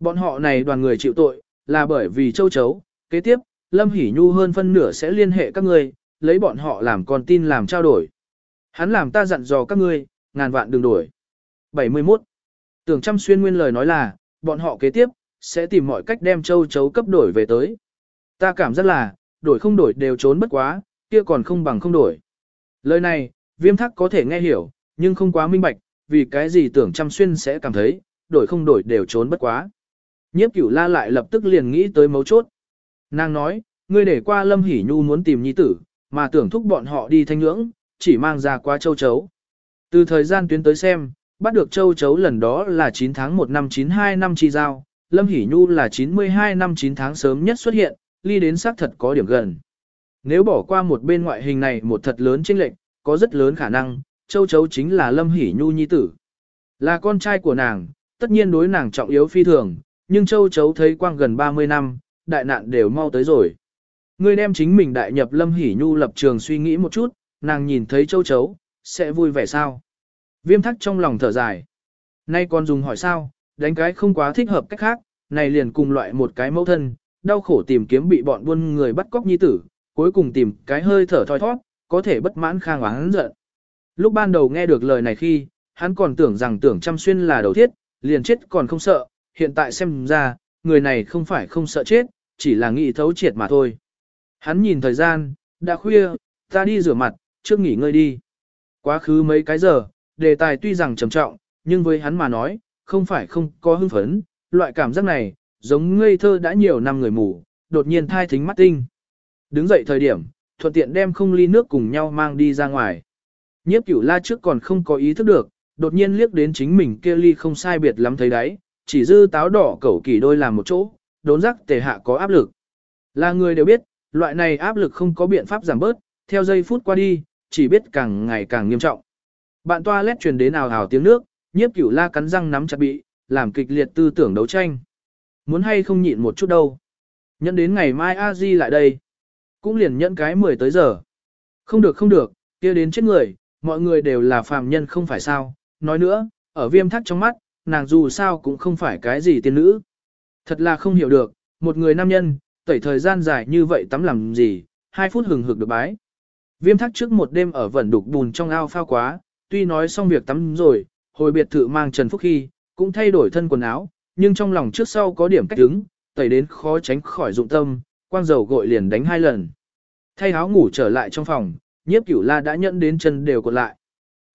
Bọn họ này đoàn người chịu tội, là bởi vì châu chấu, kế tiếp, Lâm Hỷ Nhu hơn phân nửa sẽ liên hệ các ngươi, lấy bọn họ làm con tin làm trao đổi. Hắn làm ta dặn dò các ngươi, ngàn vạn đừng đổi. 71. Tưởng Trăm Xuyên nguyên lời nói là, bọn họ kế tiếp, sẽ tìm mọi cách đem châu chấu cấp đổi về tới. Ta cảm giác là, đổi không đổi đều trốn bất quá, kia còn không bằng không đổi. Lời này, viêm thắc có thể nghe hiểu, nhưng không quá minh bạch, vì cái gì tưởng Trăm Xuyên sẽ cảm thấy, đổi không đổi đều trốn bất quá. Nhiếp cửu la lại lập tức liền nghĩ tới mấu chốt. Nàng nói, ngươi để qua Lâm Hỷ Nhu muốn tìm nhi tử, mà tưởng thúc bọn họ đi thanh ngưỡng, chỉ mang ra qua châu chấu. Từ thời gian tuyến tới xem, bắt được châu chấu lần đó là 9 tháng 1 năm 92 năm chi giao, Lâm Hỷ Nhu là 92 năm 9 tháng sớm nhất xuất hiện, ly đến xác thật có điểm gần. Nếu bỏ qua một bên ngoại hình này một thật lớn chênh lệch, có rất lớn khả năng, châu chấu chính là Lâm Hỷ Nhu nhi tử. Là con trai của nàng, tất nhiên đối nàng trọng yếu phi thường, nhưng châu chấu thấy quang gần 30 năm, đại nạn đều mau tới rồi. Ngươi đem chính mình đại nhập Lâm Hỷ Nhu lập trường suy nghĩ một chút, nàng nhìn thấy châu chấu, sẽ vui vẻ sao? Viêm thắc trong lòng thở dài. Nay còn dùng hỏi sao, đánh cái không quá thích hợp cách khác, này liền cùng loại một cái mẫu thân, đau khổ tìm kiếm bị bọn buôn người bắt cóc nhi tử, cuối cùng tìm cái hơi thở thoi thoát, có thể bất mãn khang hắn giận. Lúc ban đầu nghe được lời này khi, hắn còn tưởng rằng tưởng chăm xuyên là đầu thiết, liền chết còn không sợ, hiện tại xem ra, người này không phải không sợ chết, chỉ là nghĩ thấu triệt mà thôi. Hắn nhìn thời gian, đã khuya, ta đi rửa mặt, trước nghỉ ngơi đi. Quá khứ mấy cái giờ, đề tài tuy rằng trầm trọng, nhưng với hắn mà nói, không phải không có hưng phấn, loại cảm giác này, giống ngây thơ đã nhiều năm người mù, đột nhiên thai thính mắt tinh. Đứng dậy thời điểm, thuận tiện đem không ly nước cùng nhau mang đi ra ngoài. Nhiếp cửu la trước còn không có ý thức được, đột nhiên liếc đến chính mình kia ly không sai biệt lắm thấy đấy, chỉ dư táo đỏ cẩu kỳ đôi làm một chỗ, đốn rắc tề hạ có áp lực. Là người đều biết, loại này áp lực không có biện pháp giảm bớt, theo giây phút qua đi, chỉ biết càng ngày càng nghiêm trọng. Bạn toa lét truyền đến ào ào tiếng nước, nhiếp cửu la cắn răng nắm chặt bị, làm kịch liệt tư tưởng đấu tranh. Muốn hay không nhịn một chút đâu. Nhận đến ngày mai a di lại đây. Cũng liền nhẫn cái 10 tới giờ. Không được không được, kia đến chết người, mọi người đều là phàm nhân không phải sao. Nói nữa, ở viêm thắt trong mắt, nàng dù sao cũng không phải cái gì tiên nữ. Thật là không hiểu được, một người nam nhân, tẩy thời gian dài như vậy tắm làm gì, hai phút hừng hực được bái. Viêm thắt trước một đêm ở vẩn đục bùn trong ao phao quá, tuy nói xong việc tắm rồi, hồi biệt thự mang Trần Phúc khi, cũng thay đổi thân quần áo, nhưng trong lòng trước sau có điểm cách đứng, tẩy đến khó tránh khỏi dụng tâm, quang dầu gội liền đánh hai lần. Thay áo ngủ trở lại trong phòng, nhiếp cửu la đã nhận đến chân đều còn lại.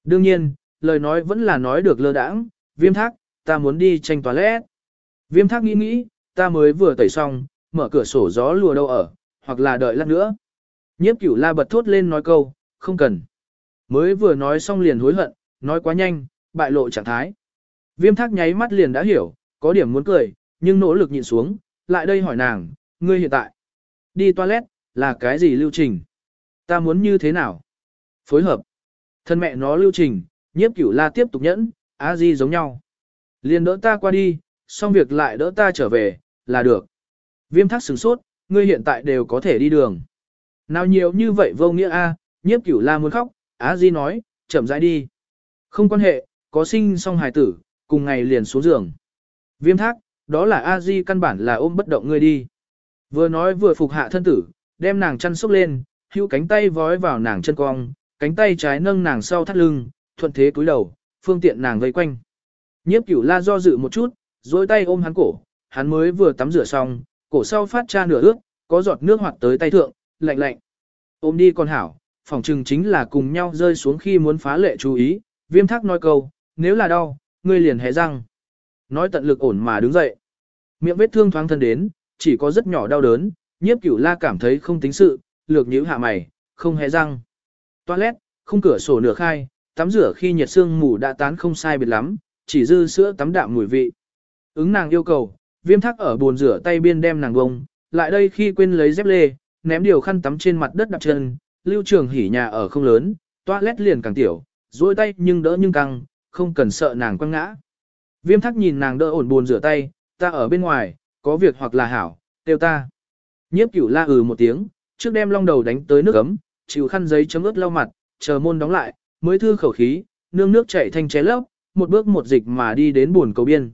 Đương nhiên, lời nói vẫn là nói được lơ đãng, viêm thác, ta muốn đi tranh toilet. Viêm thác nghĩ nghĩ, ta mới vừa tẩy xong, mở cửa sổ gió lùa đâu ở, hoặc là đợi lát nữa. Nhiếp cửu la bật thốt lên nói câu, không cần. Mới vừa nói xong liền hối hận, nói quá nhanh, bại lộ trạng thái. Viêm thác nháy mắt liền đã hiểu, có điểm muốn cười, nhưng nỗ lực nhịn xuống, lại đây hỏi nàng, ngươi hiện tại, đi toilet, là cái gì lưu trình? Ta muốn như thế nào? Phối hợp. Thân mẹ nó lưu trình, nhiếp cửu la tiếp tục nhẫn, á di giống nhau. Liền đỡ ta qua đi, xong việc lại đỡ ta trở về, là được. Viêm thác sửng sốt, ngươi hiện tại đều có thể đi đường. Nào nhiều như vậy vô nghĩa a, nhiếp cửu la muốn khóc, á di nói, chậm rãi đi. Không quan hệ, có sinh xong hài tử, cùng ngày liền xuống giường. Viêm thác, đó là a di căn bản là ôm bất động ngươi đi. Vừa nói vừa phục hạ thân tử, đem nàng chăn sốc lên, hữu cánh tay vói vào nàng chân cong, cánh tay trái nâng nàng sau thắt lưng, thuận thế cúi đầu, phương tiện nàng vây quanh. Nhiếp cửu la do dự một chút, dối tay ôm hắn cổ, hắn mới vừa tắm rửa xong, cổ sau phát ra nửa ướt, có giọt nước hoạt tới tay thượng, lạnh lạnh. Ôm đi con hảo, phỏng chừng chính là cùng nhau rơi xuống khi muốn phá lệ chú ý, viêm thác nói câu, nếu là đau, ngươi liền hé răng. Nói tận lực ổn mà đứng dậy. Miệng vết thương thoáng thân đến, chỉ có rất nhỏ đau đớn, nhiếp cửu la cảm thấy không tính sự, lược nhíu hạ mày, không hé răng. Toilet, không cửa sổ nửa khai, tắm rửa khi nhiệt xương mù đã tán không sai biệt lắm, chỉ dư sữa tắm đạm mùi vị. Ứng nàng yêu cầu, viêm thắc ở bồn rửa tay biên đem nàng bông, lại đây khi quên lấy dép lê, ném điều khăn tắm trên mặt đất đặt chân, lưu trường hỉ nhà ở không lớn, toilet liền càng tiểu, duỗi tay nhưng đỡ nhưng căng, không cần sợ nàng quăng ngã. Viêm thắc nhìn nàng đỡ ổn buồn rửa tay, ta ở bên ngoài, có việc hoặc là hảo, tiêu ta. Nhiếp cửu la ừ một tiếng, trước đem long đầu đánh tới nước ấm, chịu khăn giấy chấm ướt lau mặt, chờ môn đóng lại, mới thư khẩu khí, nương nước chảy thanh ché lấp, một bước một dịch mà đi đến buồn cầu biên.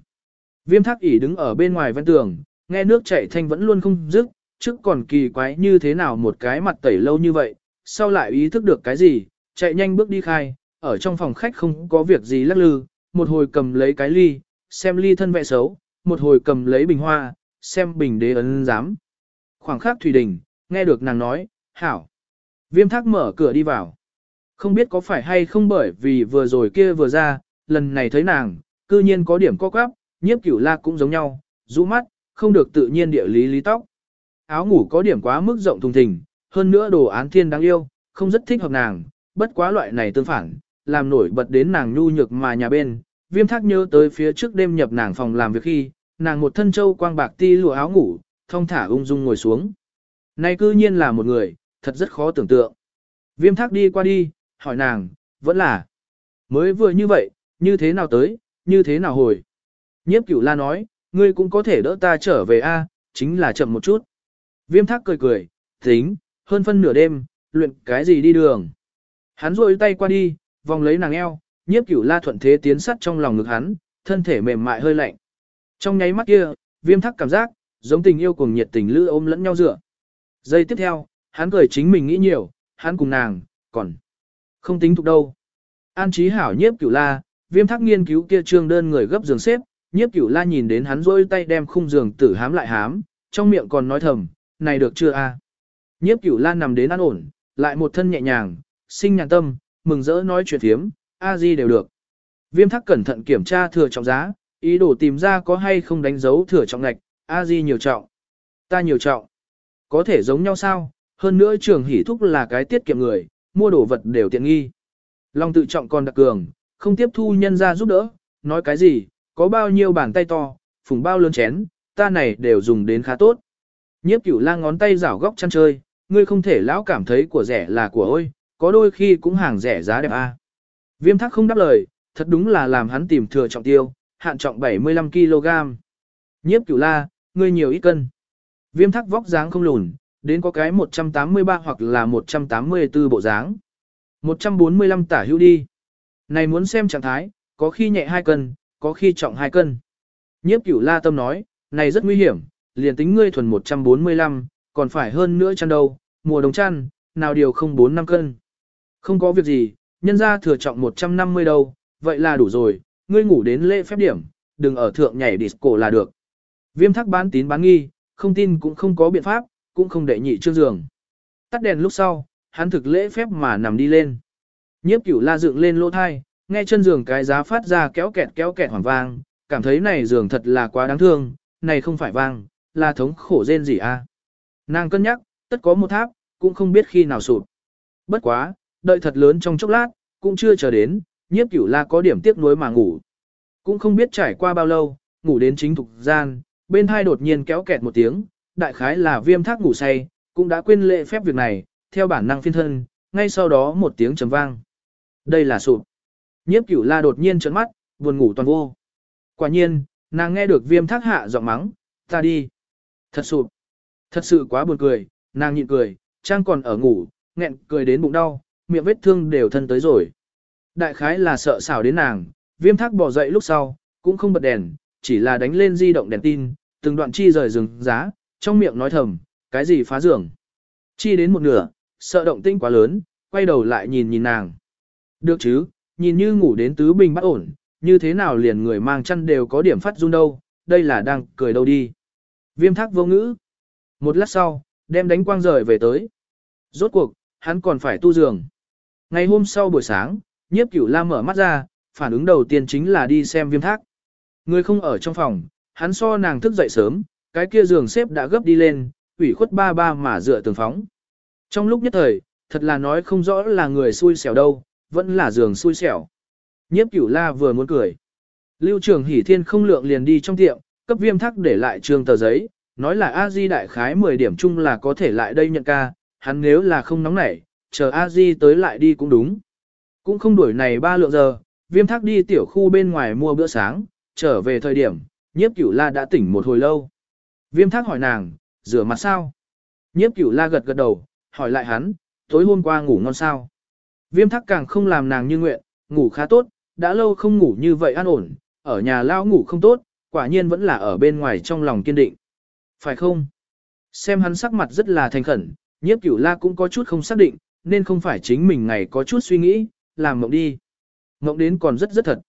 Viêm thác ỉ đứng ở bên ngoài ven tường, nghe nước chảy thanh vẫn luôn không dứt, trước còn kỳ quái như thế nào một cái mặt tẩy lâu như vậy, sau lại ý thức được cái gì, chạy nhanh bước đi khai, ở trong phòng khách không có việc gì lắc lư, một hồi cầm lấy cái ly, xem ly thân vẽ xấu, một hồi cầm lấy bình hoa, xem bình đế ấn giám. Khoảng khắc Thủy Đình, nghe được nàng nói, hảo. Viêm thác mở cửa đi vào. Không biết có phải hay không bởi vì vừa rồi kia vừa ra, lần này thấy nàng, cư nhiên có điểm co quắp, nhiếp cửu la cũng giống nhau, rũ mắt, không được tự nhiên địa lý lý tóc. Áo ngủ có điểm quá mức rộng thùng thình, hơn nữa đồ án thiên đáng yêu, không rất thích hợp nàng, bất quá loại này tương phản, làm nổi bật đến nàng nhu nhược mà nhà bên. Viêm thác nhớ tới phía trước đêm nhập nàng phòng làm việc khi, nàng một thân châu quang bạc ti lụa áo ngủ, thong thả ung dung ngồi xuống. Này cư nhiên là một người, thật rất khó tưởng tượng. Viêm thác đi qua đi, hỏi nàng, vẫn là. Mới vừa như vậy, như thế nào tới, như thế nào hồi. Nhiếp cửu la nói, ngươi cũng có thể đỡ ta trở về a, chính là chậm một chút. Viêm thác cười cười, tính, hơn phân nửa đêm, luyện cái gì đi đường. Hắn rôi tay qua đi, vòng lấy nàng eo, nhiếp cửu la thuận thế tiến sắt trong lòng ngực hắn, thân thể mềm mại hơi lạnh. Trong nháy mắt kia, viêm thắc cảm giác, giống tình yêu cùng nhiệt tình lữ ôm lẫn nhau dựa. Giây tiếp theo, hắn cười chính mình nghĩ nhiều, hắn cùng nàng, còn không tính thuộc đâu. An trí hảo nhiếp cửu la, viêm thắc nghiên cứu kia trương đơn người gấp giường xếp, nhiếp cửu la nhìn đến hắn rôi tay đem khung giường tử hám lại hám, trong miệng còn nói thầm, này được chưa a? Nhiếp cửu Lan nằm đến an ổn, lại một thân nhẹ nhàng, sinh nhàn tâm, mừng rỡ nói chuyện thiếm, a di đều được. Viêm thác cẩn thận kiểm tra thừa trọng giá, ý đồ tìm ra có hay không đánh dấu thừa trọng ngạch, a di nhiều trọng. Ta nhiều trọng. Có thể giống nhau sao, hơn nữa trường hỷ thúc là cái tiết kiệm người, mua đồ vật đều tiện nghi. Long tự trọng còn đặc cường, không tiếp thu nhân ra giúp đỡ, nói cái gì, có bao nhiêu bàn tay to, phùng bao lớn chén, ta này đều dùng đến khá tốt. Nhiếp cửu lang ngón tay rảo góc chăn chơi, ngươi không thể lão cảm thấy của rẻ là của ôi, có đôi khi cũng hàng rẻ giá đẹp a. Viêm thác không đáp lời, thật đúng là làm hắn tìm thừa trọng tiêu, hạn trọng 75kg. Nhiếp cửu la, ngươi nhiều ít cân. Viêm thác vóc dáng không lùn, đến có cái 183 hoặc là 184 bộ dáng. 145 tả hữu đi. Này muốn xem trạng thái, có khi nhẹ 2 cân, có khi trọng 2 cân. Nhiếp cửu la tâm nói, này rất nguy hiểm, liền tính ngươi thuần 145, còn phải hơn nữa chăn đâu, mùa đông chăn, nào điều không 4 năm cân. Không có việc gì, nhân ra thừa trọng 150 đâu, vậy là đủ rồi, ngươi ngủ đến lễ phép điểm, đừng ở thượng nhảy disco là được. Viêm thắc bán tín bán nghi, không tin cũng không có biện pháp, cũng không để nhị trương giường. Tắt đèn lúc sau, hắn thực lễ phép mà nằm đi lên. Nhiếp cửu la dựng lên lỗ thai, nghe chân giường cái giá phát ra kéo kẹt kéo kẹt hoàng vang, cảm thấy này giường thật là quá đáng thương, này không phải vang, là thống khổ rên gì a. À. Nàng cân nhắc, tất có một tháp, cũng không biết khi nào sụp. Bất quá, đợi thật lớn trong chốc lát, cũng chưa chờ đến, nhiếp cửu la có điểm tiếc nuối mà ngủ. Cũng không biết trải qua bao lâu, ngủ đến chính thục gian, bên hai đột nhiên kéo kẹt một tiếng, đại khái là viêm thác ngủ say, cũng đã quên lệ phép việc này, theo bản năng phiên thân, ngay sau đó một tiếng trầm vang. Đây là sụp. Nhiếp cửu la đột nhiên trợn mắt, buồn ngủ toàn vô. Quả nhiên, nàng nghe được viêm thác hạ giọng mắng, ta đi. Thật sụp. Thật sự quá buồn cười, nàng nhịn cười, trang còn ở ngủ, nghẹn cười đến bụng đau, miệng vết thương đều thân tới rồi. Đại khái là sợ xảo đến nàng, viêm thác bỏ dậy lúc sau, cũng không bật đèn, chỉ là đánh lên di động đèn tin, từng đoạn chi rời rừng giá, trong miệng nói thầm, cái gì phá giường. Chi đến một nửa, sợ động tinh quá lớn, quay đầu lại nhìn nhìn nàng. Được chứ, nhìn như ngủ đến tứ bình bắt ổn, như thế nào liền người mang chăn đều có điểm phát run đâu, đây là đang cười đâu đi. Viêm thác vô ngữ. Một lát sau, đem đánh quang rời về tới. Rốt cuộc, hắn còn phải tu giường. Ngày hôm sau buổi sáng, nhiếp cửu la mở mắt ra, phản ứng đầu tiên chính là đi xem viêm thác. Người không ở trong phòng, hắn so nàng thức dậy sớm, cái kia giường xếp đã gấp đi lên, ủy khuất ba ba mà dựa tường phóng. Trong lúc nhất thời, thật là nói không rõ là người xui xẻo đâu, vẫn là giường xui xẻo. Nhiếp cửu la vừa muốn cười. Lưu trường hỉ thiên không lượng liền đi trong tiệm, cấp viêm thác để lại trường tờ giấy, nói là a di đại khái 10 điểm chung là có thể lại đây nhận ca, hắn nếu là không nóng nảy, chờ a di tới lại đi cũng đúng. Cũng không đuổi này ba lượng giờ, viêm thác đi tiểu khu bên ngoài mua bữa sáng, trở về thời điểm, nhiếp cửu la đã tỉnh một hồi lâu. Viêm thác hỏi nàng, rửa mặt sao? Nhiếp cửu la gật gật đầu, hỏi lại hắn, tối hôm qua ngủ ngon sao? Viêm thác càng không làm nàng như nguyện, ngủ khá tốt, đã lâu không ngủ như vậy an ổn, ở nhà lao ngủ không tốt, Quả nhiên vẫn là ở bên ngoài trong lòng kiên định. Phải không? Xem hắn sắc mặt rất là thành khẩn, nhiếp cửu la cũng có chút không xác định, nên không phải chính mình ngày có chút suy nghĩ, làm mộng đi. Mộng đến còn rất rất thật.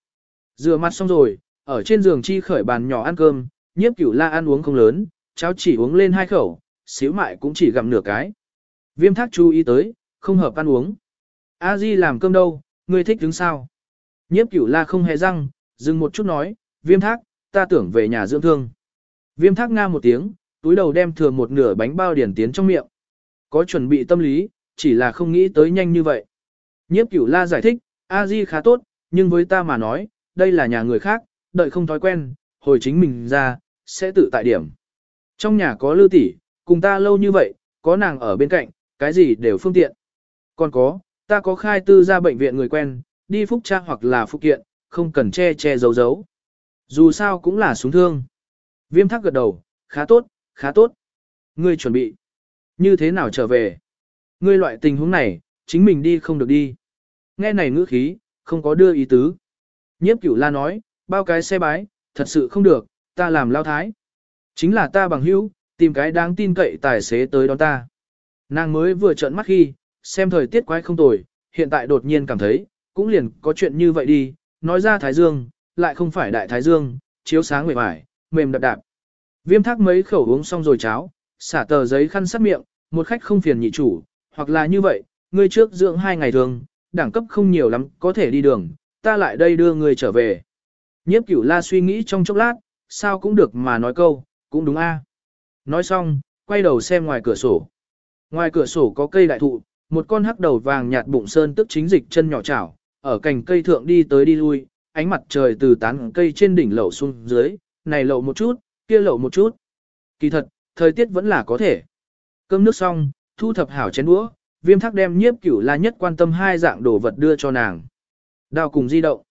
Rửa mặt xong rồi, ở trên giường chi khởi bàn nhỏ ăn cơm, nhiếp cửu la ăn uống không lớn, cháo chỉ uống lên hai khẩu, xíu mại cũng chỉ gặm nửa cái. Viêm thác chú ý tới, không hợp ăn uống. A Di làm cơm đâu, ngươi thích đứng sao? Nhiếp cửu la không hề răng, dừng một chút nói, viêm thác, ta tưởng về nhà dưỡng thương. Viêm thác nga một tiếng, túi đầu đem thừa một nửa bánh bao điển tiến trong miệng. Có chuẩn bị tâm lý, chỉ là không nghĩ tới nhanh như vậy. Nhiếp cửu la giải thích, A Di khá tốt, nhưng với ta mà nói, đây là nhà người khác, đợi không thói quen, hồi chính mình ra, sẽ tự tại điểm. Trong nhà có lưu tỷ, cùng ta lâu như vậy, có nàng ở bên cạnh, cái gì đều phương tiện. Còn có, ta có khai tư ra bệnh viện người quen, đi phúc tra hoặc là phúc kiện, không cần che che giấu giấu. Dù sao cũng là súng thương. Viêm thắc gật đầu, khá tốt, khá tốt. Ngươi chuẩn bị. Như thế nào trở về? Ngươi loại tình huống này, chính mình đi không được đi. Nghe này ngữ khí, không có đưa ý tứ. Nhiếp cửu la nói, bao cái xe bái, thật sự không được, ta làm lao thái. Chính là ta bằng hữu, tìm cái đáng tin cậy tài xế tới đón ta. Nàng mới vừa trợn mắt khi, xem thời tiết quái không tồi, hiện tại đột nhiên cảm thấy, cũng liền có chuyện như vậy đi, nói ra Thái Dương, lại không phải Đại Thái Dương, chiếu sáng mềm mại, mềm đạp đạp. Viêm thác mấy khẩu uống xong rồi cháo, xả tờ giấy khăn sát miệng, một khách không phiền nhị chủ, hoặc là như vậy, ngươi trước dưỡng hai ngày thường, đẳng cấp không nhiều lắm, có thể đi đường, ta lại đây đưa ngươi trở về. Nhiếp cửu la suy nghĩ trong chốc lát, sao cũng được mà nói câu, cũng đúng a. Nói xong, quay đầu xem ngoài cửa sổ. Ngoài cửa sổ có cây đại thụ, một con hắc đầu vàng nhạt bụng sơn tức chính dịch chân nhỏ chảo, ở cành cây thượng đi tới đi lui, ánh mặt trời từ tán cây trên đỉnh lậu xuống dưới, này lậu một chút, kia lậu một chút. Kỳ thật, thời tiết vẫn là có thể. Cơm nước xong, thu thập hảo chén đũa, viêm thác đem nhiếp cửu la nhất quan tâm hai dạng đồ vật đưa cho nàng. Đào cùng di động.